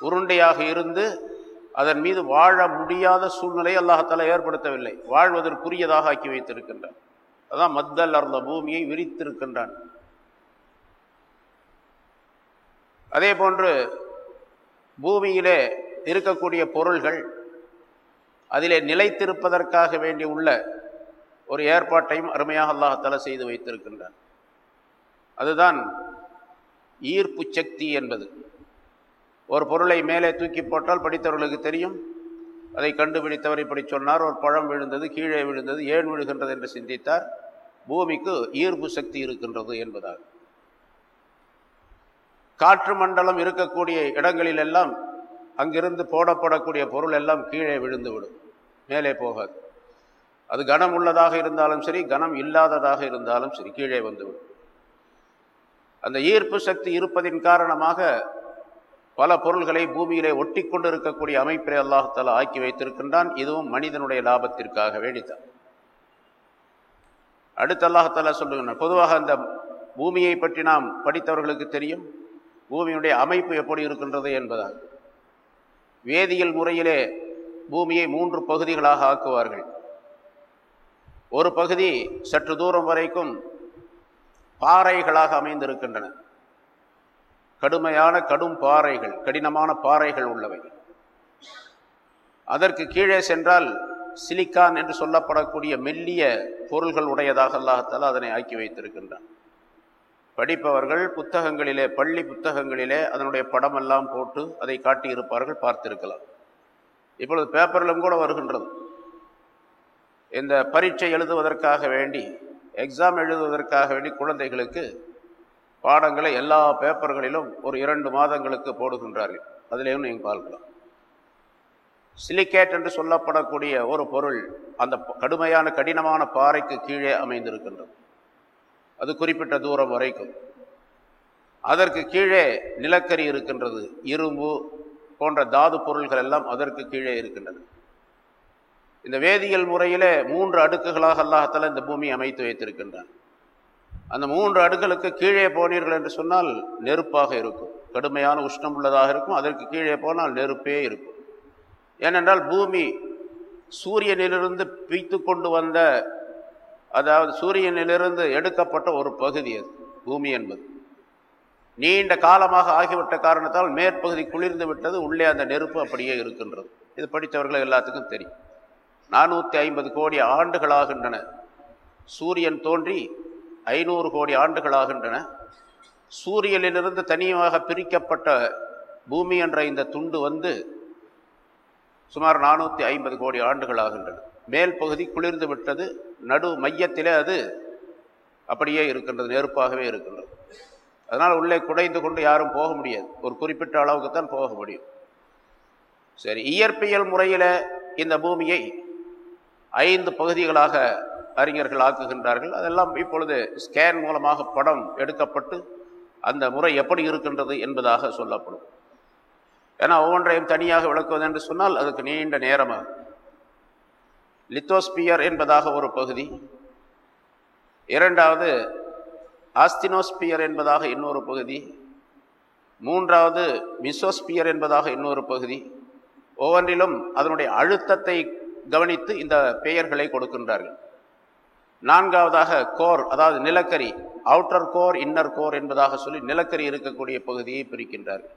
உருண்டையாக இருந்து அதன் மீது வாழ முடியாத சூழ்நிலை அல்லாஹாலா ஏற்படுத்தவில்லை. வாழ்வதற்குரியதாக ஆக்கி வைத்திருக்கின்றான். அதான் மத்தல் அருந்த பூமியை விரித்திருக்கின்றான். அதே போன்று பூமியிலே இருக்கக்கூடிய பொருள்கள் அதிலே நிலைத்திருப்பதற்காக வேண்டி உள்ள ஒரு ஏற்பாட்டையும் அருமையாக அல்லாஹால செய்து வைத்திருக்கின்றான். அதுதான் ஈர்ப்பு சக்தி என்பது. ஒரு பொருளை மேலே தூக்கி போட்டால் படித்தவர்களுக்கு தெரியும். அதை கண்டுபிடித்தவர் இப்படி சொன்னார் ஒரு பழம் விழுந்தது கீழே விழுந்தது ஏன் விழுகின்றது என்று சிந்தித்தார். பூமிக்கு ஈர்ப்பு சக்தி இருக்கின்றது என்பதால். காற்று மண்டலம் இருக்கக்கூடிய இடங்களிலெல்லாம் அங்கிருந்து போடப்படக்கூடிய பொருள் எல்லாம் கீழே விழுந்துவிடும். மேலே போகாது. அது கனம் உள்ளதாக இருந்தாலும் சரி கனம் இல்லாததாக இருந்தாலும் சரி கீழே வந்துவிடும். அந்த ஈர்ப்பு சக்தி இருப்பதின் காரணமாக பல பொருள்களை பூமியிலே ஒட்டி கொண்டு இருக்கக்கூடிய அமைப்பை அல்லாஹால ஆக்கி வைத்திருக்கின்றான். இதுவும் மனிதனுடைய லாபத்திற்காக வேண்டித்தான் அடுத்து அல்லாஹால சொல்லுகின்றான் பொதுவாக அந்த பூமியை பற்றி நாம் படித்தவர்களுக்கு தெரியும். பூமியுடைய அமைப்பு எப்படி இருக்கின்றது என்பதால். வேதியியல் முறையிலே பூமியை மூன்று பகுதிகளாக ஆக்குவார்கள். ஒரு பகுதி சற்று தூரம் வரைக்கும் பாறைகளாக அமைந்திருக்கின்றன. கடுமையான கடும் பாறைகள் கடினமான பாறைகள் உள்ளவை. அதற்கு கீழே சென்றால் சிலிக்கான் என்று சொல்லப்படக்கூடிய மெல்லிய பொருள்கள் உடையதாக அல்லாஹத்தால் அதனை ஆக்கி வைத்திருக்கின்றான். படிப்பவர்கள் புத்தகங்களிலே பள்ளி புத்தகங்களிலே அதனுடைய படமெல்லாம் போட்டு அதை காட்டியிருப்பார்கள் பார்த்திருக்கலாம். இப்பொழுது பேப்பரிலும் கூட வருகின்றது. இந்த பரீட்சை எழுதுவதற்காக வேண்டி எக்ஸாம் எழுதுவதற்காக வேண்டி குழந்தைகளுக்கு பாடங்களை எல்லா பேப்பர்களிலும் ஒரு இரண்டு மாதங்களுக்கு போடுகின்றார்கள். அதிலேயும் நீங்கள் பார்க்கலாம். சிலிக்கேட் என்று சொல்லப்படக்கூடிய ஒரு பொருள் அந்த கடுமையான கடினமான பாறைக்கு கீழே அமைந்திருக்கின்றது. அது குறிப்பிட்ட தூரம் வரைக்கும். அதற்கு கீழே நிலக்கரி இருக்கின்றது இரும்பு போன்ற தாது பொருள்கள் எல்லாம் அதற்கு கீழே இருக்கின்றது. இந்த வேதியியல் முறையிலே மூன்று அடுக்குகளாக அல்லாஹத்தால் இந்த பூமி அமைத்து வைத்திருக்கின்றான். அந்த மூன்று அடுக்களுக்கு கீழே போனீர்கள் என்று சொன்னால் நெருப்பாக இருக்கும் கடுமையான உஷ்ணம் உள்ளதாக இருக்கும் அதற்கு கீழே போனால் நெருப்பே இருக்கும். ஏனென்றால் பூமி சூரியனிலிருந்து பீத்து கொண்டு வந்த அதாவது சூரியனிலிருந்து எடுக்கப்பட்ட ஒரு பகுதி அது பூமி என்பது. நீண்ட காலமாக ஆகிவிட்ட காரணத்தால் மேற்பகுதி குளிர்ந்து விட்டது உள்ளே அந்த நெருப்பு அப்படியே இருக்கின்றது. இது படித்தவர்கள் எல்லாத்துக்கும் தெரியும். நானூற்றி ஐம்பது கோடி ஆண்டுகளாகின்றன. சூரியன் தோன்றி ஐநூறு கோடி ஆண்டுகளாகின்றன. சூரியனிலிருந்து தனியாக பிரிக்கப்பட்ட பூமி என்ற இந்த துண்டு வந்து சுமார் நானூற்றி ஐம்பது கோடி ஆண்டுகளாகின்றன. மேல் பகுதி குளிர்ந்து விட்டது நடு மையத்திலே அது அப்படியே இருக்கின்றது நெருப்பாகவே இருக்கின்றது. அதனால் உள்ளே குடைந்து கொண்டு யாரும் போக முடியாது. ஒரு குறிப்பிட்ட அளவுக்கு தான் போக முடியும். சரி இயற்பியல் முறையில் இந்த பூமியை ஐந்து பகுதிகளாக அறிஞர்கள் ஆக்குகின்றார்கள். அதெல்லாம் இப்பொழுது ஸ்கேன் மூலமாக படம் எடுக்கப்பட்டு அந்த முறை எப்படி இருக்கின்றது என்பதாக சொல்லப்படும். ஏன்னா ஒவ்வொன்றையும் தனியாக விளக்குவது என்று சொன்னால் அதுக்கு நீண்ட நேரமாகும். லித்தோஸ்பியர் என்பதாக ஒரு பகுதி. இரண்டாவது ஆஸ்தினோஸ்பியர் என்பதாக இன்னொரு பகுதி. மூன்றாவது மிசோஸ்பியர் என்பதாக இன்னொரு பகுதி. ஒவ்வொன்றிலும் அதனுடைய அழுத்தத்தை கவனித்து இந்த பெயர்களை கொடுக்கின்றார்கள். நான்காவதாக கோர் அதாவது நிலக்கரி அவுட்டர் கோர் இன்னர் கோர் என்பதாக சொல்லி நிலக்கரி இருக்கக்கூடிய பகுதியை பிரிக்கின்றார்கள்.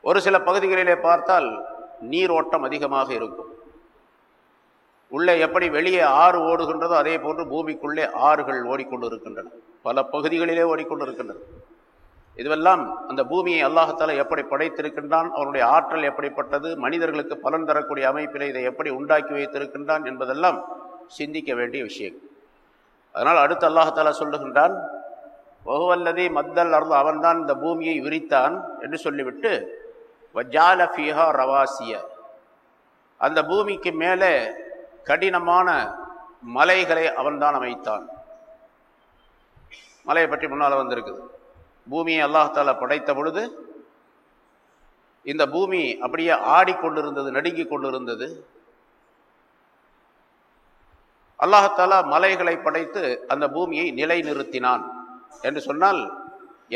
ஒரு சில பகுதிகளிலே பார்த்தால் நீரோட்டம் அதிகமாக இருக்கும். உள்ளே எப்படி வெளியே ஆறு ஓடுகின்றதோ அதே போன்று பூமிக்குள்ளே ஆறுகள் ஓடிக்கொண்டு இருக்கின்றன பல பகுதிகளிலே ஓடிக்கொண்டு இருக்கின்றன இதுவெல்லாம் அந்த பூமியை அல்லாஹத்தால எப்படி படைத்திருக்கின்றான் அவனுடைய ஆற்றல் எப்படிப்பட்டது மனிதர்களுக்கு பலன் தரக்கூடிய அமைப்பில் இதை எப்படி உண்டாக்கி வைத்திருக்கின்றான் என்பதெல்லாம் சிந்திக்க வேண்டிய விஷயம். அதனால் அடுத்து அல்லாஹத்தால் சொல்லுகின்றான் ஒகுவல்லதி மத்தல் அருள் அவன்தான் இந்த பூமியை விரித்தான் என்று சொல்லிவிட்டு வஜாலஃபியா ரவாசிய. அந்த பூமிக்கு மேலே கடினமான மலைகளை அவன்தான் அமைத்தான். மலையை பற்றி முன்னால் வந்திருக்குது. பூமியை அல்லாஹால படைத்த பொழுது இந்த பூமி அப்படியே ஆடிக்கொண்டிருந்தது நடுங்கி கொண்டிருந்தது. அல்லாஹாலா மலைகளை படைத்து அந்த பூமியை நிலைநிறுத்தினான். என்று சொன்னால்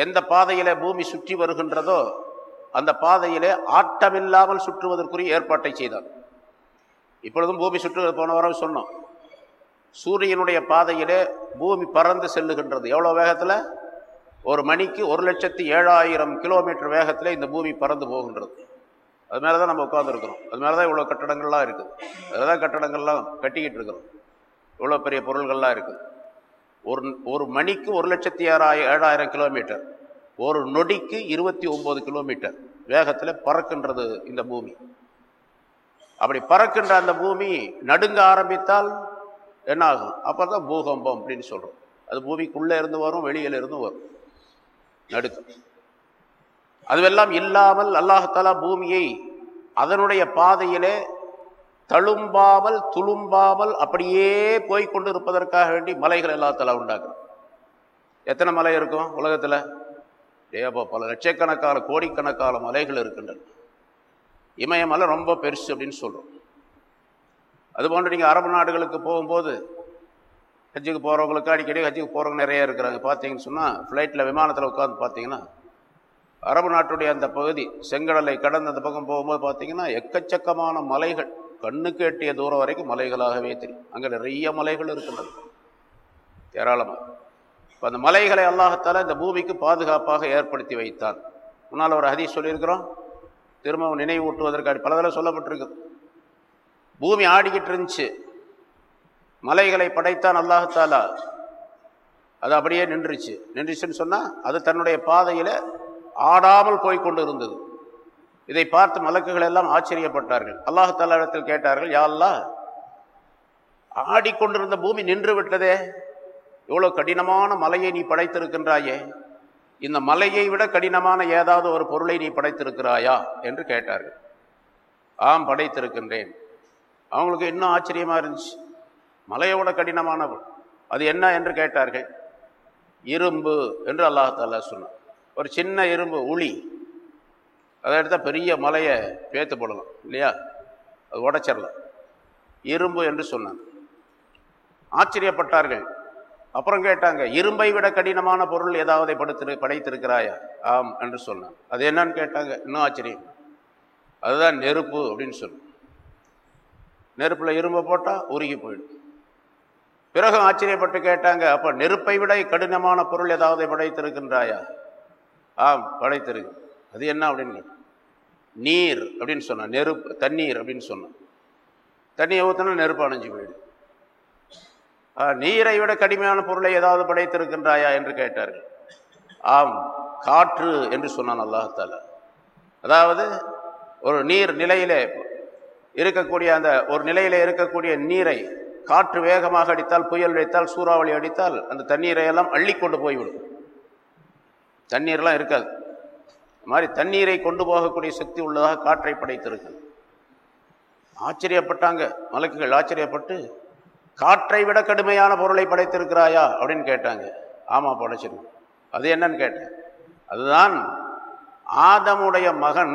எந்த பாதையில் பூமி சுற்றி வருகின்றதோ அந்த பாதையிலே ஆட்டமில்லாமல் சுற்றுவதற்குரிய ஏற்பாட்டை செய்தார். இப்பொழுதும் பூமி சுற்று போன வாரம் சொன்னோம். சூரியனுடைய பாதையிலே பூமி பறந்து செல்லுகின்றது. எவ்வளோ வேகத்தில்? ஒரு மணிக்கு ஒரு லட்சத்தி ஏழாயிரம் கிலோமீட்டர் வேகத்தில் இந்த பூமி பறந்து போகின்றது. அது மேலே தான் நம்ம உட்காந்துருக்குறோம் அது மேலே தான் இவ்வளோ கட்டடங்கள்லாம் இருக்குது அதில் தான் கட்டடங்கள்லாம் கட்டிக்கிட்டு இருக்கிறோம். இவ்வளோ பெரிய பொருள்கள்லாம் இருக்குது ஒரு ஒரு மணிக்கு ஒரு லட்சத்தி ஏழாயிரம் ஏழாயிரம் கிலோமீட்டர். ஒரு நொடிக்கு இருபத்தி ஒம்பது கிலோமீட்டர் வேகத்தில் பறக்கின்றது இந்த பூமி. அப்படி பறக்கின்ற அந்த பூமி நடுங்க ஆரம்பித்தால் என்ன ஆகும் அப்போ தான் பூகம்பம் அப்படின்னு சொல்கிறோம் அது பூமிக்குள்ளே இருந்து வரும் வெளியில் இருந்து வரும். நடுக்கம் அதுவெல்லாம் இல்லாமல் அல்லாஹாலா பூமியை அதனுடைய பாதையிலே தழும்பாமல் துளும்பாமல் அப்படியே போய்கொண்டு இருப்பதற்காக வேண்டி மலைகள் எல்லாத்தலா உண்டாக்குறோம் எத்தனை மலை இருக்கும் உலகத்தில்? ஏப்போ பல லட்சக்கணக்கான கோடிக்கணக்கான மலைகள் இருக்கின்றன. இமயமலை ரொம்ப பெருசு அப்படின்னு சொல்கிறோம் அதுபோன்று நீங்கள் அரபு நாடுகளுக்கு போகும்போது ஹஜ்ஜுக்கு போகிறவங்களுக்கு அடிக்கடி ஹஜ்ஜுக்கு போகிறவங்க நிறைய இருக்கிறாங்க. பார்த்தீங்கன்னு சொன்னால் ஃப்ளைட்டில் விமானத்தில் உட்காந்து பார்த்தீங்கன்னா அரபு நாட்டுடைய அந்த பகுதி செங்கடலை கடந்து அந்த பக்கம் போகும்போது பார்த்தீங்கன்னா எக்கச்சக்கமான மலைகள் கண்ணுக்கு எட்டிய தூரம் வரைக்கும் மலைகளாகவே தெரியும். அங்கே நிறைய மலைகள் இருக்கின்றன. ஏராளமாக இப்போ அந்த மலைகளை அல்லாஹத்தால் இந்த பூமிக்கு பாதுகாப்பாக ஏற்படுத்தி வைத்தான். முன்னால் ஒரு ஹதீஸ் சொல்லியிருக்கிறோம். திரும்பவும் நினைவூட்டுவதற்கு பல தடவை சொல்லப்பட்டிருக்குது பூமி ஆடிக்கிட்டு இருந்துச்சு. மலைகளை படைத்தான் அல்லாஹத்தாலா அது அப்படியே நின்றுச்சு. நின்றுச்சுன்னு சொன்னால் அது தன்னுடைய பாதையில் ஆடாமல் போய் கொண்டு இருந்தது. இதை பார்த்து மலக்குகள் எல்லாம் ஆச்சரியப்பட்டார்கள். அல்லாஹாலா இடத்தில் கேட்டார்கள் யாழ்லா ஆடிக்கொண்டிருந்த பூமி நின்று விட்டதே. இவ்வளோ கடினமான மலையை நீ படைத்திருக்கின்றாயே? இந்த மலையை விட கடினமான ஏதாவது ஒரு பொருளை நீ படைத்திருக்கிறாயா? என்று கேட்டார்கள். ஆம் படைத்திருக்கின்றேன். அவங்களுக்கு இன்னும் ஆச்சரியமாக இருந்துச்சு. மலையோட கடினமானவள். அது என்ன என்று கேட்டார்கள். இரும்பு என்று அல்லாஹால சொன்னார் ஒரு சின்ன இரும்பு உளி. அதை எடுத்தால் பெரிய மலையை பேத்து போடலாம் இல்லையா? அது உடைச்சிடலாம். இரும்பு என்று சொன்னான். ஆச்சரியப்பட்டார்கள். அப்புறம் கேட்டாங்க இரும்பை விட கடினமான பொருள் ஏதாவது படுத்து படைத்திருக்கிறாயா? ஆம் என்று சொன்னான். அது என்னன்னு கேட்டாங்க இன்னும் ஆச்சரியம். அதுதான் நெருப்பு அப்படின்னு சொன்ன நெருப்பில் இரும்பை போட்டால் உருகி போயிடும். பிறகு ஆச்சரியப்பட்டு கேட்டாங்க அப்போ நெருப்பை விட கடினமான பொருள் ஏதாவது படைத்திருக்கின்றாயா? ஆம் படைத்திருக்கு அது என்ன? அப்படின்னு நீர் அப்படின்னு சொன்னான். நெருப்பு தண்ணீர் அப்படின்னு சொன்னான். தண்ணியை ஊற்றினா நெருப்பு அணைஞ்சு போயிடும் நீரை விட கடுமையான பொருளை ஏதாவது படைத்திருக்கின்றாயா என்று கேட்டார்கள் ஆம் காற்று என்று சொன்னான் அல்லாஹால அதாவது ஒரு நீர் நிலையிலே இருக்கக்கூடிய அந்த ஒரு நிலையிலே இருக்கக்கூடிய நீரை காற்று வேகமாக அடித்தால் புயல் அடித்தால் சூறாவளி அடித்தால் அந்த தண்ணீரை எல்லாம் அள்ளி கொண்டு போய்விடும். தண்ணீர்லாம் இருக்காது. மாதிரி தண்ணீரை கொண்டு போகக்கூடிய சக்தி உள்ளதாக காற்றை படைத்திருக்கு ஆச்சரியப்பட்டாங்க மலக்குகள் ஆச்சரியப்பட்டு காற்றை விட கடுமையான பொருளை படைத்திருக்கிறாயா? அப்படின்னு கேட்டாங்க. ஆமாம் படைச்சிருக்கோம் அது என்னன்னு கேட்டேன். அதுதான் ஆதமுடைய மகன்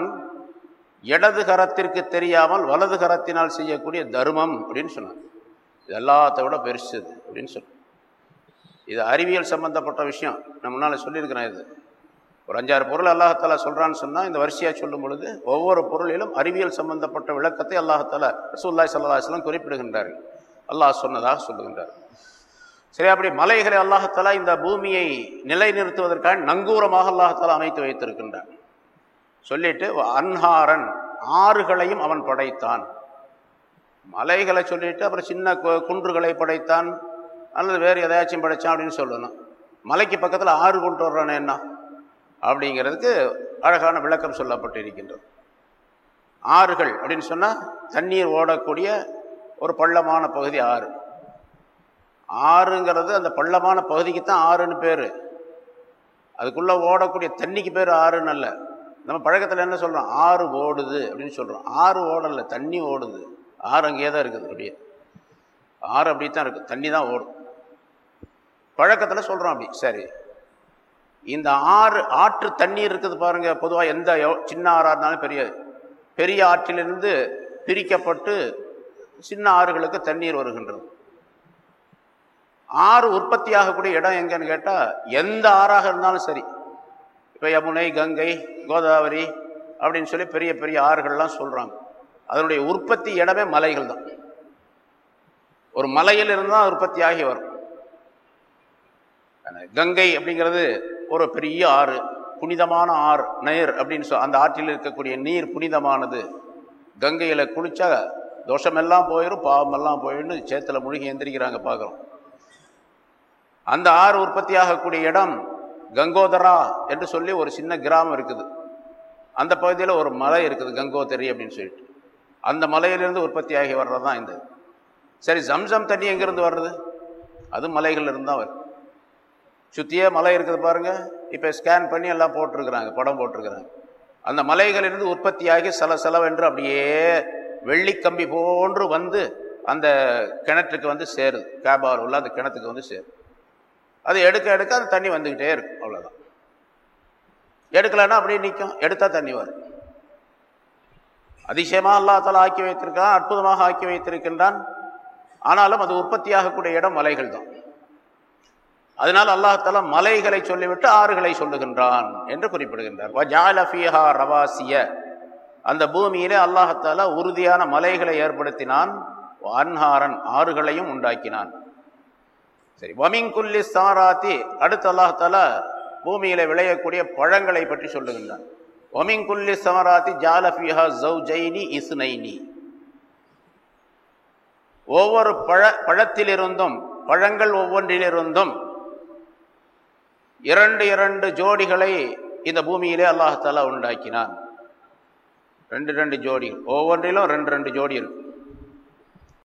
இடது கரத்திற்கு தெரியாமல் வலது கரத்தினால் செய்யக்கூடிய தர்மம் அப்படின்னு சொன்னாங்க இது எல்லாத்த விட பெருசுது அப்படின்னு சொன்ன இது அறிவியல் சம்பந்தப்பட்ட விஷயம். நான் முன்னால் சொல்லியிருக்கிறேன் இது. ஒரு அஞ்சாறு பொருள் அல்லாஹாலா சொல்கிறான்னு சொன்னால் இந்த வரிசையாக சொல்லும் பொழுது ஒவ்வொரு பொருளிலும் அறிவியல் சம்பந்தப்பட்ட விளக்கத்தை அல்லாஹாலா ரசூல்லாய் சல்லா குறிப்பிடுகின்றார்கள். அல்லாஹ் சொன்னதாக சொல்லுகின்றார். சரி அப்படி மலைகளை அல்லாஹாலா இந்த பூமியை நிலைநிறுத்துவதற்காக நங்கூரமாக அல்லாஹாலா அமைத்து வைத்திருக்கின்றான். சொல்லிட்டு அன்ஹாரன் ஆறுகளையும் அவன் படைத்தான். மலைகளை சொல்லிட்டு அப்புறம் சின்ன குன்றுகளை படைத்தான் அல்லது வேறு எதாச்சும் படைத்தான் அப்படின்னு சொல்லணும். மலைக்கு பக்கத்தில் ஆறு கொண்டு வர்றானே என்ன? அப்படிங்கிறதுக்கு அழகான விளக்கம் சொல்லப்பட்டிருக்கின்றது. ஆறுகள் அப்படின்னு சொன்னால் தண்ணீர் ஓடக்கூடிய ஒரு பள்ளமான பகுதி ஆறு. ஆறுங்கிறது அந்த பள்ளமான பகுதிக்கு தான் ஆறுன்னு பேர். அதுக்குள்ளே ஓடக்கூடிய தண்ணிக்கு பேர் ஆறுன்னு அல்ல. நம்ம பழக்கத்தில் என்ன சொல்கிறோம் ஆறு ஓடுது அப்படின்னு சொல்கிறோம் ஆறு ஓடலை தண்ணி ஓடுது. ஆறு அங்கேயே தான் இருக்குது அப்படியே. ஆறு அப்படி தான் இருக்குது தண்ணி தான் ஓடும். பழக்கத்தில் சொல்கிறோம் அப்படி. சரி. இந்த ஆறு ஆற்று தண்ணீர் இருக்குது பாருங்கள் பொதுவாக எந்த சின்ன ஆறாக இருந்தாலும் பெரிய பெரிய ஆற்றிலிருந்து பிரிக்கப்பட்டு சின்ன ஆறுகளுக்கு தண்ணீர் வருகின்றது. ஆறு உற்பத்தி ஆகக்கூடிய இடம் எங்கன்னு கேட்டால் எந்த ஆறாக இருந்தாலும் சரி. இப்போ யமுனை கங்கை கோதாவரி அப்படின்னு சொல்லி பெரிய பெரிய ஆறுகள்லாம் சொல்கிறாங்க அதனுடைய உற்பத்தி இடமே மலைகள் தான். ஒரு மலையில் இருந்தால் உற்பத்தி ஆகி வரும். கங்கை அப்படிங்கிறது ஒரு பெரிய ஆறு புனிதமான ஆறு நேர் அப்படின்னு சொல் அந்த ஆற்றில் இருக்கக்கூடிய நீர் புனிதமானது. கங்கையில் குளித்தா தோஷமெல்லாம் போயிடும் பாவமெல்லாம் போயிடும் சேத்தில் முழுகி எந்திரிக்கிறாங்க பார்க்குறோம். அந்த ஆறு உற்பத்தி ஆகக்கூடிய இடம் கங்கோதரா என்று சொல்லி ஒரு சின்ன கிராமம் இருக்குது. அந்த பகுதியில் ஒரு மலை இருக்குது கங்கோதரி அப்படின்னு சொல்லிட்டு. அந்த மலையிலிருந்து உற்பத்தி ஆகி வர்றது தான் இந்த. சரி ஜம்சம் தண்ணி எங்கேருந்து வர்றது? அது மலைகள்லேருந்து தான் வருது சுற்றியே மலை இருக்குது பாருங்கள் இப்போ ஸ்கேன் பண்ணி எல்லாம் போட்டிருக்கிறாங்க படம் போட்டிருக்கிறாங்க. அந்த மலைகளிலிருந்து உற்பத்தியாகி செல செலவென்று அப்படியே வெள்ளிக்கம்பி போன்று வந்து அந்த கிணற்றுக்கு வந்து சேருது. கேபால் உள்ள அந்த கிணத்துக்கு வந்து சேருது. அது எடுக்க எடுக்க அந்த தண்ணி வந்துக்கிட்டே இருக்கும். அவ்வளோதான் எடுக்கலைன்னா அப்படியே நிற்கும் எடுத்தால் தண்ணி வரும். அதிசயமாக அல்லாத்தால் ஆக்கி வைத்திருக்கான். அற்புதமாக ஆக்கி வைத்திருக்கின்றான். ஆனாலும் அது உற்பத்தியாகக்கூடிய இடம் மலைகள் தான். அதனால் அல்லாஹால மலைகளை சொல்லிவிட்டு ஆறுகளை சொல்லுகின்றான் என்று குறிப்பிடுகின்றார். ரவாசிய. அந்த பூமியிலே அல்லாஹத்தால உறுதியான மலைகளை ஏற்படுத்தினான். அன்ஹாரன் ஆறுகளையும் உண்டாக்கினான். சரி வமிங்குல்லி சாராத்தி அடுத்து அல்லாஹால பூமியில விளையக்கூடிய பழங்களை பற்றி சொல்லுகின்றான். ஒமிங்குல்லி சமராத்தி ஜாலஃபிஹா ஜெய்னி இஸ்னைனி. ஒவ்வொரு பழ பழத்திலிருந்தும் பழங்கள் ஒவ்வொன்றிலிருந்தும் இரண்டு இரண்டு ஜோடிகளை இந்த பூமியிலே அல்லாஹாலா உண்டாக்கினான். ரெண்டு ரெண்டு ஜோடி. ஒவ்வொன்றிலும் ரெண்டு ரெண்டு ஜோடி இருக்கும்